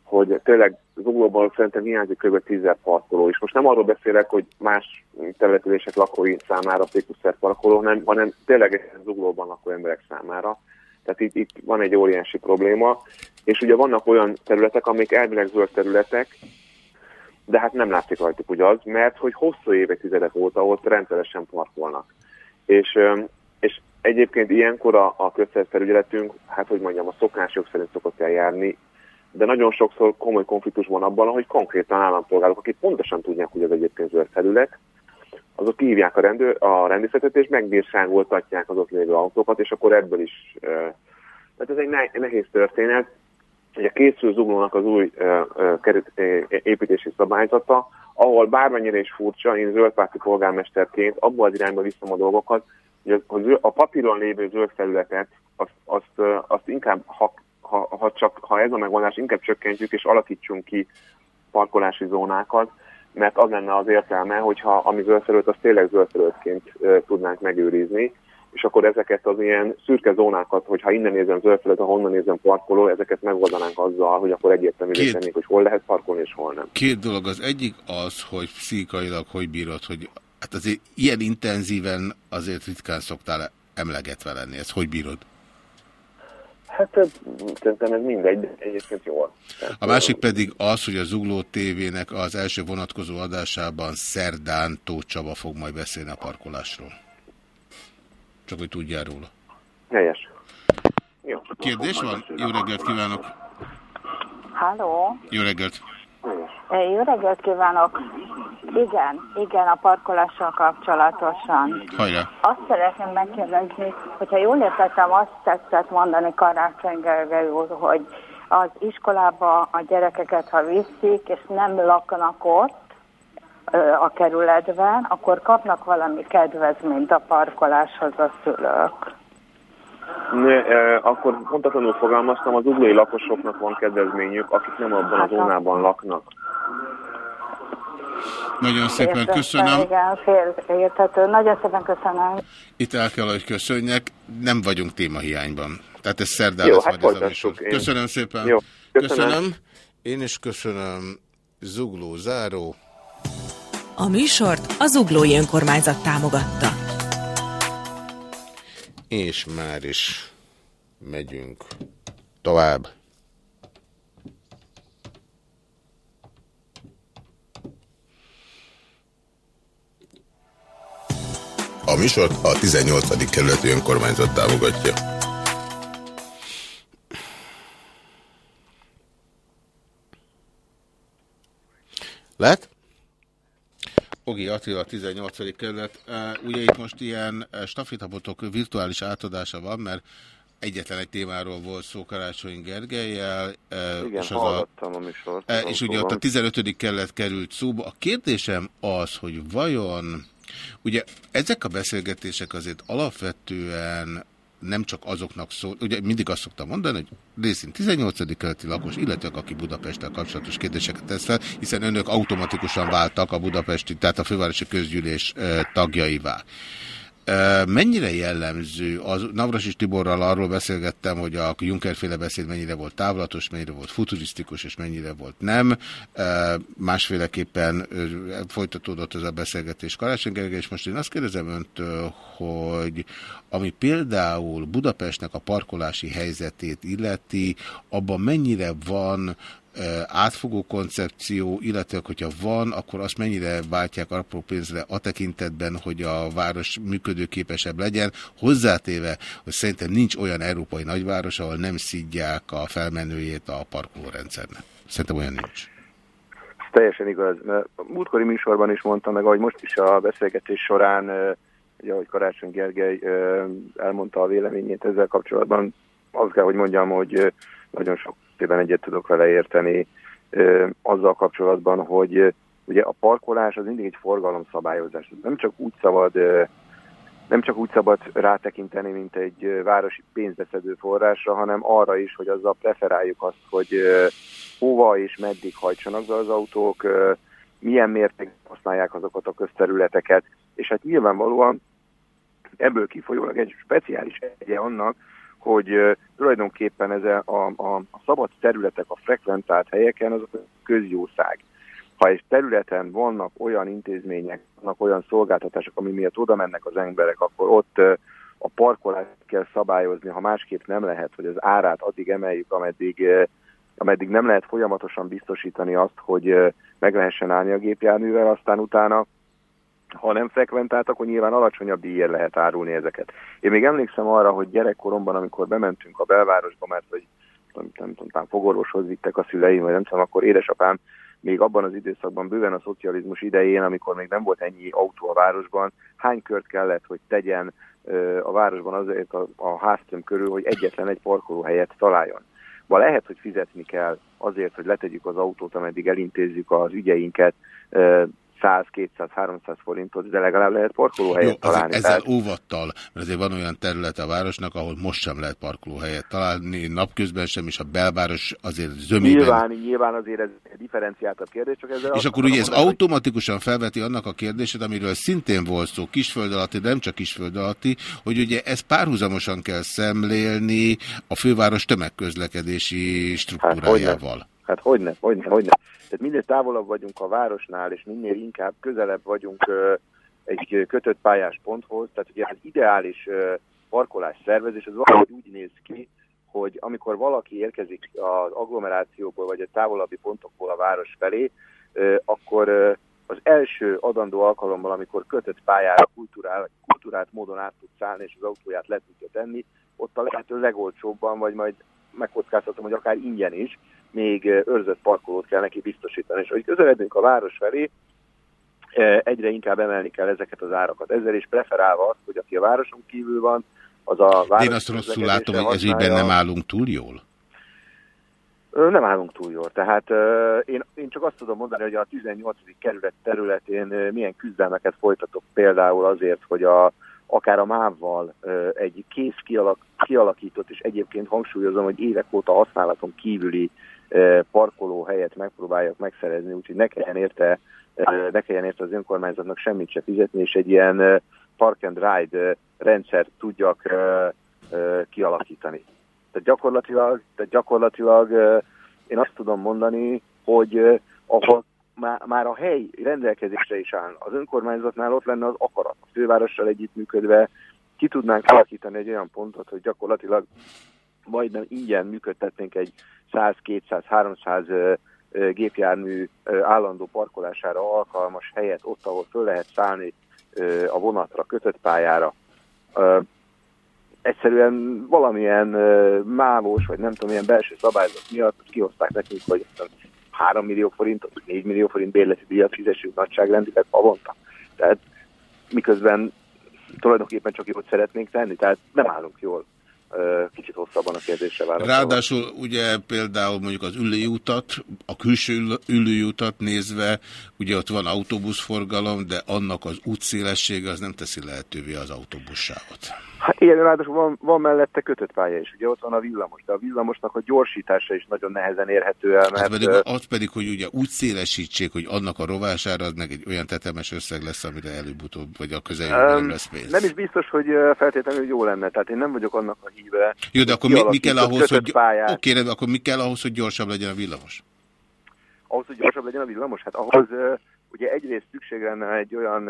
hogy tényleg Zuglóban szerintem hiányzik kb. 10 parkoló is. Most nem arról beszélek, hogy más területülések lakói számára pékuszer parkoló, hanem, hanem tényleg Zuglóban lakó emberek számára. Tehát itt, itt van egy óriási probléma, és ugye vannak olyan területek, amik elvileg zöld területek, de hát nem látszik rajtuk ugye az, mert hogy hosszú évek, óta ott rendszeresen parkolnak. És, és egyébként ilyenkor a, a közszerfelügyeletünk, hát hogy mondjam, a szokások szerint szokott eljárni, de nagyon sokszor komoly konfliktus van abban, hogy konkrétan állampolgárok, akik pontosan tudják, hogy ez egyébként zöld felület, azok kihívják a, rendő, a rendészetet, és megbírságoltatják az ott lévő autókat, és akkor ebből is... Tehát ez egy nehéz történet. Ugye készül Zuglónak az új került építési szabályzata, ahol bármennyire is furcsa, én zöldpárti polgármesterként abból az irányba viszem a dolgokat, hogy a papíron lévő zöld felületet, azt, azt, azt inkább, ha, ha, ha, csak, ha ez a megoldás, inkább csökkentjük és alakítsunk ki parkolási zónákat, mert az lenne az értelme, hogyha ami zöld felület, azt tényleg zöld felületként tudnánk megőrizni, és akkor ezeket az ilyen szürke zónákat, hogyha innen nézem zöld felület, ha onnan nézem parkoló, ezeket megoldanánk azzal, hogy akkor egyértelművé tennék, hogy hol lehet parkolni és hol nem. Két dolog. Az egyik az, hogy pszichikailag hogy bírod, hogy hát azért ilyen intenzíven azért ritkán szoktál emlegetve lenni. Ezt hogy bírod? Hát szerintem ez mindegy, de egyébként jól. a másik pedig az, hogy a Zugló TV-nek az első vonatkozó adásában szerdán Tóth Csaba fog majd beszélni a parkolásról. Csak hogy tudjál róla. Helyes. Jó. Kérdés van? Jó reggelt kívánok! Halló! Jó reggelt! Jó reggelt kívánok! Igen, igen, a parkolással kapcsolatosan. Hajrá! Azt szeretném megkérdezni, hogyha jól értettem, azt tetszett mondani Karácsony Gergely úr, hogy az iskolába a gyerekeket, ha viszik, és nem laknak ott, a kerületben, akkor kapnak valami kedvezményt a parkoláshoz a szülők. Ne, eh, akkor pontatlanul fogalmaztam, az uglói lakosoknak van kedvezményük, akik nem abban hát, a zónában laknak. Nagyon szépen Értettem, köszönöm. Igen, fél érthető. Nagyon szépen köszönöm. Itt el kell, hogy köszönjek. Nem vagyunk témahiányban. Tehát ez szerdán Jó, lesz hát majd ez a. Köszönöm szépen. Jó, köszönöm. köszönöm. Én is köszönöm. Zugló záró. A műsort az Uglói Önkormányzat támogatta. És már is megyünk tovább. A műsort a 18. kerületi önkormányzat támogatja. Lehet? Ogi Attila, 18. kerület. Ugye itt most ilyen stafétabotok virtuális átadása van, mert egyetlen egy témáról volt szó Karácsony Gergelyel. Igen, és az a, a műsort. És ugye ott a 15. kerület került szóba. A kérdésem az, hogy vajon, ugye ezek a beszélgetések azért alapvetően nem csak azoknak szól, ugye mindig azt szoktam mondani, hogy részint 18. keleti lakos, illetve aki Budapesttel kapcsolatos kérdéseket tesz fel, hiszen önök automatikusan váltak a budapesti, tehát a fővárosi közgyűlés tagjaivá. Mennyire jellemző, az Navrasis Tiborral arról beszélgettem, hogy a Juncker-féle beszéd mennyire volt távlatos, mennyire volt futurisztikus, és mennyire volt nem. Másféleképpen folytatódott ez a beszélgetés Karácsony és most én azt kérdezem öntől, hogy ami például Budapestnek a parkolási helyzetét illeti, abban mennyire van átfogó koncepció, illetve hogyha van, akkor azt mennyire váltják apró pénzre a tekintetben, hogy a város működőképesebb legyen, hozzátéve, hogy szerintem nincs olyan európai nagyváros, ahol nem szidják a felmenőjét a parkolórendszernek. Szerintem olyan nincs. Ez teljesen igaz. Múltkori műsorban is mondtam meg, ahogy most is a beszélgetés során, ugye, ahogy Karácsony Gergely elmondta a véleményét ezzel kapcsolatban, azt kell, hogy mondjam, hogy nagyon sok mértékben egyet tudok vele érteni azzal kapcsolatban, hogy ugye a parkolás az mindig egy forgalomszabályozás. Nem csak úgy szabad nem csak úgy szabad rátekinteni, mint egy városi pénzbeszedő forrásra, hanem arra is, hogy azzal preferáljuk azt, hogy hova és meddig hajtsanak be az autók, milyen mértékben használják azokat a közterületeket, és hát nyilvánvalóan ebből kifolyólag egy speciális egye annak, hogy tulajdonképpen ez a, a, a szabad területek, a frekventált helyeken azok közjószág. Ha egy területen vannak olyan intézmények, vannak olyan szolgáltatások, ami miatt oda mennek az emberek, akkor ott a parkolást kell szabályozni, ha másképp nem lehet, hogy az árát addig emeljük, ameddig, ameddig nem lehet folyamatosan biztosítani azt, hogy meg lehessen állni a gépjárművel, aztán utána ha nem frekventált, akkor nyilván alacsonyabb díjért lehet árulni ezeket. Én még emlékszem arra, hogy gyerekkoromban, amikor bementünk a belvárosba, mert hogy nem, nem tudom, fogorvoshoz vittek a szüleim, vagy nem tudom, akkor édesapám még abban az időszakban, bőven a szocializmus idején, amikor még nem volt ennyi autó a városban, hány kört kellett, hogy tegyen a városban azért a, a háztöm körül, hogy egyetlen egy parkolóhelyet találjon. Vagy lehet, hogy fizetni kell azért, hogy letegyük az autót, ameddig elintézzük az ügyeinket, 100, 200, 300 forintot, de legalább lehet parkolóhelyet Jó, találni. Ezzel tehát... óvattal, mert azért van olyan terület a városnak, ahol most sem lehet parkolóhelyet találni, napközben sem, és a belváros azért zömében... Nyilván, nyilván azért ez egy differenciáltabb kérdés, csak ezzel... És akkor ugye ez mondani, automatikusan felveti annak a kérdését, amiről szintén volt szó, kisföld alatti, de nem csak kisföld alatti, hogy ugye ez párhuzamosan kell szemlélni a főváros tömegközlekedési struktúrájával. Hát, Hát hogyne, hogyne, hogyne. Tehát minél távolabb vagyunk a városnál, és minél inkább közelebb vagyunk egy kötött pályás ponthoz, tehát ugye az ideális ö, parkolás szervezés az valahogy úgy néz ki, hogy amikor valaki érkezik az agglomerációból, vagy a távolabbi pontokból a város felé, akkor az első adandó alkalommal, amikor kötött pályára kulturál, kultúrát módon át tud szállni, és az autóját le tudja tenni, ott a lehető legolcsóbban, vagy majd megkockáztatom, hogy akár ingyen is, még őrzött parkolót kell neki biztosítani. És hogy közeledünk a város felé, egyre inkább emelni kell ezeket az árakat. Ezzel is preferálva azt, hogy aki a városon kívül van, az a város... Én azt rosszul látom, hogy ez ígyben nem állunk túl jól? Nem állunk túl jól. Tehát én, én csak azt tudom mondani, hogy a 18. kerület területén milyen küzdelmeket folytatok például azért, hogy a, akár a mávval egy kész kialak, kialakított, és egyébként hangsúlyozom, hogy évek óta használaton kívüli parkoló helyet megpróbáljak megszerezni, úgyhogy ne kelljen érte, ne kelljen érte az önkormányzatnak semmit se fizetni, és egy ilyen park and ride rendszert tudjak kialakítani. Tehát gyakorlatilag, tehát gyakorlatilag én azt tudom mondani, hogy ahol már a hely rendelkezésre is áll. Az önkormányzatnál ott lenne az akarat. A fővárossal együttműködve ki tudnánk alakítani egy olyan pontot, hogy gyakorlatilag majdnem ingyen működtetnénk egy 100-200-300 gépjármű állandó parkolására alkalmas helyet, ott, ahol föl lehet szállni a vonatra, kötött pályára. Egyszerűen valamilyen mávós, vagy nem tudom, milyen belső szabályzat miatt kihozták nekünk, hogy 3 millió forintot, 4 millió forint bérleti díjat fizessünk nagyságrendileg havonta. Tehát miközben tulajdonképpen csak jót szeretnénk tenni, tehát nem állunk jól kicsit hosszabban a kérdésre válaszolva. Ráadásul ugye például mondjuk az ülőutat, a külső ülőutat nézve, ugye ott van autóbuszforgalom, de annak az útszélessége az nem teszi lehetővé az autóbussávot. Hát igen, ráadásul van, van mellette kötött pálya is, ugye ott van a villamos, de a villamosnak a gyorsítása is nagyon nehezen érhető el. Mert... Az, pedig, az pedig, hogy ugye úgy szélesítsék, hogy annak a rovására az meg egy olyan tetemes összeg lesz, amire előbb-utóbb, vagy a közeljövőben um, nem lesz pénz. Nem is biztos, hogy feltétlenül jó lenne, tehát én nem vagyok annak a híve. Jó, de akkor mi, mi kell ahhoz, hogy... Oké, de akkor mi kell ahhoz, hogy gyorsabb legyen a villamos? Ahhoz, hogy gyorsabb legyen a villamos? Hát ahhoz ugye egyrészt szükség lenne egy olyan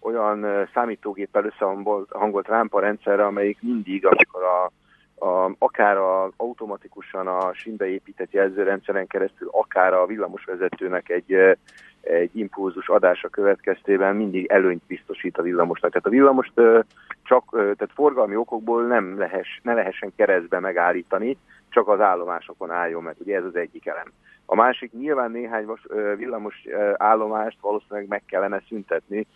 olyan számítógéppel összehangolt rámpa rendszerre, amelyik mindig, amikor a, a, akár a, automatikusan a sínbe épített jelzőrendszeren keresztül, akár a villamosvezetőnek egy, egy impulzus adása következtében mindig előnyt biztosít a villamosnak. Tehát a villamost csak, tehát forgalmi okokból nem lehess, ne lehessen keresztbe megállítani, csak az állomásokon álljon, mert ugye ez az egyik elem. A másik nyilván néhány villamos állomást valószínűleg meg kellene szüntetni,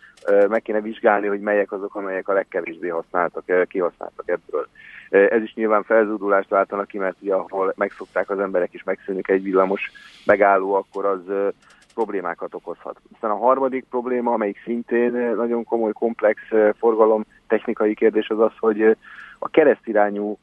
meg kéne vizsgálni, hogy melyek azok, amelyek a legkevésbé használtak, kihasználtak ebből. Ez is nyilván felzúdulást váltanak ki, mert ugye, ahol megszokták az emberek is megszűnik egy villamos megálló, akkor az problémákat okozhat. Aztán a harmadik probléma, amelyik szintén nagyon komoly, komplex forgalom technikai kérdés az az, hogy a keresztirányú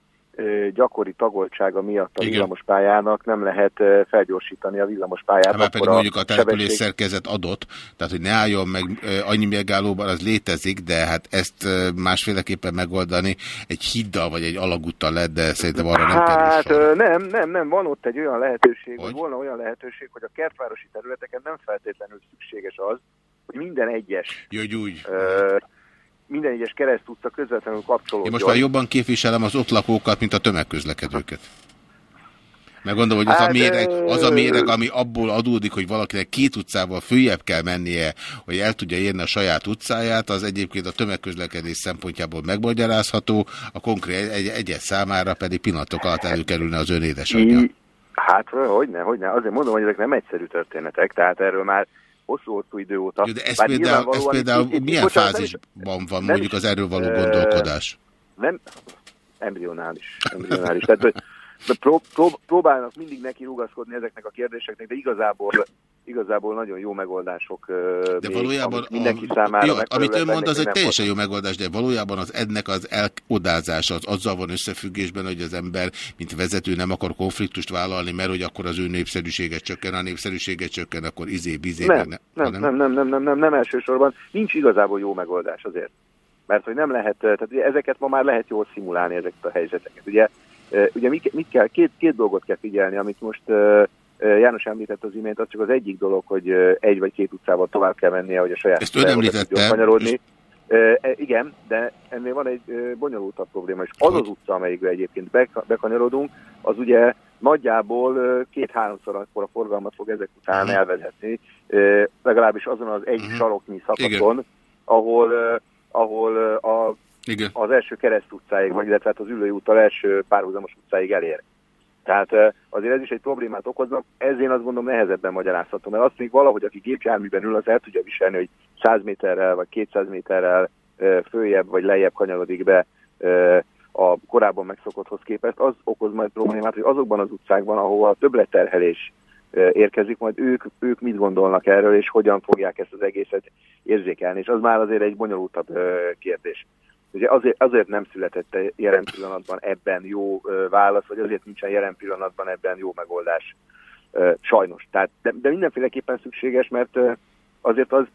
gyakori tagoltsága miatt a villamospályának nem lehet felgyorsítani a villamospályát. Hát pedig mondjuk a település sebesség... szerkezet adott, tehát hogy ne álljon meg annyi megállóban, az létezik, de hát ezt másféleképpen megoldani egy hiddal vagy egy alagúttal lehet, de szerintem arra nem hát, kerül nem, nem, nem, van ott egy olyan lehetőség, hogy? hogy volna olyan lehetőség, hogy a kertvárosi területeken nem feltétlenül szükséges az, hogy minden egyes Jó, úgy. Ö, minden egyes kereszt utca közvetlenül kapcsolódjon. Én most már jobban képviselem az ott lakókat, mint a tömegközlekedőket. Meg gondolom, hogy az, hát, a méreg, az a méreg, ami abból adódik, hogy valakinek két utcával följebb kell mennie, hogy el tudja érni a saját utcáját, az egyébként a tömegközlekedés szempontjából megmagyarázható, a konkrét egy egyet számára pedig pillanatok alatt előkerülne az ön édesanyja. Hát, hogyne, hogyne. Azért mondom, hogy ezek nem egyszerű történetek, tehát erről már hosszú-hosszú idő óta. Jó, de ez például, ez például itt, milyen itt, fázisban van mondjuk az erről való gondolkodás? Nem, embrionális. embrionális. Tehát, pró, pró, próbálnak mindig neki rugaszkodni ezeknek a kérdéseknek, de igazából, igazából nagyon jó megoldások. De még, valójában mindenki a, számára jó, Amit ön mond, az egy teljesen volt. jó megoldás, de valójában az ennek az elodázása az azzal van összefüggésben, hogy az ember, mint vezető nem akar konfliktust vállalni, mert hogy akkor az ő népszerűsége csökken, a népszerűsége csökken, akkor izé-bizé. Nem, ne, nem, nem, nem, nem, nem, nem, nem elsősorban. Nincs igazából jó megoldás azért. Mert hogy nem lehet, tehát ugye ezeket ma már lehet jól szimulálni, ezeket a helyzeteket. Ugye, ugye mit, mit kell, két, két dolgot kell figyelni, amit most uh, János említett az imént, az csak az egyik dolog, hogy egy vagy két utcával tovább kell mennie, hogy a saját Ezt ön említette. Kanyarodni. E, igen, de ennél van egy bonyolultabb probléma, és az az utca, amelyikbe egyébként bekanyarodunk, az ugye nagyjából két-háromszor akkor a forgalmat fog ezek után uh-huh. elvezetni, legalábbis azon az egy uh-huh. saroknyi szakaszon, ahol, ahol a, Igen. az első kereszt utcáig, vagy illetve hát az ülői úttal első párhuzamos utcáig elér. Tehát azért ez is egy problémát okozna, ez én azt gondolom nehezebben magyarázható, mert azt még valahogy, aki gépjárműben ül, az el tudja viselni, hogy 100 méterrel vagy 200 méterrel följebb vagy lejjebb kanyarodik be a korábban megszokotthoz képest, az okoz majd problémát, hogy azokban az utcákban, ahol a többletterhelés érkezik, majd ők, ők mit gondolnak erről, és hogyan fogják ezt az egészet érzékelni. És az már azért egy bonyolultabb kérdés. Ugye azért, azért nem született jelen pillanatban ebben jó válasz, vagy azért nincsen jelen pillanatban ebben jó megoldás. Sajnos. Tehát, de, de mindenféleképpen szükséges, mert azért az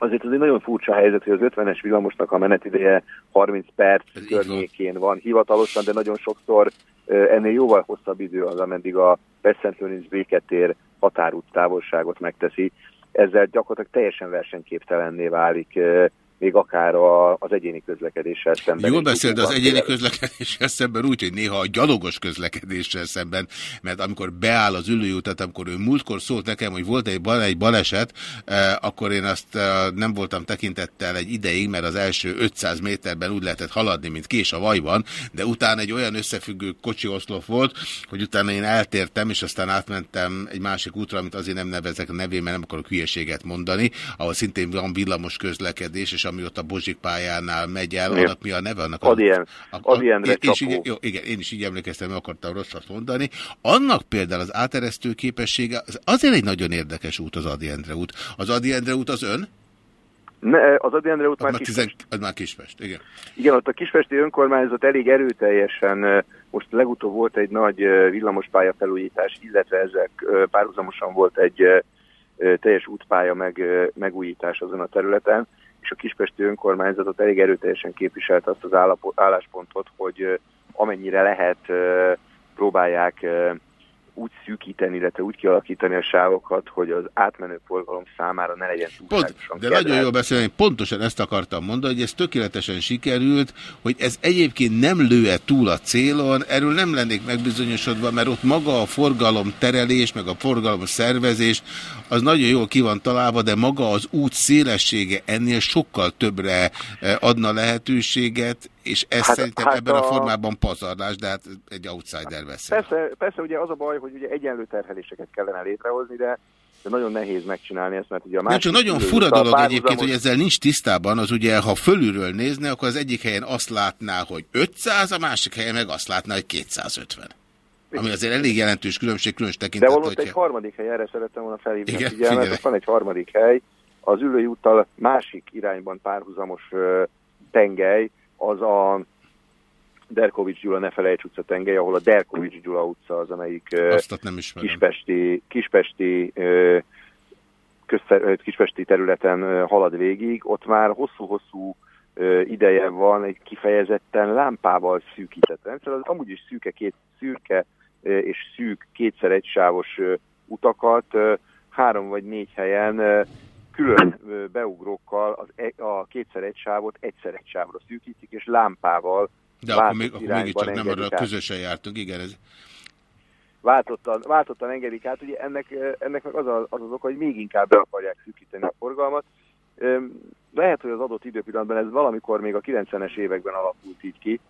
azért az egy nagyon furcsa helyzet, hogy az 50-es villamosnak a menetideje 30 perc Ez környékén van hivatalosan, de nagyon sokszor ennél jóval hosszabb idő az, ameddig a Veszent béketér határút távolságot megteszi. Ezzel gyakorlatilag teljesen versenyképtelenné válik még akár a, az egyéni közlekedéssel szemben. Jól beszél, de az egyéni közlekedéssel szemben úgy, hogy néha a gyalogos közlekedéssel szemben, mert amikor beáll az ülőutat, amikor ő múltkor szólt nekem, hogy volt egy, bal, egy baleset, eh, akkor én azt eh, nem voltam tekintettel egy ideig, mert az első 500 méterben úgy lehetett haladni, mint kés a vajban, de utána egy olyan összefüggő kocsi oszlop volt, hogy utána én eltértem, és aztán átmentem egy másik útra, amit azért nem nevezek a nevén, mert nem akarok hülyeséget mondani, ahol szintén van villamos közlekedés, és ami ott a Bozsik pályánál megy el, mi? annak mi a neve? Annak a, Adien, a, a, Adiendre én, is, jó, igen, én is így emlékeztem, akartam rosszat mondani. Annak például az áteresztő képessége, az azért egy nagyon érdekes út az Adiendre út. Az Adiendre út az ön? Ne, az Adiendre út már Kispest. Tizen, az már Kispest, igen. Igen, ott a Kispesti önkormányzat elég erőteljesen, most legutóbb volt egy nagy villamospálya felújítás, illetve ezek párhuzamosan volt egy teljes útpálya meg, megújítás azon a területen, és a Kispesti önkormányzatot elég erőteljesen képviselt azt az álláspontot, hogy amennyire lehet próbálják úgy szűkíteni, illetve úgy kialakítani a sávokat, hogy az átmenő forgalom számára ne legyen túlságosan De nagyon jól beszélni, pontosan ezt akartam mondani, hogy ez tökéletesen sikerült, hogy ez egyébként nem lő-e túl a célon, erről nem lennék megbizonyosodva, mert ott maga a forgalom terelés, meg a forgalom szervezés, az nagyon jól ki van találva, de maga az út szélessége ennél sokkal többre eh, adna lehetőséget, és ez hát, szerintem hát ebben a... a formában pazarlás, de hát egy outsider vesz. Persze, persze ugye az a baj, hogy ugye egyenlő terheléseket kellene létrehozni, de de nagyon nehéz megcsinálni ezt, mert ugye a másik... Csak nagyon fura dolog egyébként, hogy ezzel nincs tisztában, az ugye, ha fölülről nézne, akkor az egyik helyen azt látná, hogy 500, a másik helyen meg azt látná, hogy 250. Ami azért elég jelentős különbség, különös tekintet. De volt hogyha... egy harmadik hely, erre szerettem volna felhívni Igen, a figyelmet, van egy harmadik hely, az ülői úttal másik irányban párhuzamos tengely, az a Derkovics Gyula ne felejts utca tengely, ahol a Derkovics Gyula utca az, amelyik nem kispesti, kispesti, közter, kispesti területen halad végig. Ott már hosszú-hosszú ideje van egy kifejezetten lámpával szűkített rendszer. Az amúgy is szűke, két, szürke és szűk kétszer egysávos utakat három vagy négy helyen külön beugrókkal az, e, a kétszer egy sávot egyszer egy sávra szűkítik, és lámpával De akkor, még, akkor mégiscsak nem arra közösen jártunk, igen. Ez... Váltottan, váltottan engedik át, ugye ennek, ennek meg az, a, az az oka, hogy még inkább be akarják szűkíteni a forgalmat. Lehet, hogy az adott időpillanatban ez valamikor még a 90-es években alakult így ki.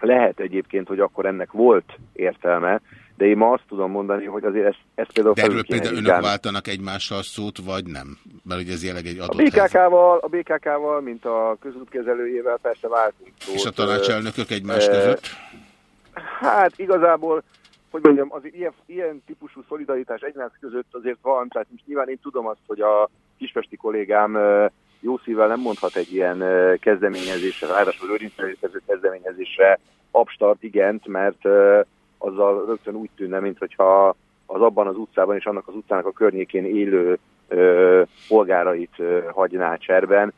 Lehet egyébként, hogy akkor ennek volt értelme, de én ma azt tudom mondani, hogy azért ezt, ezt például De erről például önök váltanak egymással szót, vagy nem? Mert ugye ez jelenleg egy adott A BKK-val, a BKK-val, mint a közútkezelőjével persze váltunk szót. És a tanácselnökök egymás között? Hát igazából hogy mondjam, az ilyen, ilyen típusú szolidaritás egymás között azért van, tehát most nyilván én tudom azt, hogy a kispesti kollégám jó szívvel nem mondhat egy ilyen kezdeményezésre, ráadásul őrintető kezdeményezésre abstart igent, mert azzal rögtön úgy tűnne, mintha az abban az utcában és annak az utcának a környékén élő ö, polgárait ö, hagyná cserben,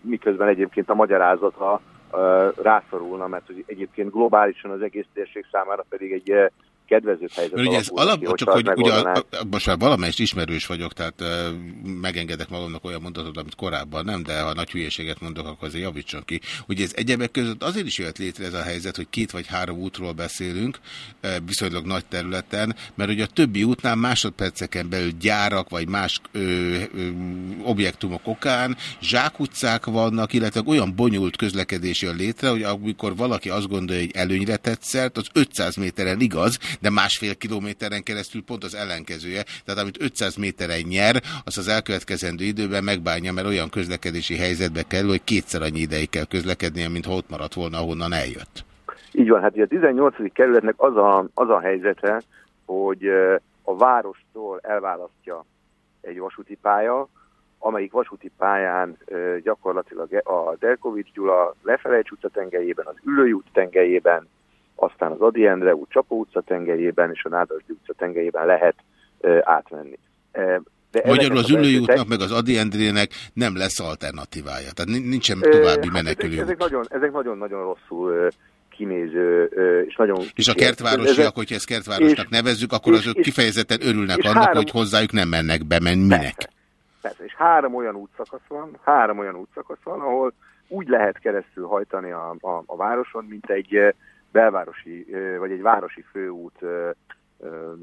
miközben egyébként a magyarázata ö, rászorulna, mert hogy egyébként globálisan az egész térség számára pedig egy kedvező helyzet. Mert ugye ez alap, ki, csak hogy ugye most már valamelyest ismerős vagyok, tehát uh, megengedek magamnak olyan mondatot, amit korábban nem, de ha nagy hülyeséget mondok, akkor azért javítson ki. Ugye ez egyebek között azért is jött létre ez a helyzet, hogy két vagy három útról beszélünk, uh, viszonylag nagy területen, mert ugye a többi útnál másodperceken belül gyárak vagy más ö, ö, objektumok okán zsákutcák vannak, illetve olyan bonyolult közlekedés jön létre, hogy amikor valaki azt gondolja, hogy előnyre tetszett, az 500 méteren igaz, de másfél kilométeren keresztül pont az ellenkezője. Tehát amit 500 méteren nyer, az az elkövetkezendő időben megbánja, mert olyan közlekedési helyzetbe kerül, hogy kétszer annyi ideig kell közlekednie, mint ha ott maradt volna, ahonnan eljött. Így van, hát ugye a 18. kerületnek az a, az a helyzete, hogy a várostól elválasztja egy vasúti pálya, amelyik vasúti pályán gyakorlatilag a Delkovics Gyula Lefelejts utca tengelyében, az Ülői út tengelyében, aztán az Adi Endre út Csapó utca tengelyében és a Nádasdi utca tengelyében lehet átmenni. De Magyarul az ülői útnak meg az Adi Endrének nem lesz alternatívája, tehát nincsen további hát menekülő ezek, ezek ezek nagyon-nagyon rosszul kinéző, és nagyon... És a kertvárosiak, ezek, hogyha ezt kertvárosnak és, nevezzük, akkor és, azok és, kifejezetten örülnek és annak, három, hogy hozzájuk nem mennek be, mert minek? Persze, persze, és három olyan útszakasz van, három olyan útszakasz van, ahol úgy lehet keresztül hajtani a, a, a városon, mint egy belvárosi, vagy egy városi főút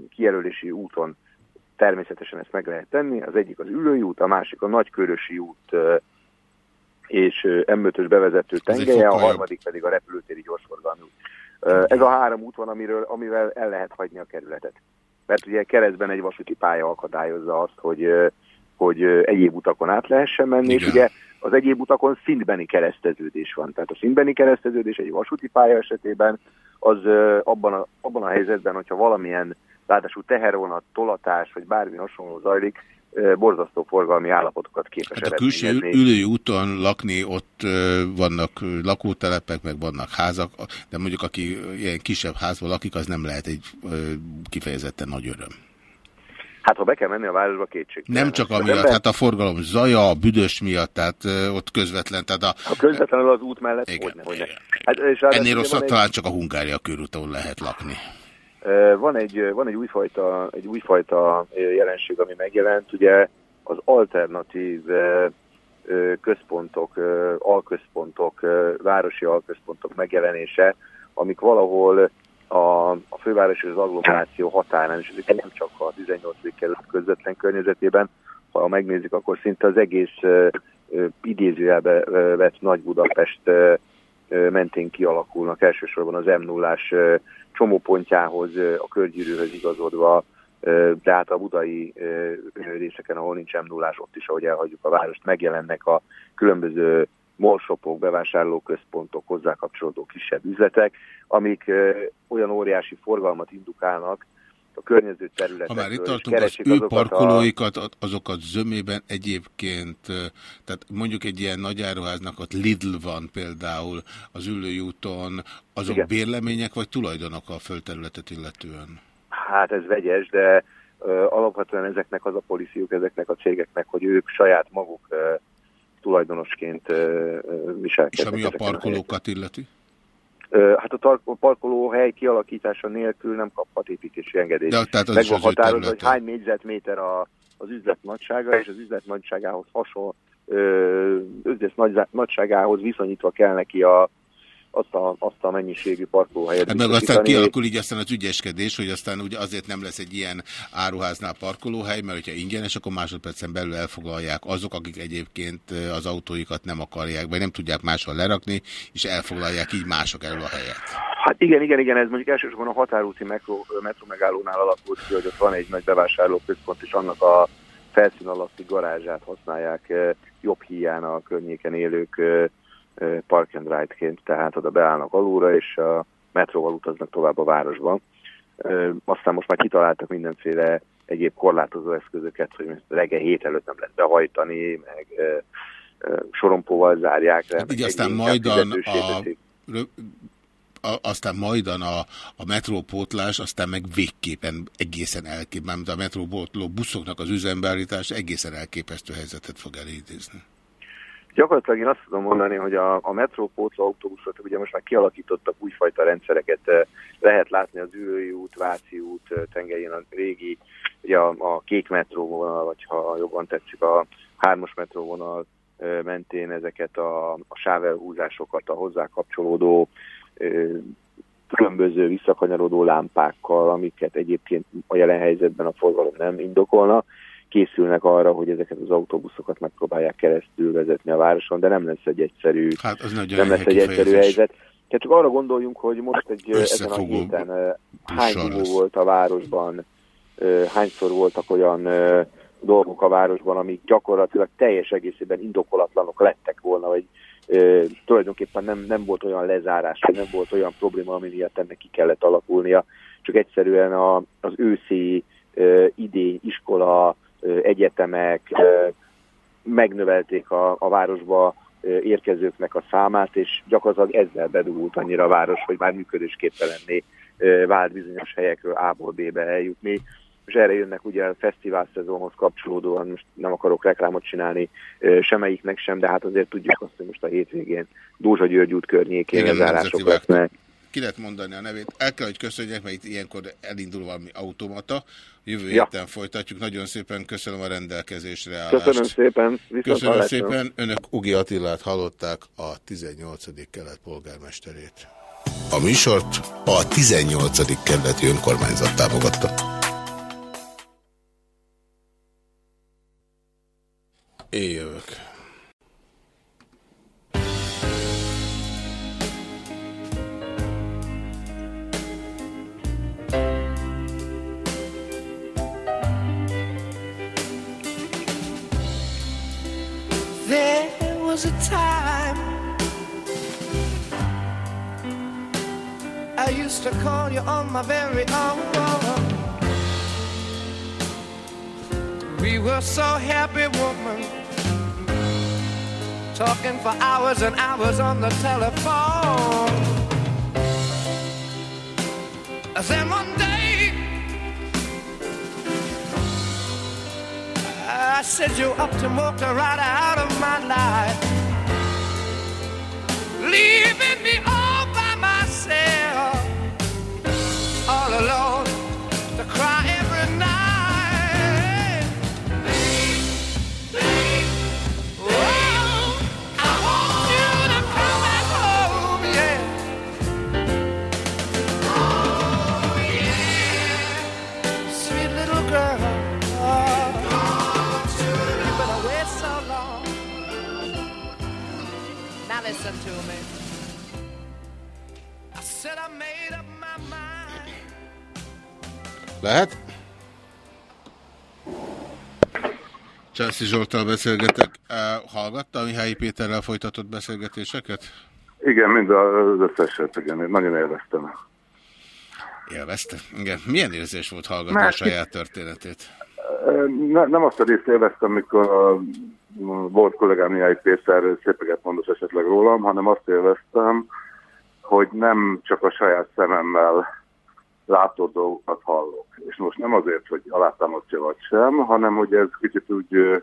kijelölési úton természetesen ezt meg lehet tenni. Az egyik az Ülői út, a másik a Nagykörösi út és M5-ös bevezető tengelye, a harmadik pedig a repülőtéri gyorsforgalmi út. Ez a három út van, amiről, amivel el lehet hagyni a kerületet. Mert ugye keresztben egy vasúti pálya akadályozza azt, hogy, hogy egyéb utakon át lehessen menni, Igen. és ugye az egyéb utakon szintbeni kereszteződés van. Tehát a szintbeni kereszteződés egy vasúti pálya esetében az abban a, abban a helyzetben, hogyha valamilyen ráadásul tehervonat, tolatás vagy bármi hasonló zajlik, borzasztó forgalmi állapotokat képes hát a külső ülői úton lakni, ott vannak lakótelepek, meg vannak házak, de mondjuk aki ilyen kisebb házban lakik, az nem lehet egy kifejezetten nagy öröm. Hát ha be kell menni a városba, kétség. Nem csak amiatt, ember... hát a forgalom zaja, a büdös miatt, tehát ott közvetlen. Tehát a... Ha közvetlenül az út mellett, igen, hogyne, hogyne. Hát, és Ennél rosszabb talán egy... csak a Hungária körúton lehet lakni. Van egy, van egy, újfajta, egy újfajta jelenség, ami megjelent, ugye az alternatív központok, alközpontok, városi alközpontok megjelenése, amik valahol a, a főváros és az agglomeráció határán, és ezek nem csak a 18. kerület közvetlen környezetében, ha megnézzük, akkor szinte az egész uh, idézőjelbe uh, vett Nagy Budapest uh, mentén kialakulnak, elsősorban az m 0 csomópontjához, a körgyűrűhöz igazodva, de hát a budai részeken, ahol nincs m 0 ott is, ahogy elhagyjuk a várost, megjelennek a különböző molsopok, bevásárlóközpontok, hozzá kapcsolódó kisebb üzletek, amik olyan óriási forgalmat indukálnak a környező területekről. Ha már itt tartunk, az ő parkolóikat, a... azokat zömében egyébként, tehát mondjuk egy ilyen nagy áruháznak ott Lidl van például az ülői úton, azok Igen. bérlemények vagy tulajdonok a földterületet illetően? Hát ez vegyes, de ö, alapvetően ezeknek az a policiók, ezeknek a cégeknek, hogy ők saját maguk ö, tulajdonosként viselkednek. És ami a parkolókat illeti? Hát a parkolóhely kialakítása nélkül nem kaphat építési engedélyt. De, tehát az Meg van határozva, hogy hány négyzetméter a, az üzlet nagysága, és az üzlet nagyságához hasonló, üzlet nagyságához viszonyítva kell neki a, azt a, azt a mennyiségű parkolóhelyet. Hát meg aztán kialakul így aztán az ügyeskedés, hogy aztán ugye azért nem lesz egy ilyen áruháznál parkolóhely, mert hogyha ingyenes, akkor másodpercen belül elfoglalják azok, akik egyébként az autóikat nem akarják, vagy nem tudják máshol lerakni, és elfoglalják így mások elő a helyet. Hát igen, igen, igen, ez mondjuk elsősorban a határúti metro, metro megállónál alakult ki, hogy ott van egy nagy bevásárlóközpont, és annak a felszín alatti garázsát használják jobb híján a környéken élők park and ride-ként, tehát oda beállnak alulra, és a metróval utaznak tovább a városban. aztán most már kitaláltak mindenféle egyéb korlátozó eszközöket, hogy reggel hét előtt nem lehet behajtani, meg sorompóval zárják le. Hát így aztán majdan a, a, aztán majdan a, a metrópótlás, aztán meg végképpen egészen elképesztő, mert a metrópótló buszoknak az üzembeállítás egészen elképesztő helyzetet fog elidézni. Gyakorlatilag én azt tudom mondani, hogy a, a metrópótló autóbuszok ugye most már kialakítottak újfajta rendszereket, lehet látni az Ülői út, Váci út tengelyén a régi, ugye a, a kék metróvonal, vagy ha jobban tetszik a hármas metróvonal mentén ezeket a, a sávelhúzásokat, a hozzá kapcsolódó különböző visszakanyarodó lámpákkal, amiket egyébként a jelen helyzetben a forgalom nem indokolna, készülnek arra, hogy ezeket az autóbuszokat megpróbálják keresztül vezetni a városon, de nem lesz egy egyszerű, hát az nem lesz egy egyszerű helyzet. Tehát csak arra gondoljunk, hogy most egy ezen a héten hány dugó volt a városban, hányszor voltak olyan dolgok a városban, amik gyakorlatilag teljes egészében indokolatlanok lettek volna, vagy ö, tulajdonképpen nem, nem volt olyan lezárás, nem volt olyan probléma, ami miatt ennek ki kellett alakulnia, csak egyszerűen a, az őszi ö, idény, iskola, egyetemek megnövelték a, a városba érkezőknek a számát, és gyakorlatilag ezzel bedugult annyira a város, hogy már működésképtelenné vált bizonyos helyekről A-ból B-be eljutni és erre jönnek ugye a fesztivál szezonhoz kapcsolódóan, most nem akarok reklámot csinálni semmelyiknek sem, de hát azért tudjuk azt, hogy most a hétvégén Dózsa György út környékén Igen, lezárások lesznek. Ki lehet mondani a nevét? El kell, hogy köszönjek, mert itt ilyenkor elindul valami automata. Jövő ja. héten folytatjuk. Nagyon szépen köszönöm a rendelkezésre állást. Köszönöm szépen. Köszönöm hallásra. szépen. Önök Ugi Attilát hallották, a 18. kelet polgármesterét. A műsort a 18. kerületi önkormányzat támogatta. Én was a time I used to call you on my very own. We were so happy, woman talking for hours and hours on the telephone. Then one day, I said you up to walk right out of my life, leaving me Lehet? Császi Zsoltal beszélgetek. Hallgatta a Mihály Péterrel folytatott beszélgetéseket? Igen, mind az összeset, igen. Nagyon élveztem. Élvezte? Igen. Milyen érzés volt hallgatni Már a saját történetét? Ne, nem azt a részt élveztem, amikor a volt kollégám Mihály Péter szépeget mondott esetleg rólam, hanem azt élveztem, hogy nem csak a saját szememmel látó dolgokat hallok. És most nem azért, hogy alátámasztja vagy sem, hanem hogy ez kicsit úgy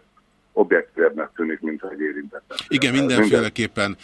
objektívebbnek tűnik, mint egy érintett. Igen, mindenféleképpen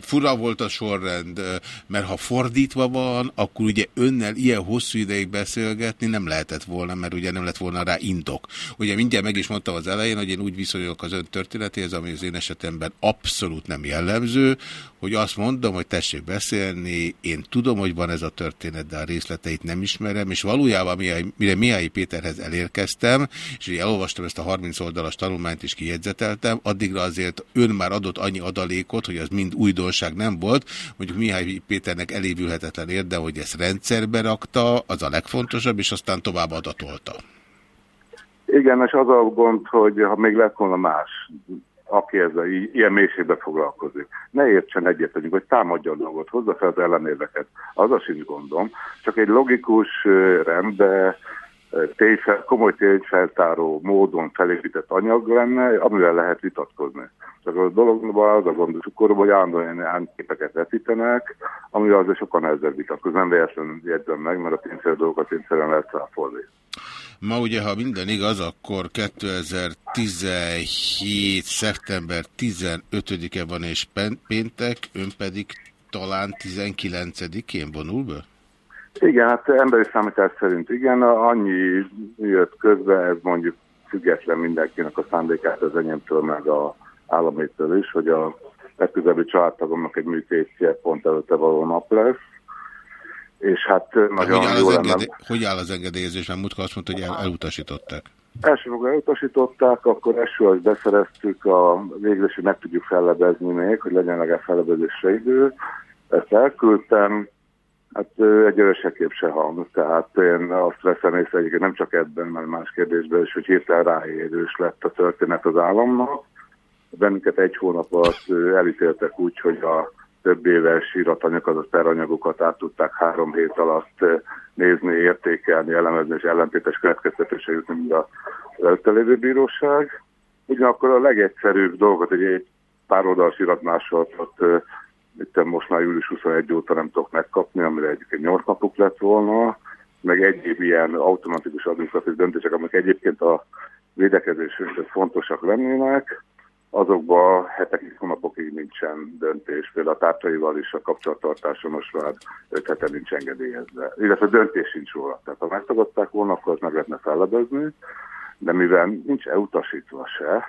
fura volt a sorrend, mert ha fordítva van, akkor ugye önnel ilyen hosszú ideig beszélgetni nem lehetett volna, mert ugye nem lett volna rá indok. Ugye mindjárt meg is mondtam az elején, hogy én úgy viszonyulok az ön történetéhez, ami az én esetemben abszolút nem jellemző, hogy azt mondom, hogy tessék beszélni, én tudom, hogy van ez a történet, de a részleteit nem ismerem, és valójában mire Mihály Péterhez elérkeztem, és elolvastam ezt a 30 oldalas tanulmányt is kijegyzeteltem, addigra azért ön már adott annyi adalékot, hogy az mind újdonság nem volt, mondjuk Mihály Péternek elévülhetetlen érde, hogy ezt rendszerbe rakta, az a legfontosabb, és aztán tovább adatolta. Igen, és az a gond, hogy ha még lett volna más aki ezzel ilyen mélységben foglalkozik. Ne értsen egyet hogy támadja a dolgot, hozza fel az ellenérveket. Az a sincs gondom. Csak egy logikus, rendbe, tényfel, komoly tényfeltáró módon felépített anyag lenne, amivel lehet vitatkozni. Csak a dologban az a gond, hogy hogy állandóan képeket vetítenek, amivel azért sokan nehezebb vitatkozni. Nem véletlenül jegyzem meg, mert a tényszerű dolgokat tényszerűen lehet száfolni. Ma ugye, ha minden igaz, akkor 2017. szeptember 15-e van és péntek, ön pedig talán 19-én vonul be? Igen, hát emberi számítás szerint igen, annyi jött közbe, ez mondjuk független mindenkinek a szándékát az enyémtől, meg a államétől is, hogy a legközelebbi családtagomnak egy műtétje pont előtte való nap lesz, és hát nagyon hogy áll, lenne... hogy áll az engedélyezés? Mert múltkor azt mondta, hogy el, elutasították. Elsőfogó elutasították, akkor esőt beszereztük, a végül meg tudjuk fellebezni még, hogy legyen legalább fellebezésre idő. Ezt elküldtem, Hát egy se kép se hang, tehát én azt veszem észre egyébként nem csak ebben, mert más kérdésben is, hogy hirtelen ráérős lett a történet az államnak. Bennünket egy hónap alatt elítéltek úgy, hogy a több éves iratanyag, a teranyagokat át tudták három hét alatt nézni, értékelni, elemezni és ellentétes következtetésre jutni, mint a előttelévő bíróság. Ugyanakkor a legegyszerűbb dolgot, hogy egy pár oldalas iratmásolatot itt most már július 21 óta nem tudok megkapni, amire egyébként 8 napok lett volna, meg egyéb ilyen automatikus adminisztratív döntések, amik egyébként a védekezésünkhez fontosak lennének, azokban hetekig, hónapokig nincsen döntés. Például a tárcsaival is a kapcsolattartása most már 5 hete nincs engedélyezve. Illetve döntés sincs róla. Tehát ha megtagadták volna, akkor azt meg lehetne fellebezni, de mivel nincs elutasítva se,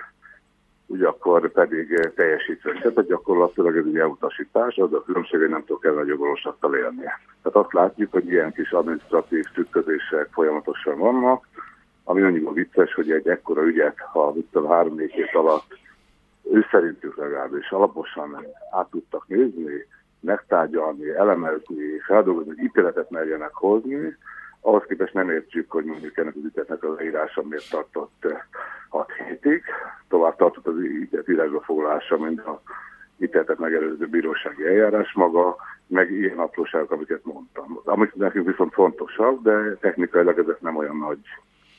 ugye akkor pedig teljesítve. Tehát gyakorlatilag ez egy elutasítás, az a különbség, hogy nem tudok a jogolósattal élni. Tehát azt látjuk, hogy ilyen kis administratív tükközések folyamatosan vannak, ami annyira vicces, hogy egy ekkora ügyet, ha a három-négy alatt ő szerintük legalábbis alaposan át tudtak nézni, megtárgyalni, elemezni, feldolgozni, ítéletet merjenek hozni, ahhoz képest nem értjük, hogy mondjuk ennek az ügyetnek az leírása miért tartott 6 eh, hétig. Tovább tartott az ügyet írásba foglalása, mint a ítéletet megelőző bírósági eljárás maga, meg ilyen apróságok, amiket mondtam. Amik nekünk viszont fontosak, de technikailag ezek nem olyan nagy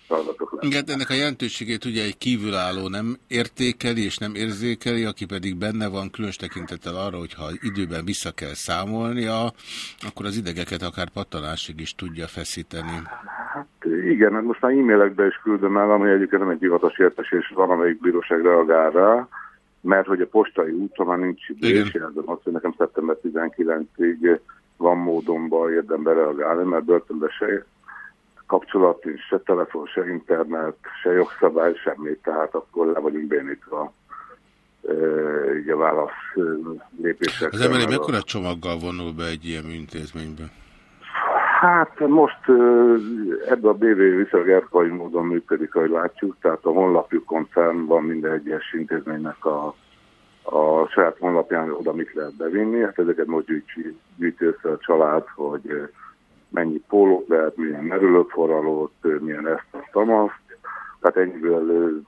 feladatok Igen, ennek a jelentőségét ugye egy kívülálló nem értékeli és nem érzékeli, aki pedig benne van, különös tekintettel arra, hogy ha időben vissza kell számolnia, akkor az idegeket akár pattanásig is tudja feszíteni. Hát igen, hát most már e-mailekbe is küldöm el, ami egyébként nem egy hivatalos értesés, van, amelyik bíróság reagál rá, mert hogy a postai úton már nincs idő, és jelzem azt, hogy nekem szeptember 19-ig van módomban érdembe reagálni, mert börtönbe se kapcsolat nincs, se telefon, se internet, se jogszabály, semmit, tehát akkor le vagyunk bénítva így a válasz lépések. Az ember mekkora csomaggal vonul be egy ilyen intézménybe? Hát most ebben a BV viszonylag erkai módon működik, ahogy látjuk, tehát a honlapjukon fenn van minden egyes intézménynek a, a saját honlapján oda mit lehet bevinni, hát ezeket most gyűjti, gyűjti össze a család, hogy mennyi pólót lehet, milyen merülőforralót, milyen ezt a tamaszt. Tehát ennyiből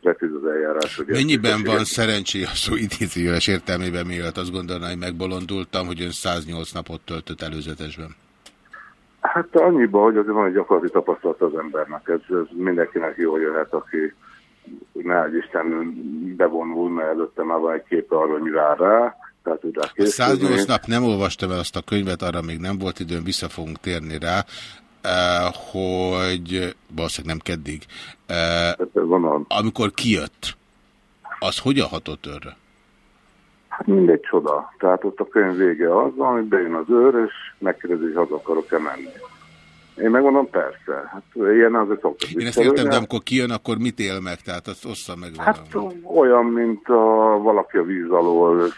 precíz az eljárás. Hogy Mennyiben van szerencsé a szó idézőjeles értelmében miatt azt gondolná, hogy megbolondultam, hogy ön 108 napot töltött előzetesben? Hát annyiban, hogy azért van egy gyakorlati tapasztalat az embernek. Ez, ez mindenkinek jó jöhet, aki ne Isten bevonul, mert előtte már van egy képe arról, hogy vár rá 108 nap nem olvastam el azt a könyvet, arra még nem volt időm, vissza fogunk térni rá, eh, hogy valószínűleg nem keddig. Eh, amikor kijött, az hogyan hatott őrre? Hát mindegy csoda. Tehát ott a könyv vége az, hogy bejön az őr, és megkérdezi, hogy haza akarok-e menni. Én megmondom, persze. Hát ilyen azért szoktak. Én ezt értem, de amikor kijön, akkor mit él meg? Tehát azt ossza meg Hát olyan, mint a valaki a víz alól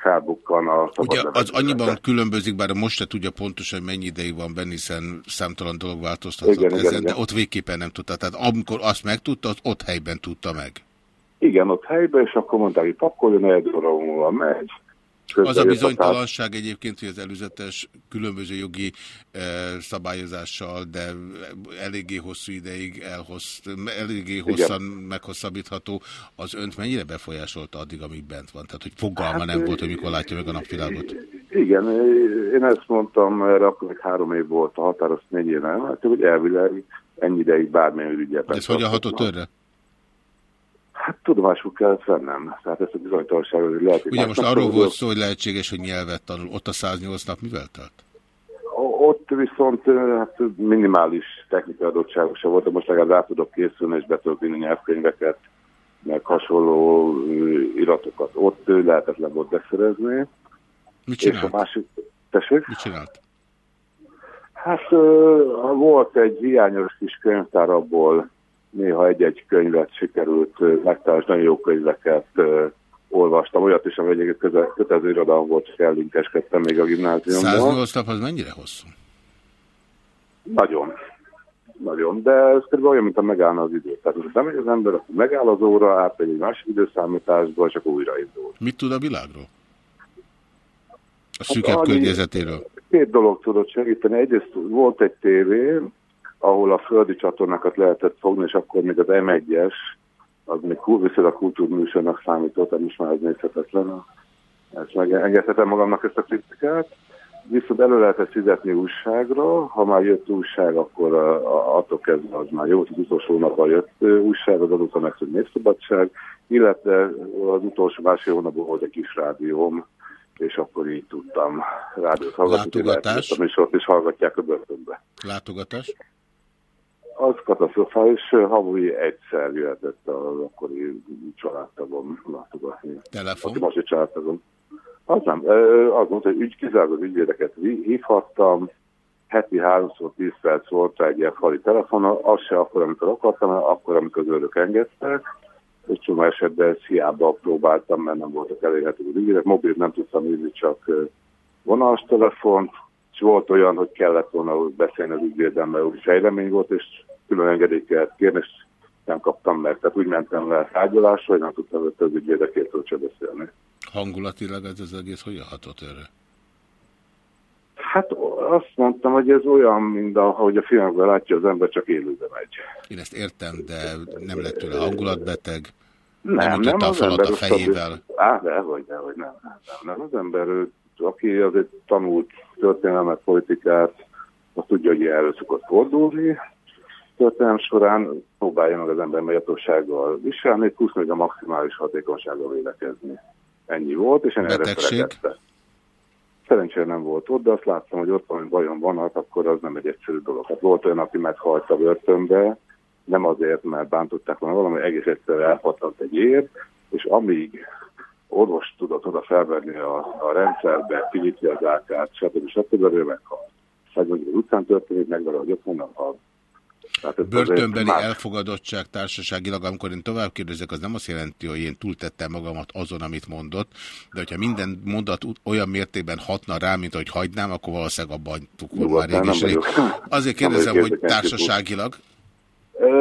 felbukkan a Ugye az annyiban különbözik, bár most se tudja pontosan mennyi ideig van benne, hiszen számtalan dolog változtatott igen, ezen, igen, de igen. ott végképpen nem tudta. Tehát amikor azt megtudta, az ott helyben tudta meg. Igen, ott helyben, és akkor mondták, hogy pakoljon, egy óra múlva megy, Az a bizonytalanság egyébként, hogy az előzetes különböző jogi e, szabályozással, de eléggé hosszú ideig elhossz, eléggé hosszan Igen. meghosszabbítható, az önt mennyire befolyásolta addig, amíg bent van? Tehát, hogy fogalma hát, nem volt, hogy mikor látja meg a napvilágot? Igen, én ezt mondtam, erre akkor még három év volt a határ, azt négy éve, hát, hogy elvileg ennyi ideig bármilyen ügyet. Ez hogyan hatott önre? Hát tudomásul kellett vennem. Tehát ezt a bizonytalanságot lehet. Ugye most arról volt szó, hogy lehetséges, hogy nyelvet tanul. Ott a 108 nap mivel telt? Ott viszont hát minimális technikai adottságok sem volt, most legalább rá tudok készülni, és be tudok vinni nyelvkönyveket, meg hasonló iratokat. Ott lehetetlen volt beszerezni. Mit csinált? És a másik... Tessék? Mit csinált? Hát volt egy hiányos kis könyvtár, abból néha egy-egy könyvet sikerült megtalálni, nagyon jó könyveket olvastam, olyat is, ami egyébként kötelező irodalom volt, és ellinkeskedtem még a gimnáziumban. 108 nap az mennyire hosszú? Nagyon. Nagyon, de ez kb. olyan, mint a megállna az idő. Tehát, ha bemegy az ember, akkor megáll az óra, átmegy egy másik időszámításba, és akkor újra indul. Mit tud a világról? A szűkebb hát, környezetéről? Két dolog tudott segíteni. Egyrészt volt egy tévé, ahol a földi csatornákat lehetett fogni, és akkor még az M1-es, az még a kultúrműsornak számított, de most már ez nézhetetlen. Ezt megengedhetem magamnak ezt a kritikát. Viszont elő lehetett fizetni újságra, ha már jött újság, akkor attól kezdve az már jó, az utolsó napban jött újság, az azóta meg, hogy népszabadság, illetve az utolsó másfél hónapban volt egy kis rádióm, és akkor így tudtam rádiót hallgatni. Látogatás? És ott is hallgatják a börtönbe. Látogatás? Az katasztrofális, havui egyszer jöhetett az akkori családtagom látogatni. Telefon? Aki most egy családtagom. Az nem, az mondta, hogy ügy, kizárólag ügyvédeket hívhattam, heti háromszor tíz perc volt egy ilyen fali telefon, az se akkor, amikor akartam, akkor, amikor az őrök engedtek, és csomó esetben hiába próbáltam, mert nem voltak elérhető ügyvédek, mobil nem tudtam írni, csak vonalas telefont, és volt olyan, hogy kellett volna beszélni az ügyvédemmel, úgy fejlemény volt, és külön engedélyt kellett kérni, és nem kaptam meg. Tehát úgy mentem le tárgyalásra, hogy nem tudtam az ügyvédekért se beszélni. Hangulatilag ez az egész hogyan hatott erre? Hát azt mondtam, hogy ez olyan, mint ahogy a filmekben látja az ember, csak élőbe megy. Én ezt értem, de nem lett tőle hangulatbeteg? Nem, nem, nem a falat a fejével? Á, dehogy, dehogy, nem, nem, nem, nem. Az ember, aki azért tanult történelmet, politikát, azt tudja, hogy erről szokott fordulni. Történelem során próbálja meg az ember méltósággal viselni, plusz még a maximális hatékonysággal vélekezni. Ennyi volt, és én erre szeretettem. Szerencsére nem volt ott, de azt láttam, hogy ott van, vajon vannak, akkor az nem egy egyszerű dolog. Hát volt olyan, aki meghalt a börtönbe, nem azért, mert bántották volna valami, egész egyszerűen elpattant egy ér, és amíg orvos tudott oda felvenni a, a rendszerbe, kinyitni az ákát, stb. stb. ő meghalt. Vagy az utcán történik, meg valahogy ott vannak a Börtönbeli más... elfogadottság társaságilag, amikor én tovább kérdezek, az nem azt jelenti, hogy én túltettem magamat azon, amit mondott, de hogyha minden mondat olyan mértékben hatna rá, mint hogy hagynám, akkor valószínűleg abban tukol már rég is rég. Azért kérdezem, hogy társaságilag,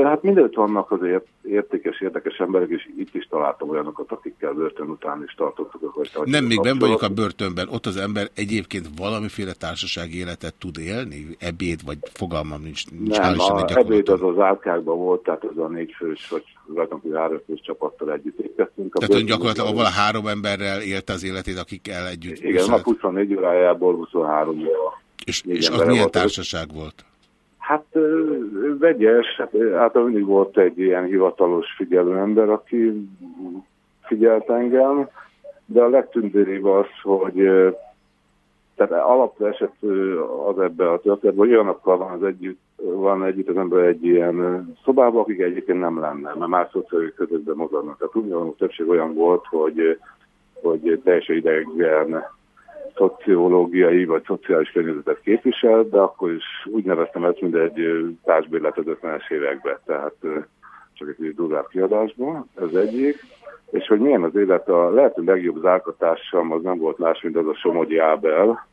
Hát mindenütt vannak azért értékes, érdekes emberek, és itt is találtam olyanokat, akikkel börtön után is tartottuk. Nem, még ben vagyok a börtönben. Ott az ember egyébként valamiféle társasági életet tud élni? Ebéd, vagy fogalmam nincs. nincs Nem, a ebéd az az árkákban volt, tehát az a négy fős, vagy rajtam, hogy három fős csapattal együtt étkeztünk. Tehát ön gyakorlatilag avval a három emberrel élte az életét, akikkel együtt. Igen, a 24 órájából 23 óra. És, és az milyen társaság volt? Hát vegyes, hát általában mindig volt egy ilyen hivatalos figyelőember, aki figyelt engem, de a legtündéribb az, hogy tehát alapra esett az ebbe a történetben, hogy olyanokkal van, az együtt, van együtt az ember egy ilyen szobában, akik egyébként nem lenne, mert más szociális közöttben mozognak. Tehát úgy többség olyan volt, hogy, hogy teljesen idegen szociológiai vagy szociális környezetet képvisel, de akkor is úgy neveztem ezt, mint egy társbérlet az 50-es években, tehát csak egy kis durvább kiadásban, ez egyik. És hogy milyen az élet, a lehető legjobb zárkatársam az nem volt más, mint az a Somogyi Ábel,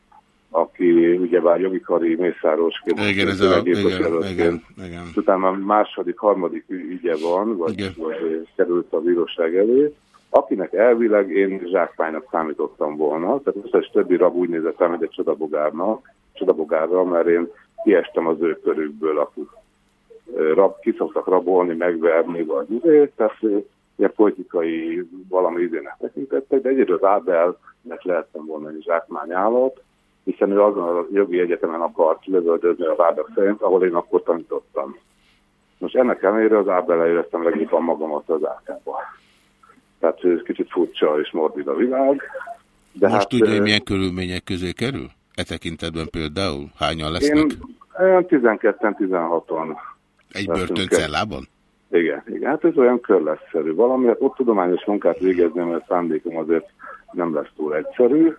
aki ugyebár jogi kari mészárosként. Igen, ez a, igen, igen, igen. Utána második, harmadik ügye van, vagy, vagy került a bíróság elé akinek elvileg én zsákmánynak számítottam volna, tehát összes többi rab úgy nézett rám, egy csodabogárnak, csodabogárra, mert én kiestem az ő körükből, akik rab, kiszoktak rabolni, megverni, vagy azért, tehát ilyen politikai valami izének tekintettek, de egyébként az Ábelnek lehettem volna egy zsákmányállat, hiszen ő azon a jogi egyetemen akart lövöldözni a vádak szerint, ahol én akkor tanítottam. Most ennek ellenére az Ábel éreztem legjobban magamat az ákába. Tehát kicsit furcsa és morbid a világ. De Most hát, tudja, hogy milyen körülmények közé kerül? E tekintetben például hányan lesznek? Én olyan 12-16-on. Egy börtöncellában? Igen, igen, hát ez olyan körlesszerű valami, hát ott tudományos munkát végezni, mert szándékom azért nem lesz túl egyszerű,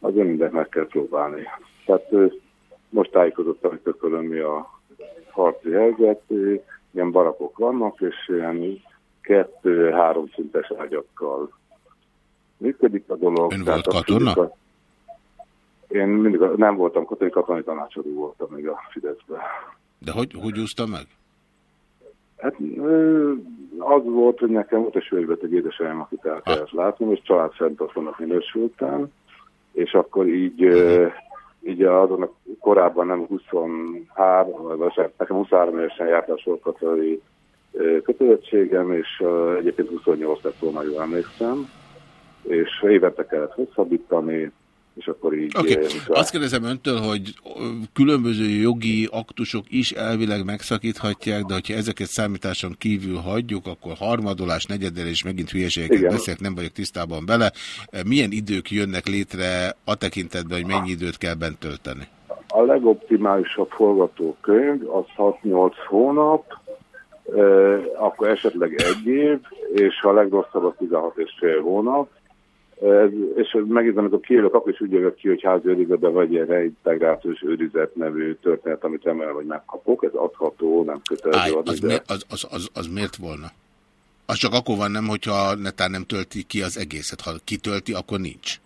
azért mindent meg kell próbálni. Tehát most tájékozottam, hogy tökölön mi a harci helyzet, ilyen barakok vannak, és ilyen kettő-három szintes ágyakkal működik a dolog. Ön volt katona? A... Én mindig nem voltam katonai, katonai tanácsadó voltam még a Fideszben. De hogy, hogy úszta meg? Hát az volt, hogy nekem volt egy sőrbeteg édesanyám, akit el kellett látnom, és családfenntartónak minősültem, és akkor így, így azon korábban nem 23, vagy nekem 23 évesen járt a sorkatai kötelezettségem, és egyébként 28 lett volna, jól emlékszem, és évente kellett hosszabbítani, és akkor így... Okay. Azt kérdezem öntől, hogy különböző jogi aktusok is elvileg megszakíthatják, de hogyha ezeket számításon kívül hagyjuk, akkor harmadolás, negyedelés, megint hülyeségeket beszélek, nem vagyok tisztában bele. Milyen idők jönnek létre a tekintetben, hogy mennyi időt kell bent tölteni? A legoptimálisabb forgatókönyv az 6-8 hónap, akkor esetleg egy év, és a legrosszabb a 16 és fél hónap, és megint, amikor kijövök, akkor is úgy jövök ki, hogy házi őrizetben vagy ilyen reintegrációs őrizet nevű történet, amit remélem, hogy megkapok. Ez adható, nem kötelező adni. Az, mi, az, az, az, az miért volna? Az csak akkor van nem, hogyha netán nem tölti ki az egészet. Ha kitölti, akkor nincs.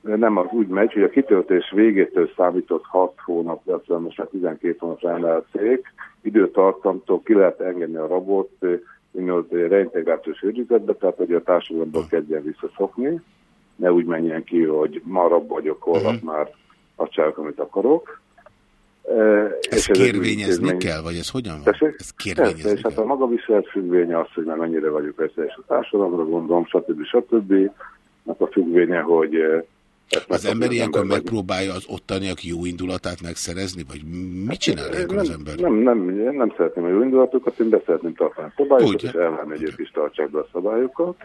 Nem, az úgy megy, hogy a kitöltés végétől számított 6 hónap, illetve most már 12 hónap rendelték, időtartamtól ki lehet engedni a rabot, az reintegrációs őrizetbe, tehát hogy a társadalomból kezdjen visszaszokni ne úgy menjen ki, hogy ma rab vagyok, holnap uh mhm. -huh. már azt csinálok, amit akarok. Ez és kérvényezni ez kell, vagy ez hogyan van? Ez kérvényezni Persze, és hát a maga függvénye az, hogy már mennyire vagyok veszélyes a társadalomra, gondolom, stb. stb. a függvénye, hogy az ember ilyenkor ember megpróbálja az ottaniak jó indulatát megszerezni, vagy mit csinál ilyenkor az ember? Nem, nem, nem, nem szeretném a jó indulatokat, én beszeretném tartani a szabályokat, és elvenni, hogy ők is tartsák be a szabályokat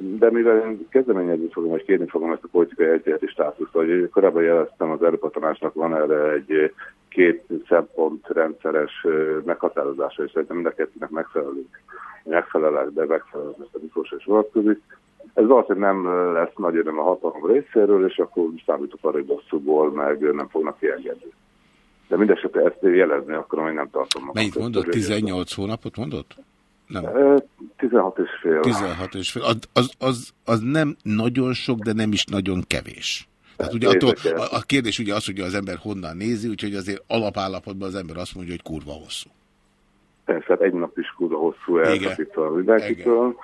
de mivel én kezdeményezni fogom, vagy kérni fogom ezt a politikai egyetérti státuszt, hogy korábban jeleztem, az Európa Tanácsnak van erre egy két szempont rendszeres meghatározása, és szerintem mind a kettőnek megfelelünk. Megfelelek, de megfelelően ezt a Miklós is vonatkozik. Ez valószínűleg nem lesz nagy öröm a hatalom részéről, és akkor számítok arra, hogy bosszúból meg nem fognak kiengedni. De mindesetre ezt jelezni akarom, hogy nem tartom. Mennyit mondott? 18 hónapot mondott? Nem. 16 és fél. 16 és fél. Az, az, az, az nem nagyon sok, de nem is nagyon kevés. Tehát ugye attól, a, a kérdés ugye az, hogy az ember honnan nézi, úgyhogy azért alapállapotban az ember azt mondja, hogy kurva hosszú. Persze, hát egy nap is kurva hosszú elkapítva a mindenkitől.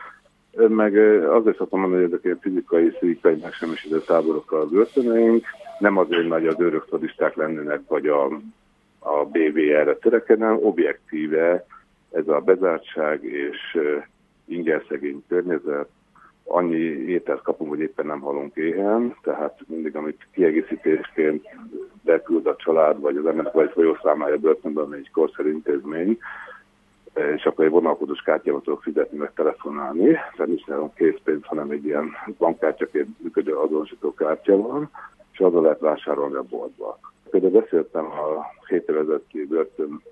Meg azért szoktam mondani, hogy ezek fizikai, fizikai megsemmisítő táborokkal börtöneink, nem azért, nagy az örök lennének, vagy a, a BVR-re törekednem, objektíve ez a bezártság és ingerszegény környezet, annyi ételt kapunk, hogy éppen nem halunk éhen, tehát mindig, amit kiegészítésként beküld a család, vagy az embernek vagy folyószámlája börtönben egy korszerű intézmény, és akkor egy vonalkodós kártyával tudok fizetni, meg telefonálni, tehát nincs nálam készpénz, hanem egy ilyen bankkártyaként működő azonosító kártya van, és azzal lehet vásárolni a boltba. Például beszéltem a 7 évezeti börtön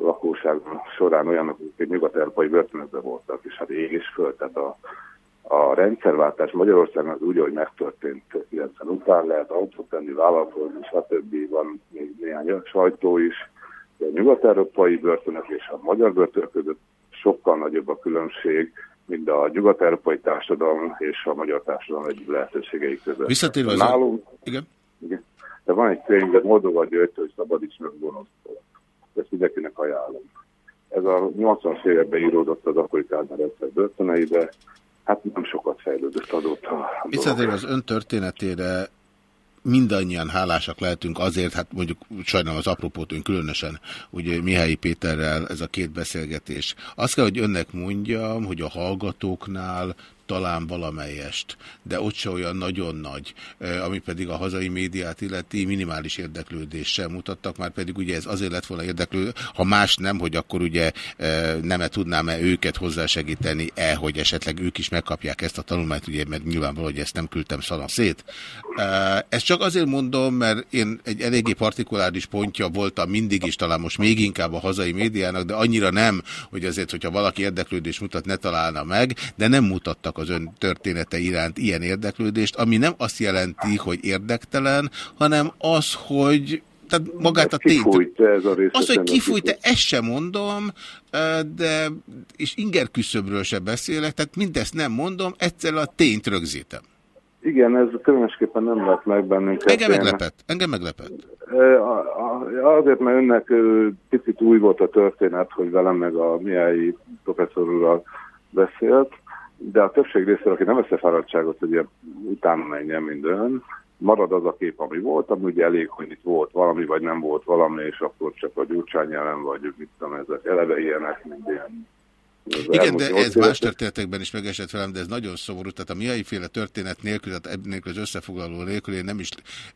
lakóság során olyanok, akik nyugat-európai börtönökben voltak, és hát ég és föl, tehát a, a rendszerváltás Magyarországon úgy, hogy megtörtént 90 után, lehet autót tenni, vállalkozni, stb. Van még néhány sajtó is. De a nyugat-európai börtönök és a magyar börtönök között sokkal nagyobb a különbség, mint a nyugat-európai társadalom és a magyar társadalom egyik lehetőségei között. Visszatérve az... Nálunk, igen? igen. De van egy könyv, de Moldova György, hogy szabadíts meg gonosztól ezt mindenkinek ajánlom. Ez a 80-as években íródott az akkori Kádár rendszer börtöneibe, hát nem sokat fejlődött adott. Visszatérve az ön történetére, mindannyian hálásak lehetünk azért, hát mondjuk sajnálom az apropót, különösen ugye Mihály Péterrel ez a két beszélgetés. Azt kell, hogy önnek mondjam, hogy a hallgatóknál talán valamelyest, de ott se olyan nagyon nagy, ami pedig a hazai médiát illeti minimális érdeklődéssel mutattak, már pedig ugye ez azért lett volna érdeklődő, ha más nem, hogy akkor ugye nem -e tudnám-e őket hozzásegíteni-e, hogy esetleg ők is megkapják ezt a tanulmányt, ugye, mert nyilvánvaló, hogy ezt nem küldtem szana szét. Ezt csak azért mondom, mert én egy eléggé partikuláris pontja voltam mindig is, talán most még inkább a hazai médiának, de annyira nem, hogy azért, hogyha valaki érdeklődés mutat, ne találna meg, de nem mutattak mutatnak az ön története iránt ilyen érdeklődést, ami nem azt jelenti, hogy érdektelen, hanem az, hogy tehát magát a tényt. Ez a az, hogy kifújta, ezt sem mondom, de, és inger küszöbről se beszélek, tehát mindezt nem mondom, egyszer a tényt rögzítem. Igen, ez különösképpen nem lett meg bennünket. Engem meglepett, engem meglepett. Azért, mert önnek picit új volt a történet, hogy velem meg a Miai professzor beszélt, de a többség részéről, aki nem vesz fáradtságot, hogy utána menjen minden, marad az a kép, ami volt, ami ugye elég, hogy itt volt valami, vagy nem volt valami, és akkor csak a gyurcsány jelen, vagy mit tudom, ezek eleve ilyenek, mint ilyen igen, de ez más történetekben is megesett velem, de ez nagyon szomorú. Tehát a miai féle történet nélkül, tehát nélkül az összefoglaló nélkül én nem is,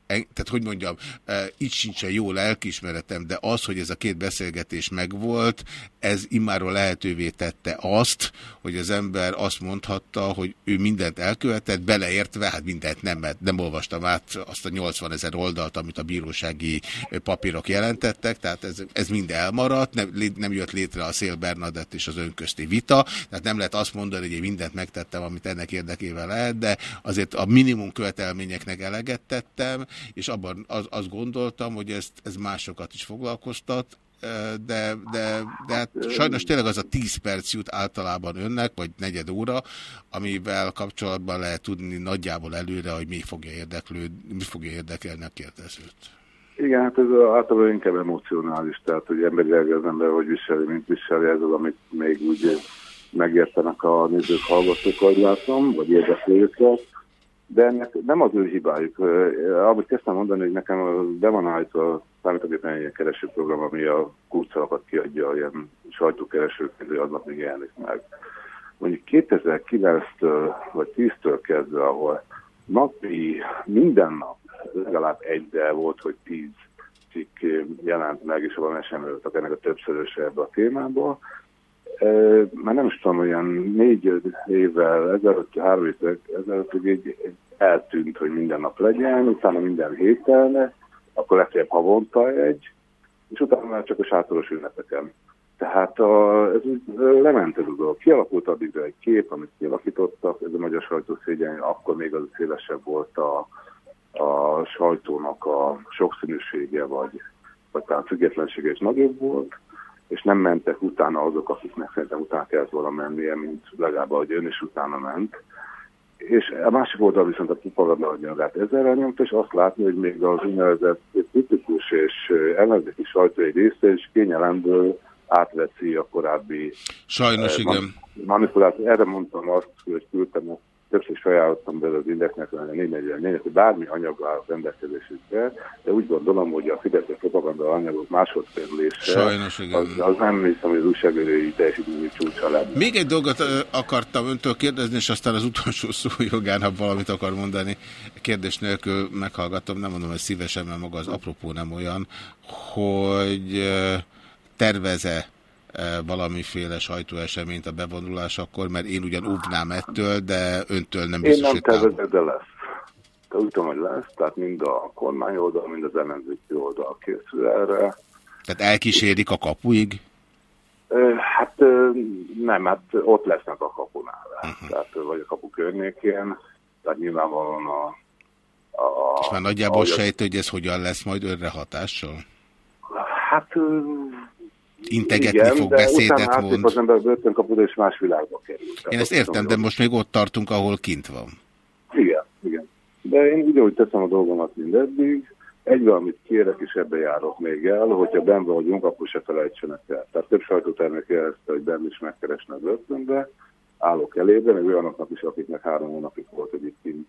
tehát hogy mondjam, e, itt sincsen jó lelkismeretem, de az, hogy ez a két beszélgetés megvolt, ez immáról lehetővé tette azt, hogy az ember azt mondhatta, hogy ő mindent elkövetett, beleértve, hát mindent nem, mert nem olvastam át azt a 80 ezer oldalt, amit a bírósági papírok jelentettek, tehát ez, ez mind elmaradt, nem, nem jött létre a Szél Bernadett és az önközt közti vita, tehát nem lehet azt mondani, hogy én mindent megtettem, amit ennek érdekében lehet, de azért a minimum követelményeknek eleget tettem, és abban az, azt gondoltam, hogy ezt, ez másokat is foglalkoztat, de, de, de hát sajnos tényleg az a 10 perc jut általában önnek, vagy negyed óra, amivel kapcsolatban lehet tudni nagyjából előre, hogy mi fogja, érdeklő, mi fogja érdekelni a kérdezőt. Igen, hát ez általában inkább emocionális, tehát hogy emberileg az ember hogy viseli, mint viseli, ez az, amit még úgy megértenek a nézők, hallgatók, ahogy látom, vagy érdeklőket, de ennek nem az ő hibájuk. Ahogy kezdtem mondani, hogy nekem be van állítva a számítógépen egy keresőprogram, ami a kurcalakat kiadja, ilyen sajtókeresőként, aznap még jelenik meg. Mondjuk 2009-től vagy 10-től kezdve, ahol napi, minden nap legalább egy, de volt, hogy tíz cikk jelent meg, és abban sem voltak ennek a többszöröse ebbe a témába. Már nem is tudom, olyan négy évvel ezelőtt, három évvel ezelőtt, hogy egy, eltűnt, hogy minden nap legyen, utána minden héten, akkor legfeljebb havonta egy, és utána már csak a sátoros ünnepeken. Tehát a, ez lement ez a dolog. Kialakult addig egy kép, amit kialakítottak, ez a magyar sajtószégyen, akkor még az szélesebb volt a, a sajtónak a sokszínűsége, vagy, vagy talán függetlensége is nagyobb volt, és nem mentek utána azok, akiknek szerintem utána kellett volna mennie, mint legalább ahogy ön is utána ment. És a másik oldal viszont a propaganda anyagát ezzel nyomta, és azt látni, hogy még az úgynevezett kritikus és ellenzéki sajtó egy része is kényelemből átveszi a korábbi Sajnos, eh, igen. manipulációt. Erre mondtam azt, hogy küldtem a többször is felajánlottam be az indexnek, hogy 444 hogy bármi anyag áll a rendelkezésükre, de úgy gondolom, hogy a Fideszes propaganda anyagok másodkerülése Sajnos, igen. Az, az nem hiszem, hogy az újságírói teljesítményű csúcsa lenne. Még egy dolgot akartam öntől kérdezni, és aztán az utolsó szó jogán, ha valamit akar mondani, kérdés nélkül meghallgatom, nem mondom, hogy szívesen, mert maga az apropó nem olyan, hogy terveze valamiféle sajtóeseményt a bevonulásakor, mert én ugyan óvnám ettől, de öntől nem biztos, Én nem tervezek, de lesz. De úgy tudom, hogy lesz, tehát mind a kormány oldal, mind az ellenzéki oldal készül erre. Tehát elkísérik a kapuig? Hát nem, hát ott lesznek a kapunál, uh -huh. tehát, vagy a kapu környékén, tehát nyilvánvalóan a... a És már nagyjából sejtő, hogy ez hogyan lesz majd önre hatással? Hát integetni Igen, fog, beszédet mond. az ember börtönkapuda és más világba kerül. Én ezt értem, de most még ott tartunk, ahol kint van. Igen, igen. De én ugyanúgy teszem a dolgomat, mint eddig. Egy amit kérek, és ebbe járok még el, hogyha benn vagyunk, akkor se felejtsenek el. Tehát több sajtótermék jelezte, hogy benn is megkeresne a börtönbe. állok elébe, meg olyanoknak is, akiknek három hónapig volt egyébként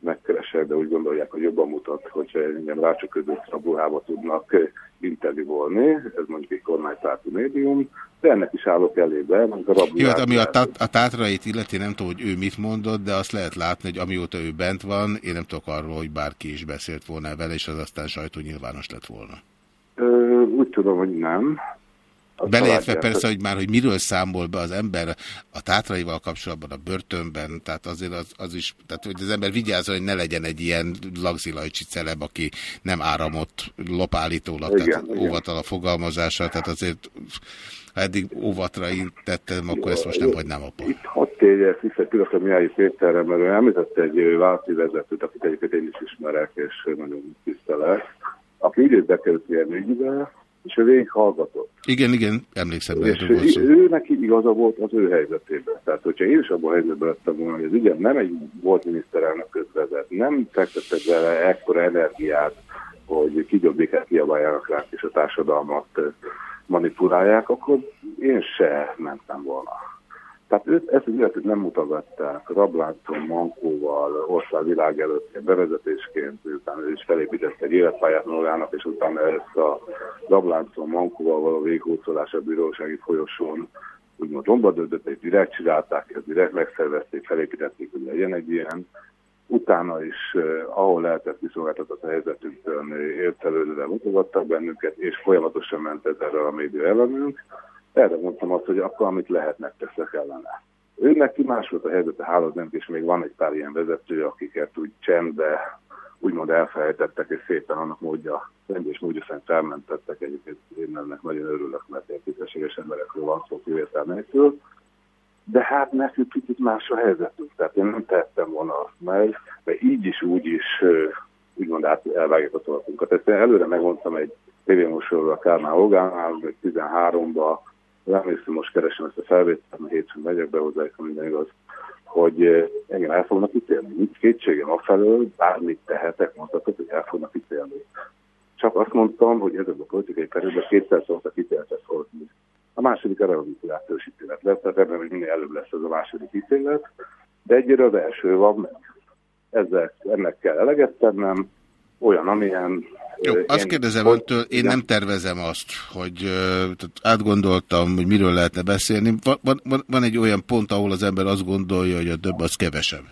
megkeresek, de úgy gondolják, hogy jobban mutat, hogyha engem rácsöködött a buhába tudnak interjúvolni, ez mondjuk egy kormánypárti médium, de ennek is állok elébe. A Jó, hát ami a, tát, a tátrait illeti, nem tudom, hogy ő mit mondott, de azt lehet látni, hogy amióta ő bent van, én nem tudok arról, hogy bárki is beszélt volna vele, és az aztán sajtó nyilvános lett volna. Ö, úgy tudom, hogy nem. Beleértve persze, hogy már, hogy miről számol be az ember a tátraival kapcsolatban, a börtönben, tehát azért az, az is, tehát hogy az ember vigyázzon, hogy ne legyen egy ilyen lagzilajcsi celeb, aki nem áramot lopállítólag, igen, tehát igen. óvatal a fogalmazása, tehát azért ha eddig óvatra intettem, akkor ezt most nem hagynám abba. Itt hadd térjek vissza pillanatra Mihály Péterre, mert ő említette egy válti vezetőt, akit egyébként én is ismerek, és nagyon tisztelek, aki úgy érdekelődött ilyen ügybe, és ő végig hallgatott. Igen, igen, emlékszem. És ő, ő neki igaza volt az ő helyzetében. Tehát, hogyha én is abban a helyzetben lettem volna, hogy ez ugye nem egy volt miniszterelnök közvezet, nem fektettek bele ekkora energiát, hogy kidobbéket kiabáljanak ránk és a társadalmat manipulálják, akkor én se mentem volna. Tehát őt, ezt az életet nem mutogatták rabláncon, mankóval, országvilág előtt bevezetésként, utána ő is felépítette egy életpályát magának, és utána ezt a rabláncon, mankóval való véghócolás a bírósági folyosón úgymond romba döntött, és direkt csinálták, ezt direkt megszervezték, felépítették, hogy legyen egy ilyen. Utána is, eh, ahol lehetett kiszolgáltatott a helyzetünktől, értelődőre mutogattak bennünket, és folyamatosan ment ez erre a média ellenünk erre mondtam azt, hogy akkor, amit lehet, megteszek ellene. Ő neki más volt a helyzete, hála nem, és még van egy pár ilyen vezető, akiket úgy csendbe, úgymond elfelejtettek, és szépen annak módja, rendés módja szerint felmentettek. Egyébként én ennek nagyon örülök, mert értékességes emberekről van szó kivétel nélkül. De hát nekünk kicsit más a helyzetünk. Tehát én nem tettem volna azt meg, de így is, úgy is úgymond át elvágják a szolatunkat. Ezt én előre megmondtam egy tévémúsorról a Kármán Olgánál, 13-ba, emlékszem, most keresem ezt a felvételt, mert hétfőn megyek be hozzá, minden igaz, hogy eh, engem el fognak ítélni. Nincs kétségem afelől, bármit tehetek, mondhatok, hogy el fognak ítélni. Csak azt mondtam, hogy ezek a politikai perőben kétszer szóltak ítéletet hozni. A második a rehabilitációs ítélet lesz, tehát ebben, hogy minél előbb lesz ez a második ítélet, de egyre az első van meg. Ezzel, ennek kell eleget tennem, olyan, amilyen jó, én azt kérdezem hogy, öntől, én nem tervezem azt, hogy tehát átgondoltam, hogy miről lehetne beszélni. Van, van, van egy olyan pont, ahol az ember azt gondolja, hogy a több az kevesebb.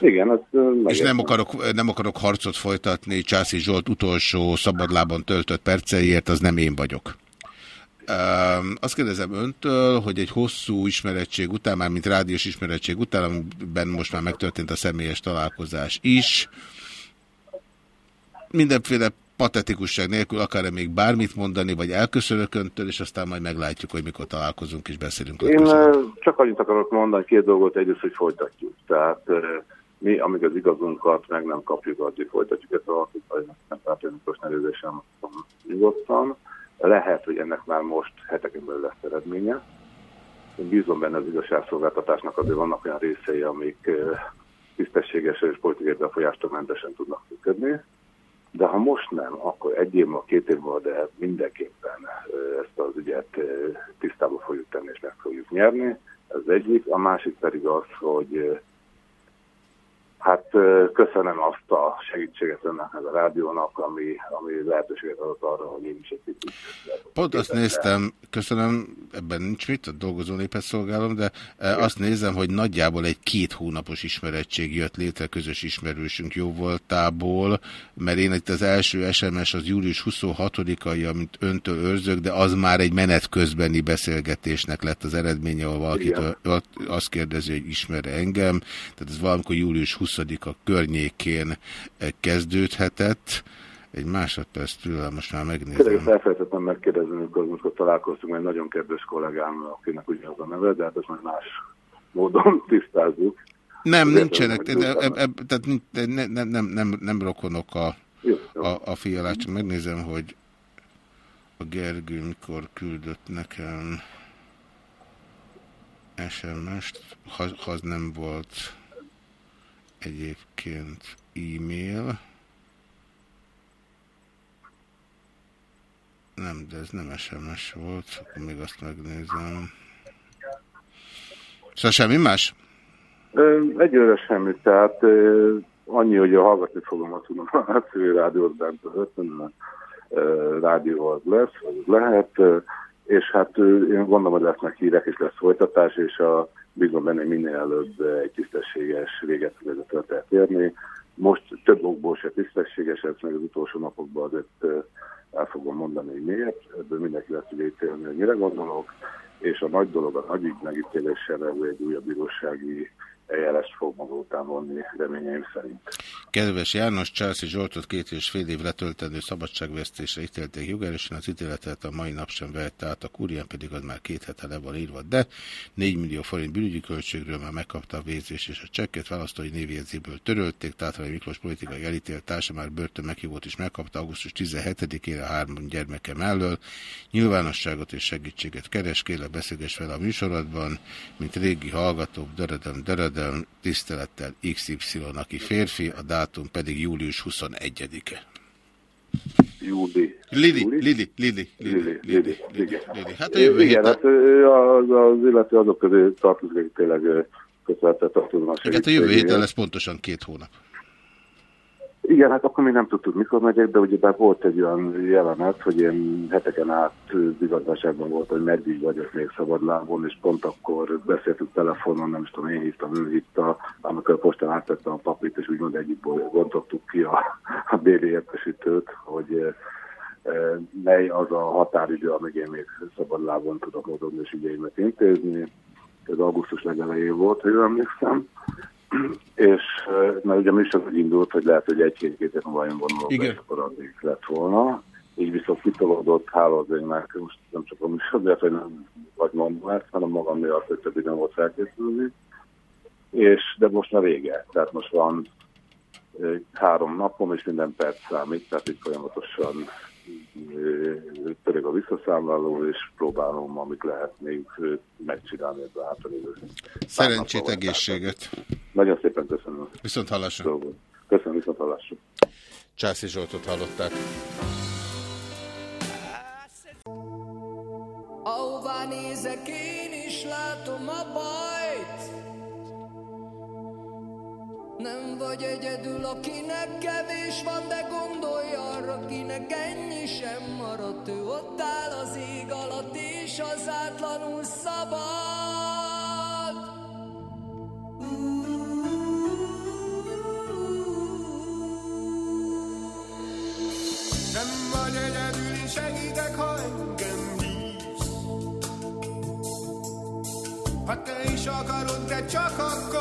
Igen, az És nem akarok, nem akarok harcot folytatni Császi Zsolt utolsó szabadlában töltött perceiért, az nem én vagyok. Um, azt kérdezem öntől, hogy egy hosszú ismerettség után, már mint rádiós ismerettség után, amiben most már megtörtént a személyes találkozás is, mindenféle patetikusság nélkül akar-e még bármit mondani, vagy elköszönök öntől, és aztán majd meglátjuk, hogy mikor találkozunk és beszélünk. Én csak annyit akarok mondani, két dolgot, egyrészt, hogy folytatjuk. Tehát mi, amíg az igazunkat meg nem kapjuk, addig folytatjuk ezt a nem pártjánokos nevezésem nyugodtan. Lehet, hogy ennek már most heteken belül lesz eredménye. Én bízom benne az igazságszolgáltatásnak, azért vannak olyan részei, amik tisztességesen és politikai befolyástól mentesen tudnak működni de ha most nem, akkor egy év múlva, két év múlva, de mindenképpen ezt az ügyet tisztába fogjuk tenni és meg fogjuk nyerni. Ez egyik. A másik pedig az, hogy Hát köszönöm azt a segítséget önnek a rádiónak, ami, ami lehetőséget adott arra, hogy én is egy picit... Pont azt néztem, köszönöm, ebben nincs mit, a dolgozó népet szolgálom, de Igen. azt nézem, hogy nagyjából egy két hónapos ismerettség jött létre közös ismerősünk jó voltából, mert én itt az első SMS az július 26-ai, amit öntől őrzök, de az már egy menet közbeni beszélgetésnek lett az eredménye, ahol valakitől azt kérdezi, hogy ismer -e engem, tehát ez valamikor július 20 20-a környékén kezdődhetett. Egy másodperc tőle, most már megnézem. Tényleg elfelejtettem megkérdezni, amikor, amikor találkoztunk, egy nagyon kedves kollégám, akinek ugyanaz a neve, de hát ezt már más módon *laughs* tisztázzuk. Nem, nincsenek, tehát nem, nem, nem, nem rokonok a, a, a fialát, csak megnézem, hogy a Gergő mikor küldött nekem SMS-t, ha, ha az nem volt egyébként e-mail. Nem, de ez nem SMS volt, akkor még azt megnézem. Szóval semmi más? Egyőre semmi, tehát annyi, hogy a hallgatni fogom a tudom a civil rádiót bent az ötön, rádió az lesz, vagy lehet, és hát én gondolom, hogy lesznek hírek, és lesz folytatás, és a, bízom benne, minél előbb egy tisztességes véget fog ez a történet érni. Most több okból se tisztességes, ez meg az utolsó napokban azért el fogom mondani, hogy miért, ebből mindenki lesz tudja ítélni, hogy mire gondolok, és a nagy dolog, a nagy ügy egy újabb bírósági eljárást fog maga után vonni, reményeim szerint. Kedves János, Császí Zsoltot két és fél év letöltendő szabadságvesztésre ítélték jogerősen, az ítéletet a mai nap sem vette át, a kurján pedig az már két hete le van írva, de 4 millió forint bűnügyi költségről már megkapta a vézés és a csekket választói névjegyzéből törölték, tehát Miklós politikai elítélt társa már börtön meghívót is megkapta augusztus 17-ére a három gyermeke mellől. Nyilvánosságot és segítséget keres, kérlek beszélges fel a műsorodban, mint régi hallgatók, döredem, döredem, Ádám tisztelettel XY, aki férfi, a dátum pedig július 21-e. Júli. Lili, Lili, Lili, Lili, Lili, Lili. Hát a jövő héten... Hát az, az illetve azok közé tartozik, tényleg köszönhetett a tudomány. Igen, hát a jövő héten lesz pontosan két hónap. Igen, hát akkor még nem tudtuk, mikor megyek, de ugyebár volt egy olyan jelenet, hogy én heteken át bizatáságban volt, hogy meddig vagyok még szabadlábon, és pont akkor beszéltük telefonon, nem is tudom, én hívtam, ő hitta, amikor a postán átvettem a papírt, és úgymond egyik bontottuk ki a, a déli értesítőt, hogy mely az a határidő, amíg én még szabadlábon tudok mozogni és ügyeimet intézni. Ez augusztus legelején volt, hogy emlékszem és mert ugye műsor úgy indult, hogy lehet, hogy egy-két héten vajon vonulok, és akkor addig lett volna. Így viszont kitolódott, hála az én már most nem csak a műsor, de hogy nem vagy mondom ezt, hanem magam miatt, hogy többé nem volt felkészülni. És, de most már vége, tehát most van három napom, és minden perc számít, tehát itt folyamatosan pedig a visszaszámláló, és próbálom, amit lehet még megcsinálni ebben hátralévő. Szerencsét, egészséget! Nagyon szépen köszönöm. Viszont hallásra. Köszönöm, viszont hallásra. Császi Zsoltot hallották. Ahová nézek, én is látom a bajt. Nem vagy egyedül, akinek kevés van, de gondolj arra, akinek ennyi sem maradt. Ő ott áll az ég alatt, és az átlanul szabad. Nem vagy egyedül, és segítek, ha engem hívsz. Ha te is akarod, de csak akkor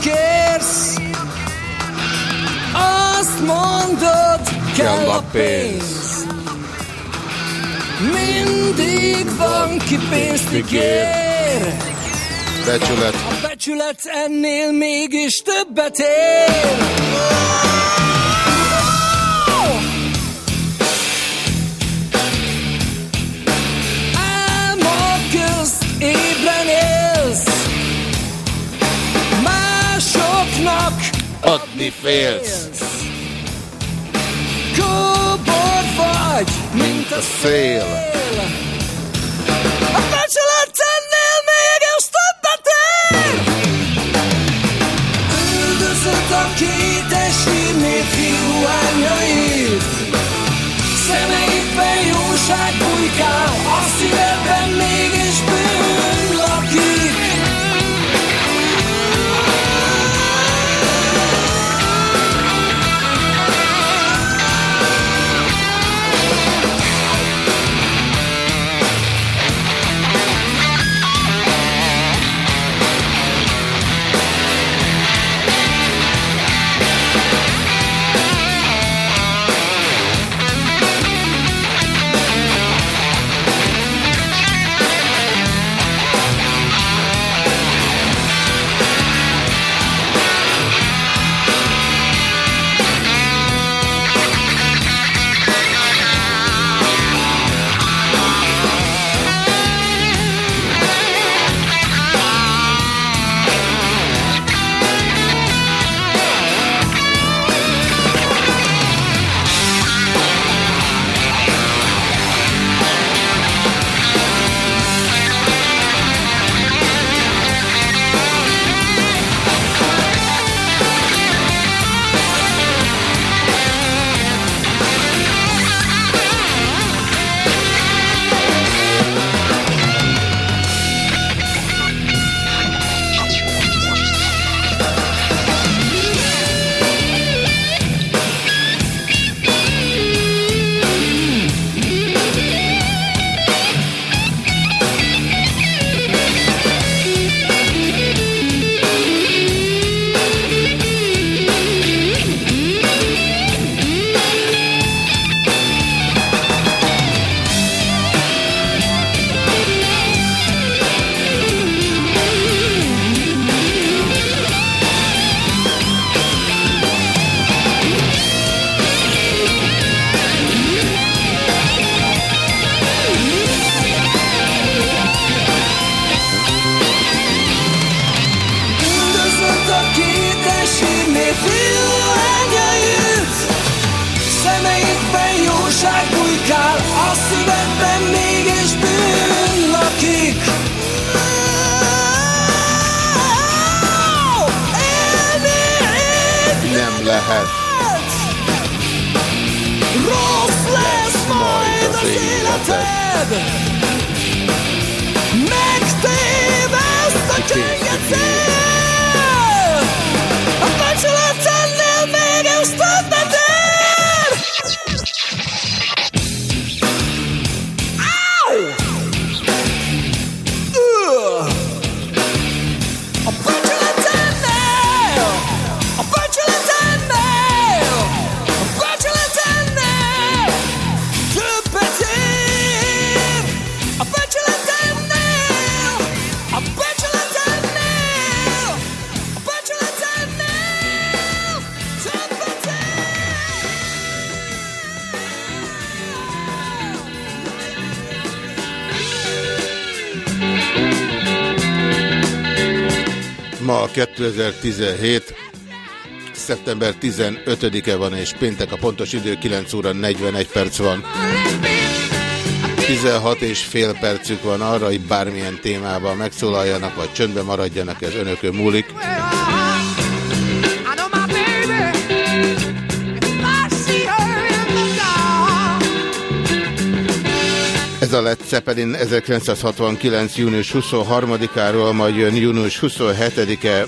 kérsz, azt mondod, kell a pénz. Mindig van ki pénzt ígér. Becsület. A becsület ennél mégis többet ér. Másnak adni félsz Kóbor vagy, mint a szél, szél. 2017. szeptember 15-e van, és péntek a pontos idő 9 óra 41 perc van. 16 és fél percük van arra, hogy bármilyen témában megszólaljanak, vagy csöndbe maradjanak, ez önökön múlik. Led Zeppelin 1969. június 23-áról, majd jön június 27-e.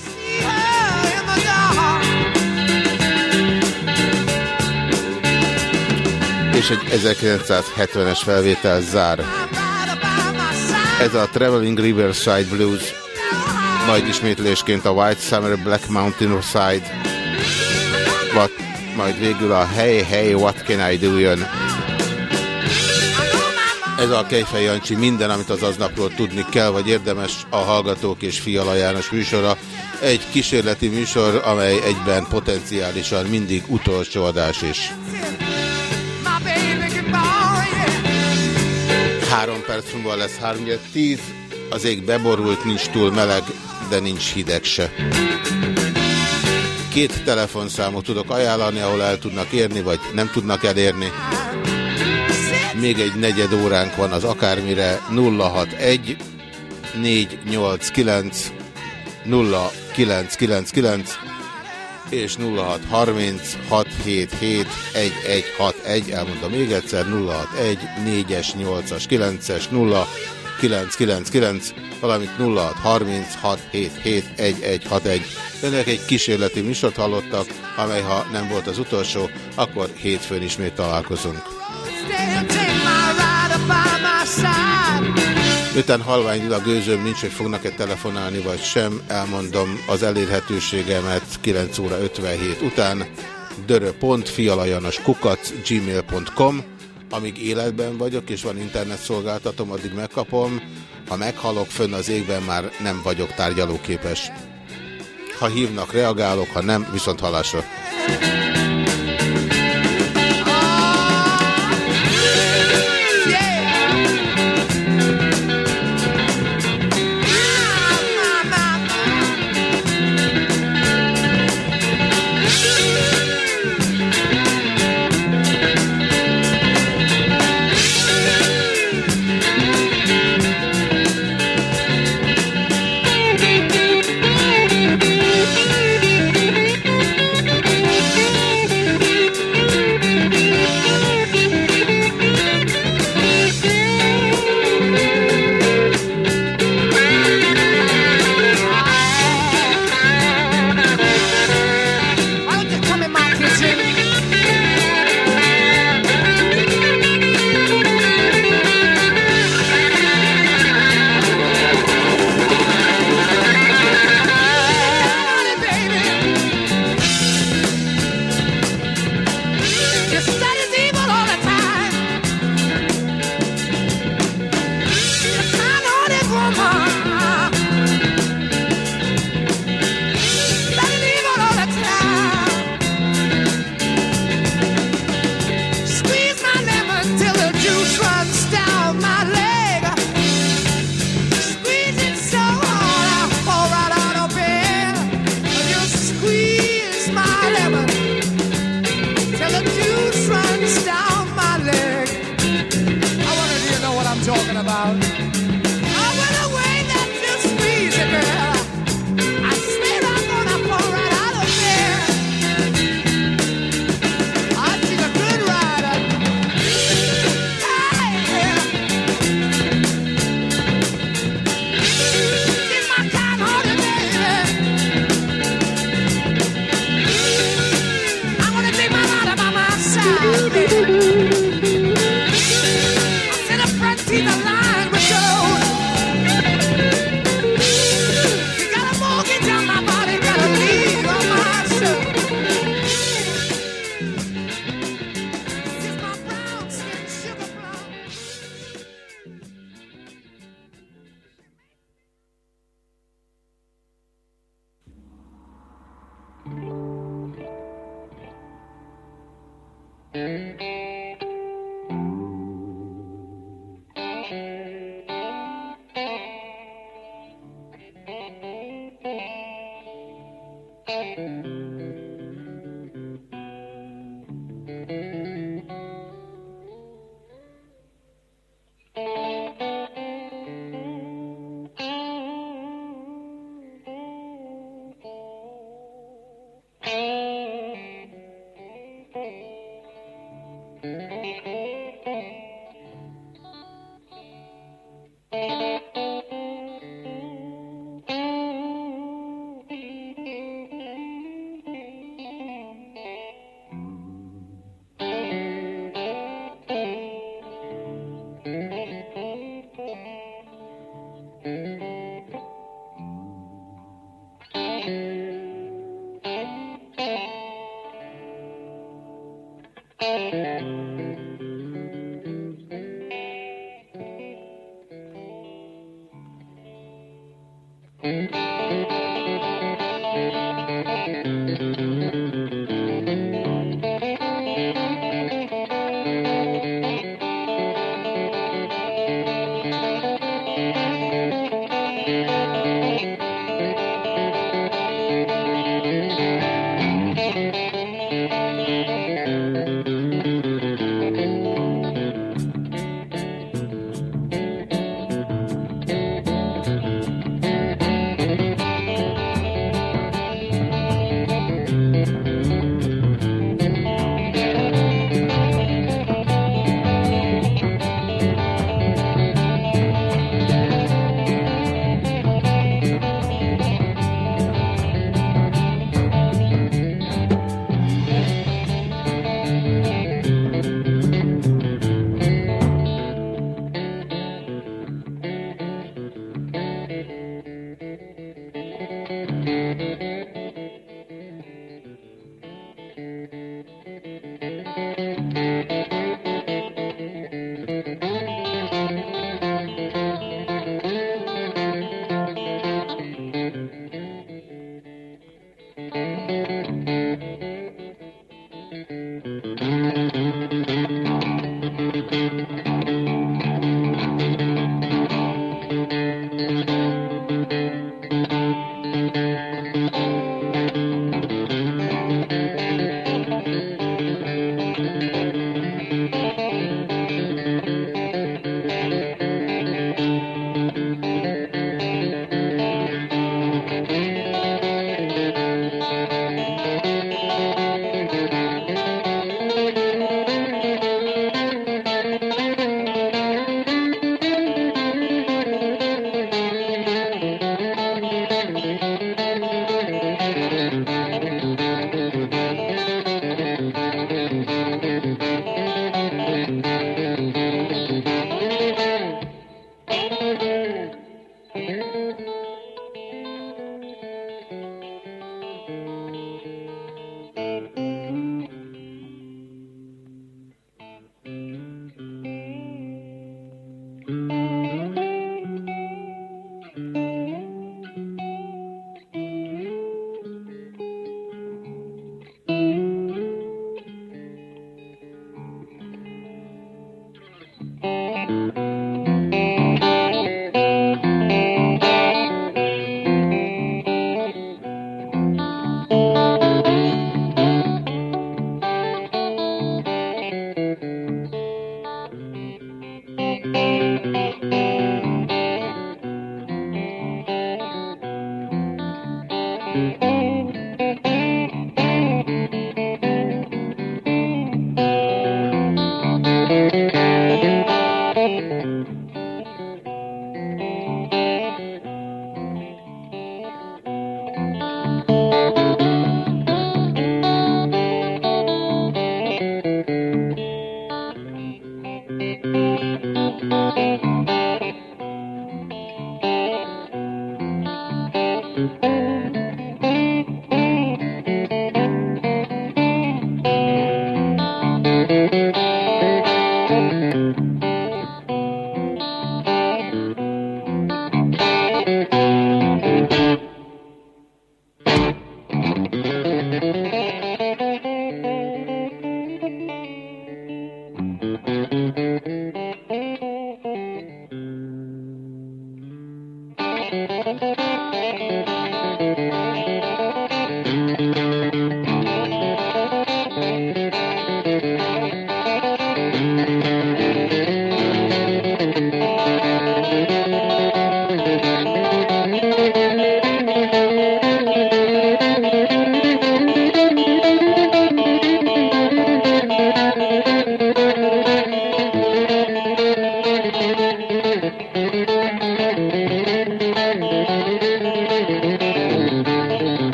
És egy 1970-es felvétel zár. Ez a Traveling Riverside Blues, majd ismétlésként a White Summer Black Mountain Side, vagy majd végül a Hey Hey What Can I Do jön. Ez a Kejfej Jancsi minden, amit az aznapról tudni kell, vagy érdemes a Hallgatók és Fiala János műsora. Egy kísérleti műsor, amely egyben potenciálisan mindig utolsó adás is. Három perc múlva lesz 3 tíz. Az ég beborult, nincs túl meleg, de nincs hideg se. Két telefonszámot tudok ajánlani, ahol el tudnak érni, vagy nem tudnak elérni. Még egy negyed óránk van az akármire 061 489 0999 és 0630 677 1161, elmondom még egyszer, 061 4-es, 8-as, 9-es, 0 999, valamint 0630 677 1161. Önök egy kísérleti műsort hallottak, amely ha nem volt az utolsó, akkor hétfőn ismét találkozunk. Miután halvány lila gőzöm nincs, hogy fognak-e telefonálni vagy sem, elmondom az elérhetőségemet 9 óra 57 után dörö.fialajanas kukac gmail.com amíg életben vagyok és van internetszolgáltatom, addig megkapom. Ha meghalok fönn az égben, már nem vagyok tárgyalóképes. Ha hívnak, reagálok, ha nem, viszont halásra.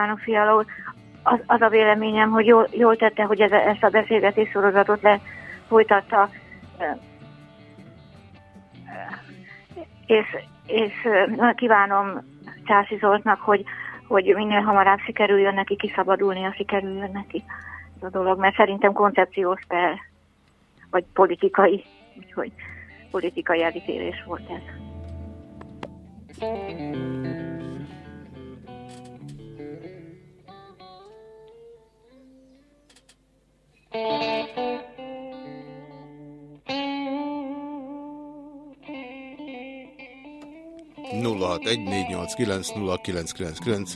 kívánok, Fiala úr! Az, az a véleményem, hogy jól, jól tette, hogy ez, ezt a beszélgetés sorozatot le folytatta. És, és kívánom Csási Zoltnak, hogy, hogy minél hamarabb sikerüljön neki kiszabadulnia, sikerüljön neki ez a dolog, mert szerintem koncepciós per, vagy politikai, úgyhogy politikai elítélés volt ez. Thank you. 0614890999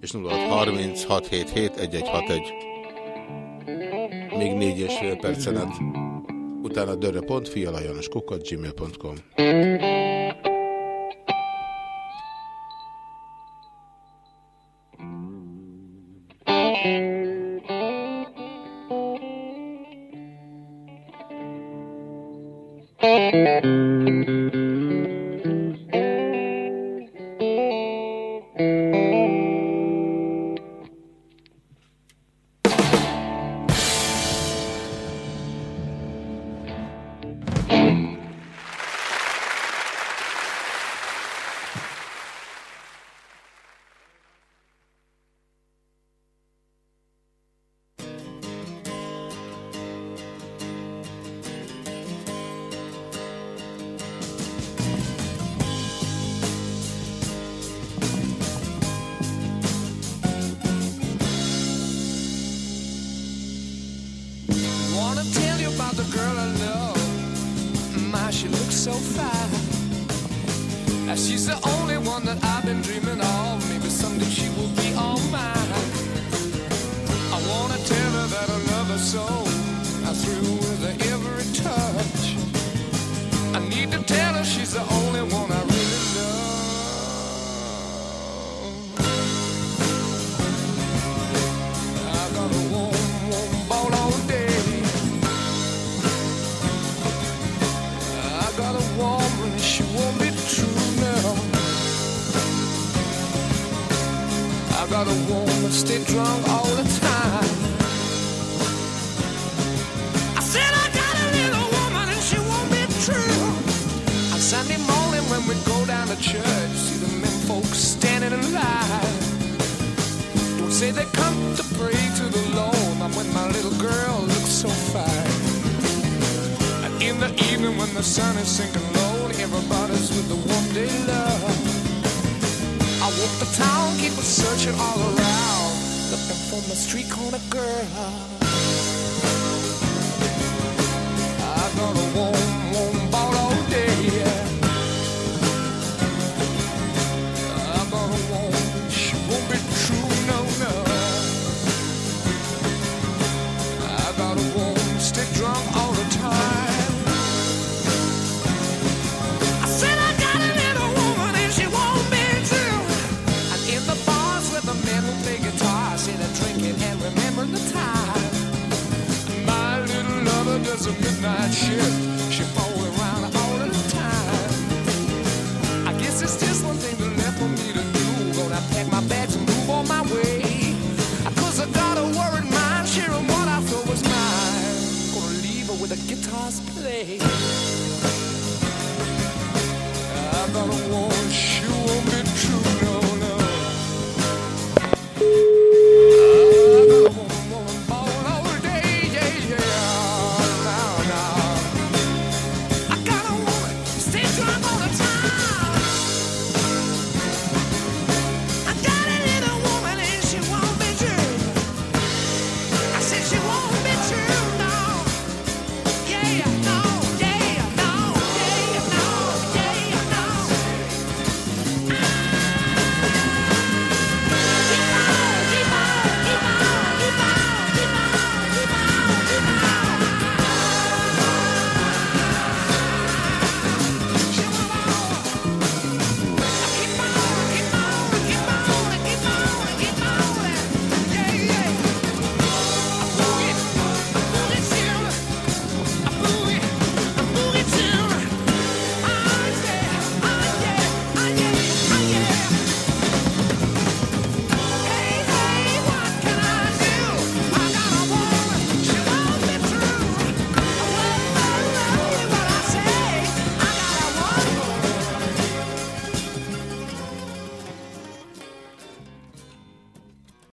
és 0636771161. Még négy és fél percen át. Utána dörö.fi alajanos kukat gmail.com.